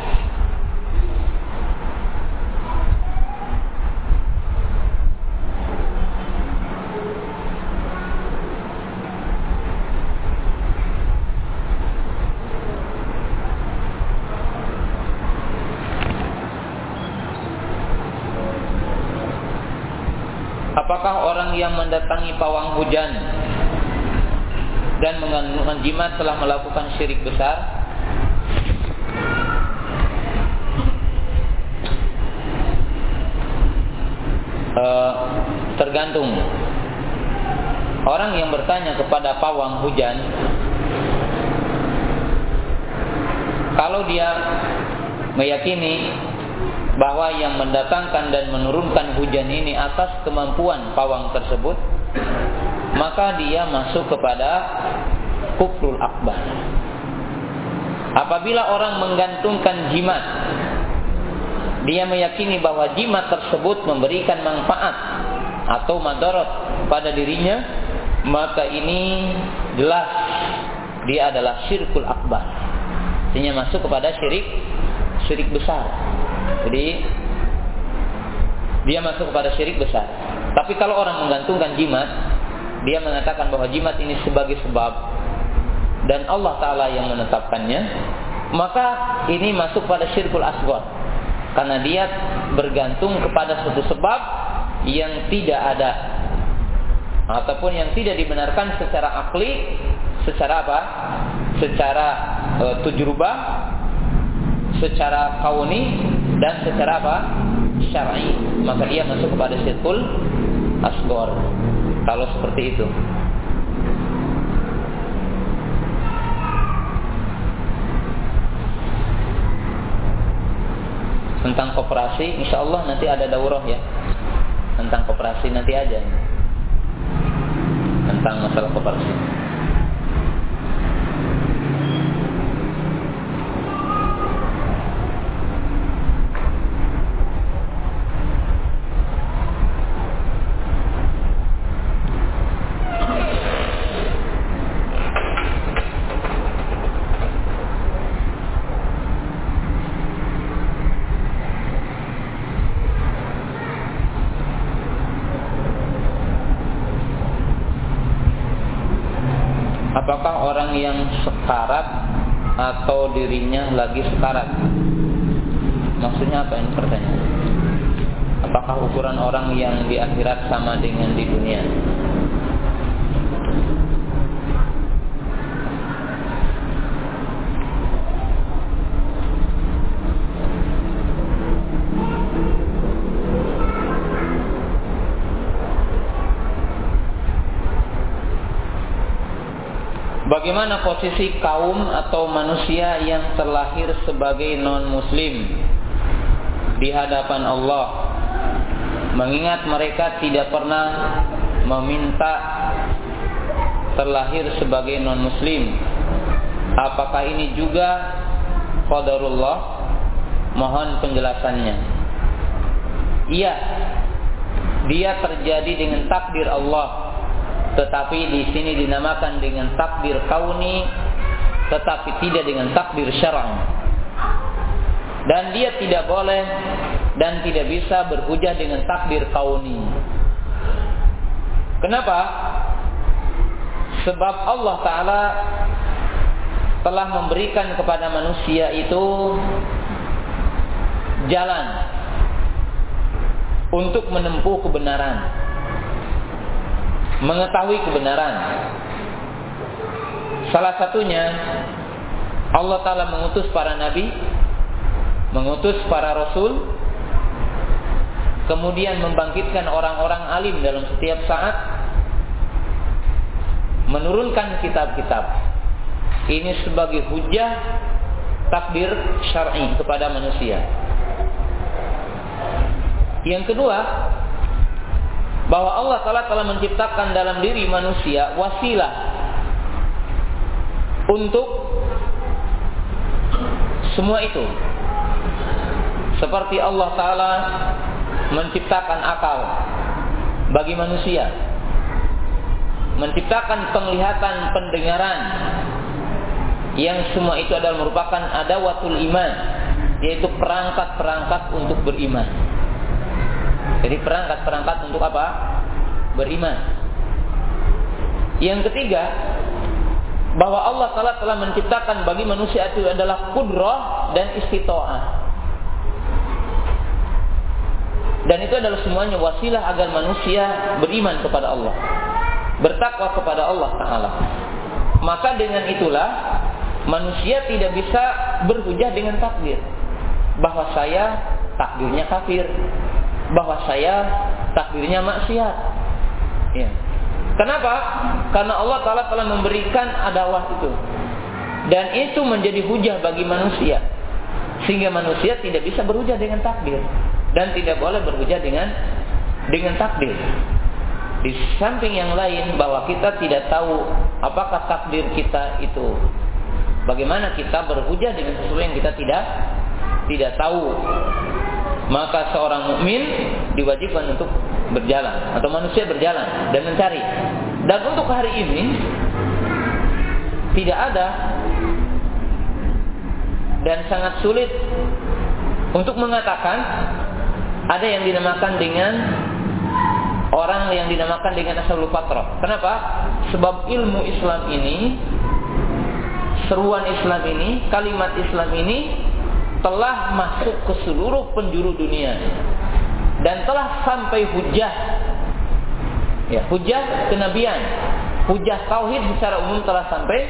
Apakah orang yang mendatangi pawang hujan dan mengandungkan jimat telah melakukan syirik besar? Uh, tergantung orang yang bertanya kepada pawang hujan kalau dia meyakini bahwa yang mendatangkan dan menurunkan hujan ini atas kemampuan pawang tersebut maka dia masuk kepada kufrul akbar apabila orang menggantungkan jimat dia meyakini bahwa jimat tersebut memberikan manfaat atau madarat pada dirinya maka ini jelas dia adalah syirkul akbar artinya masuk kepada syirik syirik besar jadi dia masuk kepada syirik besar. Tapi kalau orang menggantungkan jimat, dia mengatakan bahwa jimat ini sebagai sebab dan Allah Ta'ala yang menetapkannya, maka ini masuk pada syirkul asghar. Karena dia bergantung kepada suatu sebab yang tidak ada ataupun yang tidak dibenarkan secara akli, secara apa? Secara e, tujrubah, secara kauni dan secara apa? syar'i. Maka dia masuk kepada syirkul asgor. Kalau seperti itu. tentang koperasi, insya Allah nanti ada daurah ya tentang koperasi nanti aja tentang masalah koperasi. yang sekarat atau dirinya lagi posisi kaum atau manusia yang terlahir sebagai non-muslim di hadapan Allah mengingat mereka tidak pernah meminta terlahir sebagai non-muslim. Apakah ini juga qadarullah? Mohon penjelasannya. Iya dia terjadi dengan takdir Allah tetapi di sini dinamakan dengan takdir kauni tetapi tidak dengan takdir syar'i dan dia tidak boleh dan tidak bisa berhujah dengan takdir kauni. Kenapa? Sebab Allah taala telah memberikan kepada manusia itu jalan untuk menempuh kebenaran mengetahui kebenaran. Salah satunya Allah Ta'ala mengutus para nabi, mengutus para rasul, kemudian membangkitkan orang-orang alim dalam setiap saat, menurunkan kitab-kitab. Ini sebagai hujah takdir syar'i kepada manusia. Yang kedua, bahwa Allah Taala telah menciptakan dalam diri manusia wasilah untuk semua itu. Seperti Allah Taala menciptakan akal bagi manusia, menciptakan penglihatan, pendengaran yang semua itu adalah merupakan adawatul iman, yaitu perangkat-perangkat untuk beriman. Jadi perangkat-perangkat untuk apa? Beriman. Yang ketiga, bahwa Allah Taala telah menciptakan bagi manusia itu adalah kudrah dan istitoah. Dan itu adalah semuanya wasilah agar manusia beriman kepada Allah. Bertakwa kepada Allah Ta'ala. Maka dengan itulah manusia tidak bisa berhujah dengan takdir. Bahwa saya takdirnya kafir bahwa saya takdirnya maksiat. Ya. Kenapa? Karena Allah Taala telah memberikan adawah itu. Dan itu menjadi hujah bagi manusia. Sehingga manusia tidak bisa berhujah dengan takdir dan tidak boleh berhujah dengan dengan takdir. Di samping yang lain bahwa kita tidak tahu apakah takdir kita itu bagaimana kita berhujah dengan sesuatu yang kita tidak tidak tahu maka seorang mukmin diwajibkan untuk berjalan atau manusia berjalan dan mencari. Dan untuk hari ini tidak ada dan sangat sulit untuk mengatakan ada yang dinamakan dengan orang yang dinamakan dengan asal fatrah. Kenapa? Sebab ilmu Islam ini seruan Islam ini, kalimat Islam ini telah masuk ke seluruh penjuru dunia. Dan telah sampai hujah. Ya hujah kenabian. Hujah tauhid secara umum telah sampai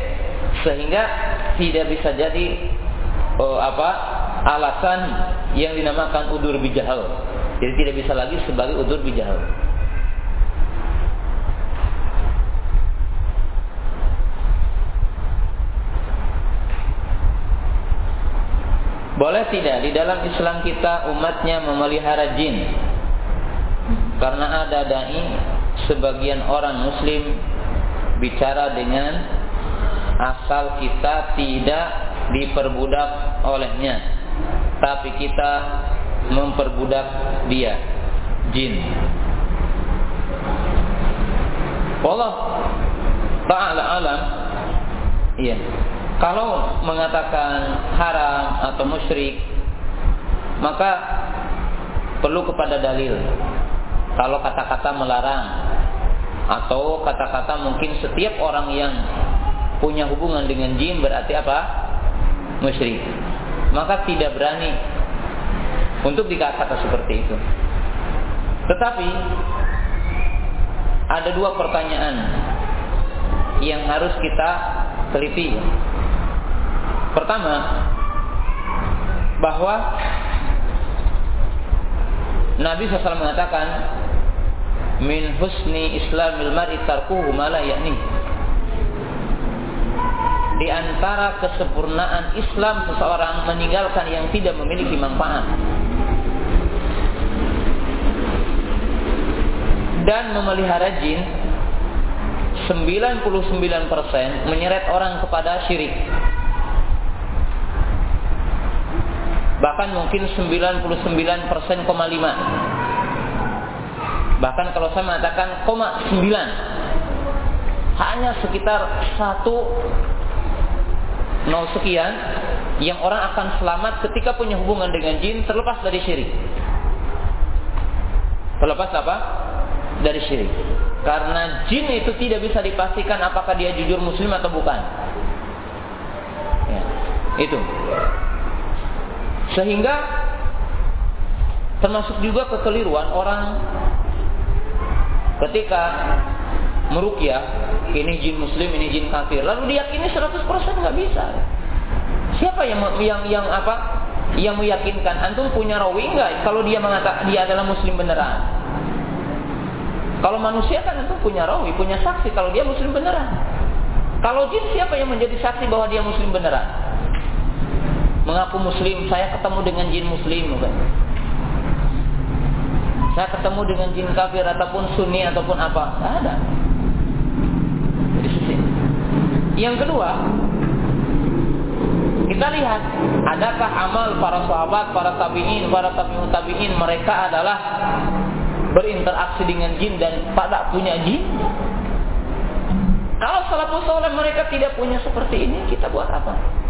sehingga tidak bisa jadi oh, apa alasan yang dinamakan udur bijahal. Jadi tidak bisa lagi sebagai udur bijahal Boleh tidak di dalam Islam kita umatnya memelihara jin? Karena ada dai sebagian orang muslim bicara dengan asal kita tidak diperbudak olehnya. Tapi kita memperbudak dia jin. Allah Ta'ala alam. Iya kalau mengatakan haram atau musyrik maka perlu kepada dalil. Kalau kata-kata melarang atau kata-kata mungkin setiap orang yang punya hubungan dengan jin berarti apa? Musyrik. Maka tidak berani untuk dikata seperti itu. Tetapi ada dua pertanyaan yang harus kita teliti Pertama, bahwa Nabi SAW mengatakan min husni islamil mar'i tarkuhu ma yakni. Di antara kesempurnaan Islam seseorang meninggalkan yang tidak memiliki manfaat. Dan memelihara jin 99% menyeret orang kepada syirik. Bahkan mungkin 99% koma 5 bahkan kalau saya mengatakan koma 9 hanya sekitar satu nol sekian yang orang akan selamat ketika punya hubungan dengan jin terlepas dari syirik. Terlepas apa? dari syirik. Karena jin itu tidak bisa dipastikan apakah dia jujur muslim atau bukan. Ya, itu sehingga termasuk juga kekeliruan orang ketika merukyah ini jin muslim ini jin kafir lalu diyakini 100% nggak bisa. Siapa yang yang yang apa? Yang meyakinkan antum punya rawi nggak? Kalau dia mengatakan dia adalah muslim beneran. Kalau manusia kan antum punya rawi punya saksi kalau dia muslim beneran. Kalau jin siapa yang menjadi saksi bahwa dia muslim beneran mengaku muslim, saya ketemu dengan jin muslim bukan? Saya ketemu dengan jin kafir ataupun sunni ataupun apa? Tidak ada. Yang kedua, kita lihat adakah amal para sahabat, para tabiin, para tabiun tabiin mereka adalah berinteraksi dengan jin dan pada punya jin. Kalau salafus soleh mereka tidak punya seperti ini, kita buat apa?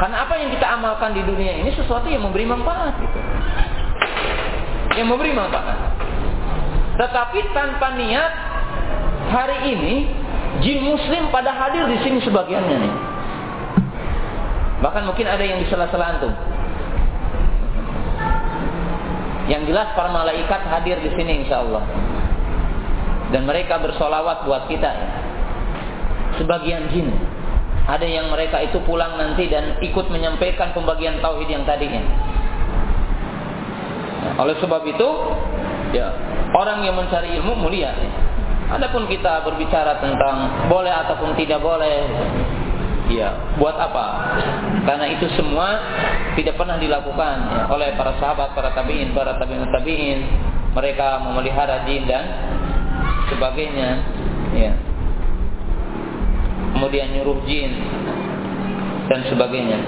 Karena apa yang kita amalkan di dunia ini sesuatu yang memberi manfaat gitu. Yang memberi manfaat. Tetapi tanpa niat hari ini jin muslim pada hadir di sini sebagiannya nih. Bahkan mungkin ada yang di sela-sela antum. Yang jelas para malaikat hadir di sini insya Allah. Dan mereka bersolawat buat kita ya. Sebagian jin ada yang mereka itu pulang nanti dan ikut menyampaikan pembagian tauhid yang tadinya. Oleh sebab itu, ya orang yang mencari ilmu mulia. Adapun kita berbicara tentang boleh ataupun tidak boleh, ya buat apa? Karena itu semua tidak pernah dilakukan ya, oleh para sahabat, para tabiin, para tabiin tabiin. Mereka memelihara jin dan sebagainya. Ya kemudian nyuruh jin dan sebagainya.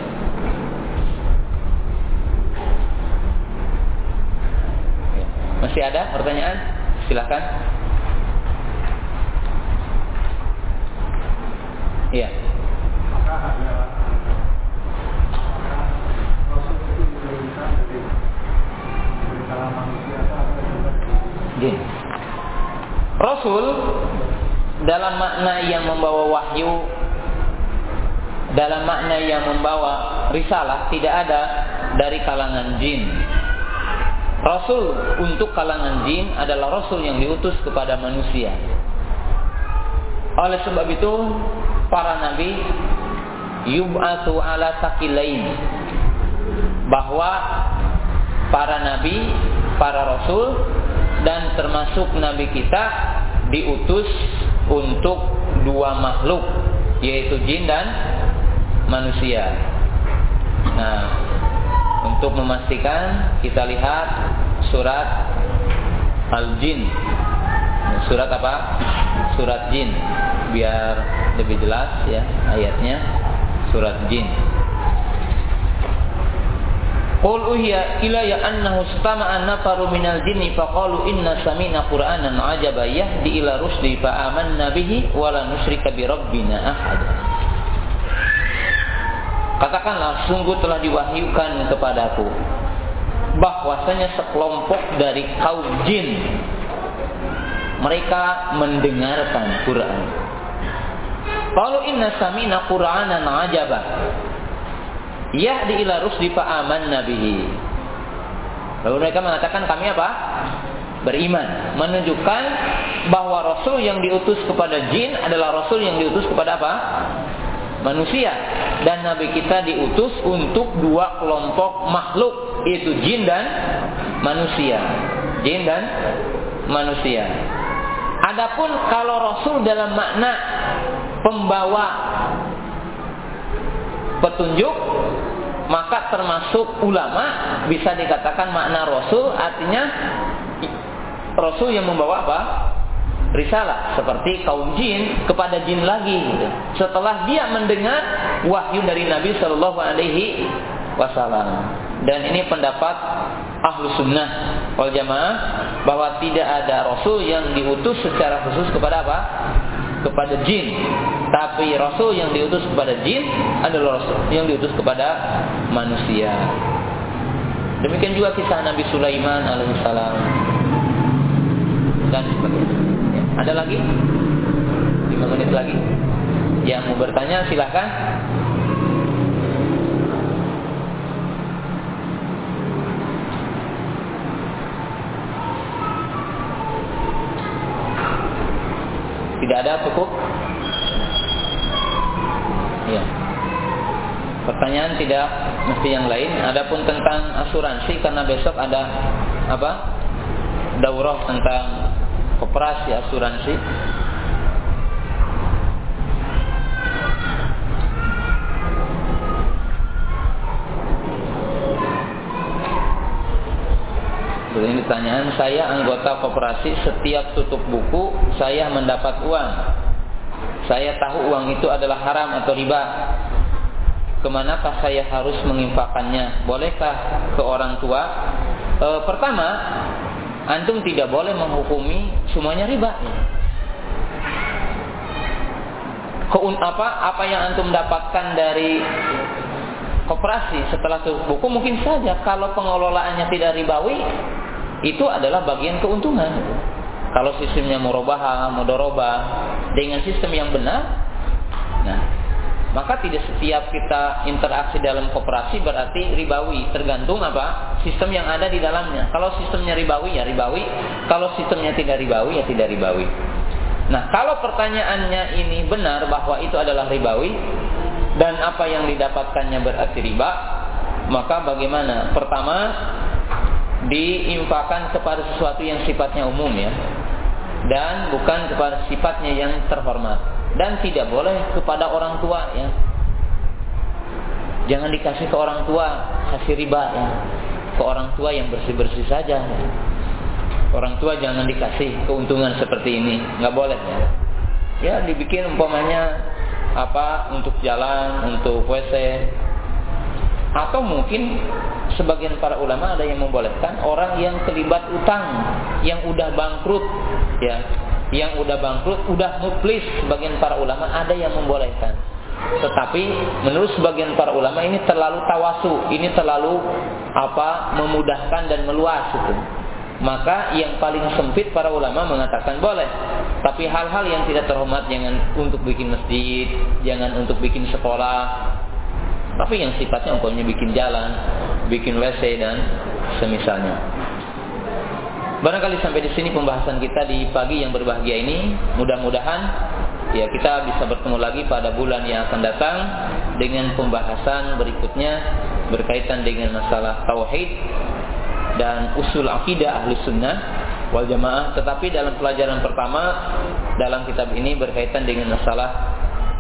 Ya. Masih ada pertanyaan? Silakan. Iya. Rasul dalam makna yang membawa wahyu dalam makna yang membawa risalah tidak ada dari kalangan jin. Rasul untuk kalangan jin adalah rasul yang diutus kepada manusia. Oleh sebab itu, para nabi yub'atu ala takilain bahwa para nabi, para rasul dan termasuk nabi kita diutus untuk dua makhluk yaitu jin dan manusia. Nah, untuk memastikan kita lihat surat Al-Jin. Surat apa? Surat Jin. Biar lebih jelas ya ayatnya. Surat Jin. Qul uhiya ilayya annahu istama'a nafaru minal jinni faqalu inna sami'na qur'anan ajaba yahdi ila rusdi fa amanna bihi wa la nusyrika bi rabbina ahada. Katakanlah sungguh telah diwahyukan kepadaku bahwasanya sekelompok dari kaum jin mereka mendengarkan Quran. Kalau inna sami'na qur'anan ajaba Yahdi ila rusdi fa'aman nabihi. Lalu mereka mengatakan kami apa? Beriman. Menunjukkan bahwa Rasul yang diutus kepada jin adalah Rasul yang diutus kepada apa? Manusia. Dan Nabi kita diutus untuk dua kelompok makhluk. Yaitu jin dan manusia. Jin dan manusia. Adapun kalau Rasul dalam makna pembawa petunjuk maka termasuk ulama bisa dikatakan makna rasul artinya rasul yang membawa apa? Risalah seperti kaum jin kepada jin lagi gitu. setelah dia mendengar wahyu dari Nabi Shallallahu Alaihi Wasallam. Dan ini pendapat ahlu sunnah wal jamaah bahwa tidak ada rasul yang diutus secara khusus kepada apa kepada jin. Tapi Rasul yang diutus kepada jin adalah Rasul yang diutus kepada manusia. Demikian juga kisah Nabi Sulaiman alaihissalam dan sebagainya. Ya. Ada lagi? 5 menit lagi. Yang mau bertanya silahkan. Tidak ada cukup? Ya. Pertanyaan tidak mesti yang lain. Adapun tentang asuransi karena besok ada apa? Daurah tentang operasi asuransi. Ini pertanyaan saya anggota koperasi setiap tutup buku saya mendapat uang. Saya tahu uang itu adalah haram atau riba. Ke manakah saya harus menginfakannya? Bolehkah ke orang tua? E, pertama, antum tidak boleh menghukumi semuanya riba. Keun apa apa yang antum dapatkan dari koperasi setelah tutup buku mungkin saja kalau pengelolaannya tidak ribawi itu adalah bagian keuntungan. Kalau sistemnya murabah, mudoroba dengan sistem yang benar, nah maka tidak setiap kita interaksi dalam koperasi berarti ribawi tergantung apa? Sistem yang ada di dalamnya. Kalau sistemnya ribawi ya ribawi. Kalau sistemnya tidak ribawi ya tidak ribawi. Nah kalau pertanyaannya ini benar bahwa itu adalah ribawi dan apa yang didapatkannya berarti riba maka bagaimana? Pertama diinfakan kepada sesuatu yang sifatnya umum ya. Dan bukan kepada sifatnya yang terhormat. Dan tidak boleh kepada orang tua ya. Jangan dikasih ke orang tua kasih riba ya. Ke orang tua yang bersih bersih saja ya. orang tua jangan dikasih keuntungan seperti ini. Nggak boleh ya. Ya dibikin umpamanya apa untuk jalan untuk WC atau mungkin sebagian para ulama ada yang membolehkan orang yang terlibat utang yang udah bangkrut ya yang udah bangkrut udah muflis. Sebagian para ulama ada yang membolehkan. Tetapi menurut sebagian para ulama ini terlalu tawasu ini terlalu apa memudahkan dan meluas itu. Maka yang paling sempit para ulama mengatakan boleh. Tapi hal-hal yang tidak terhormat jangan untuk bikin masjid jangan untuk bikin sekolah Tapi yang sifatnya umpamanya bikin jalan, bikin WC dan semisalnya. Barangkali sampai di sini pembahasan kita di pagi yang berbahagia ini. Mudah-mudahan ya kita bisa bertemu lagi pada bulan yang akan datang dengan pembahasan berikutnya berkaitan dengan masalah tauhid dan usul akidah ahli sunnah wal jamaah. Tetapi dalam pelajaran pertama dalam kitab ini berkaitan dengan masalah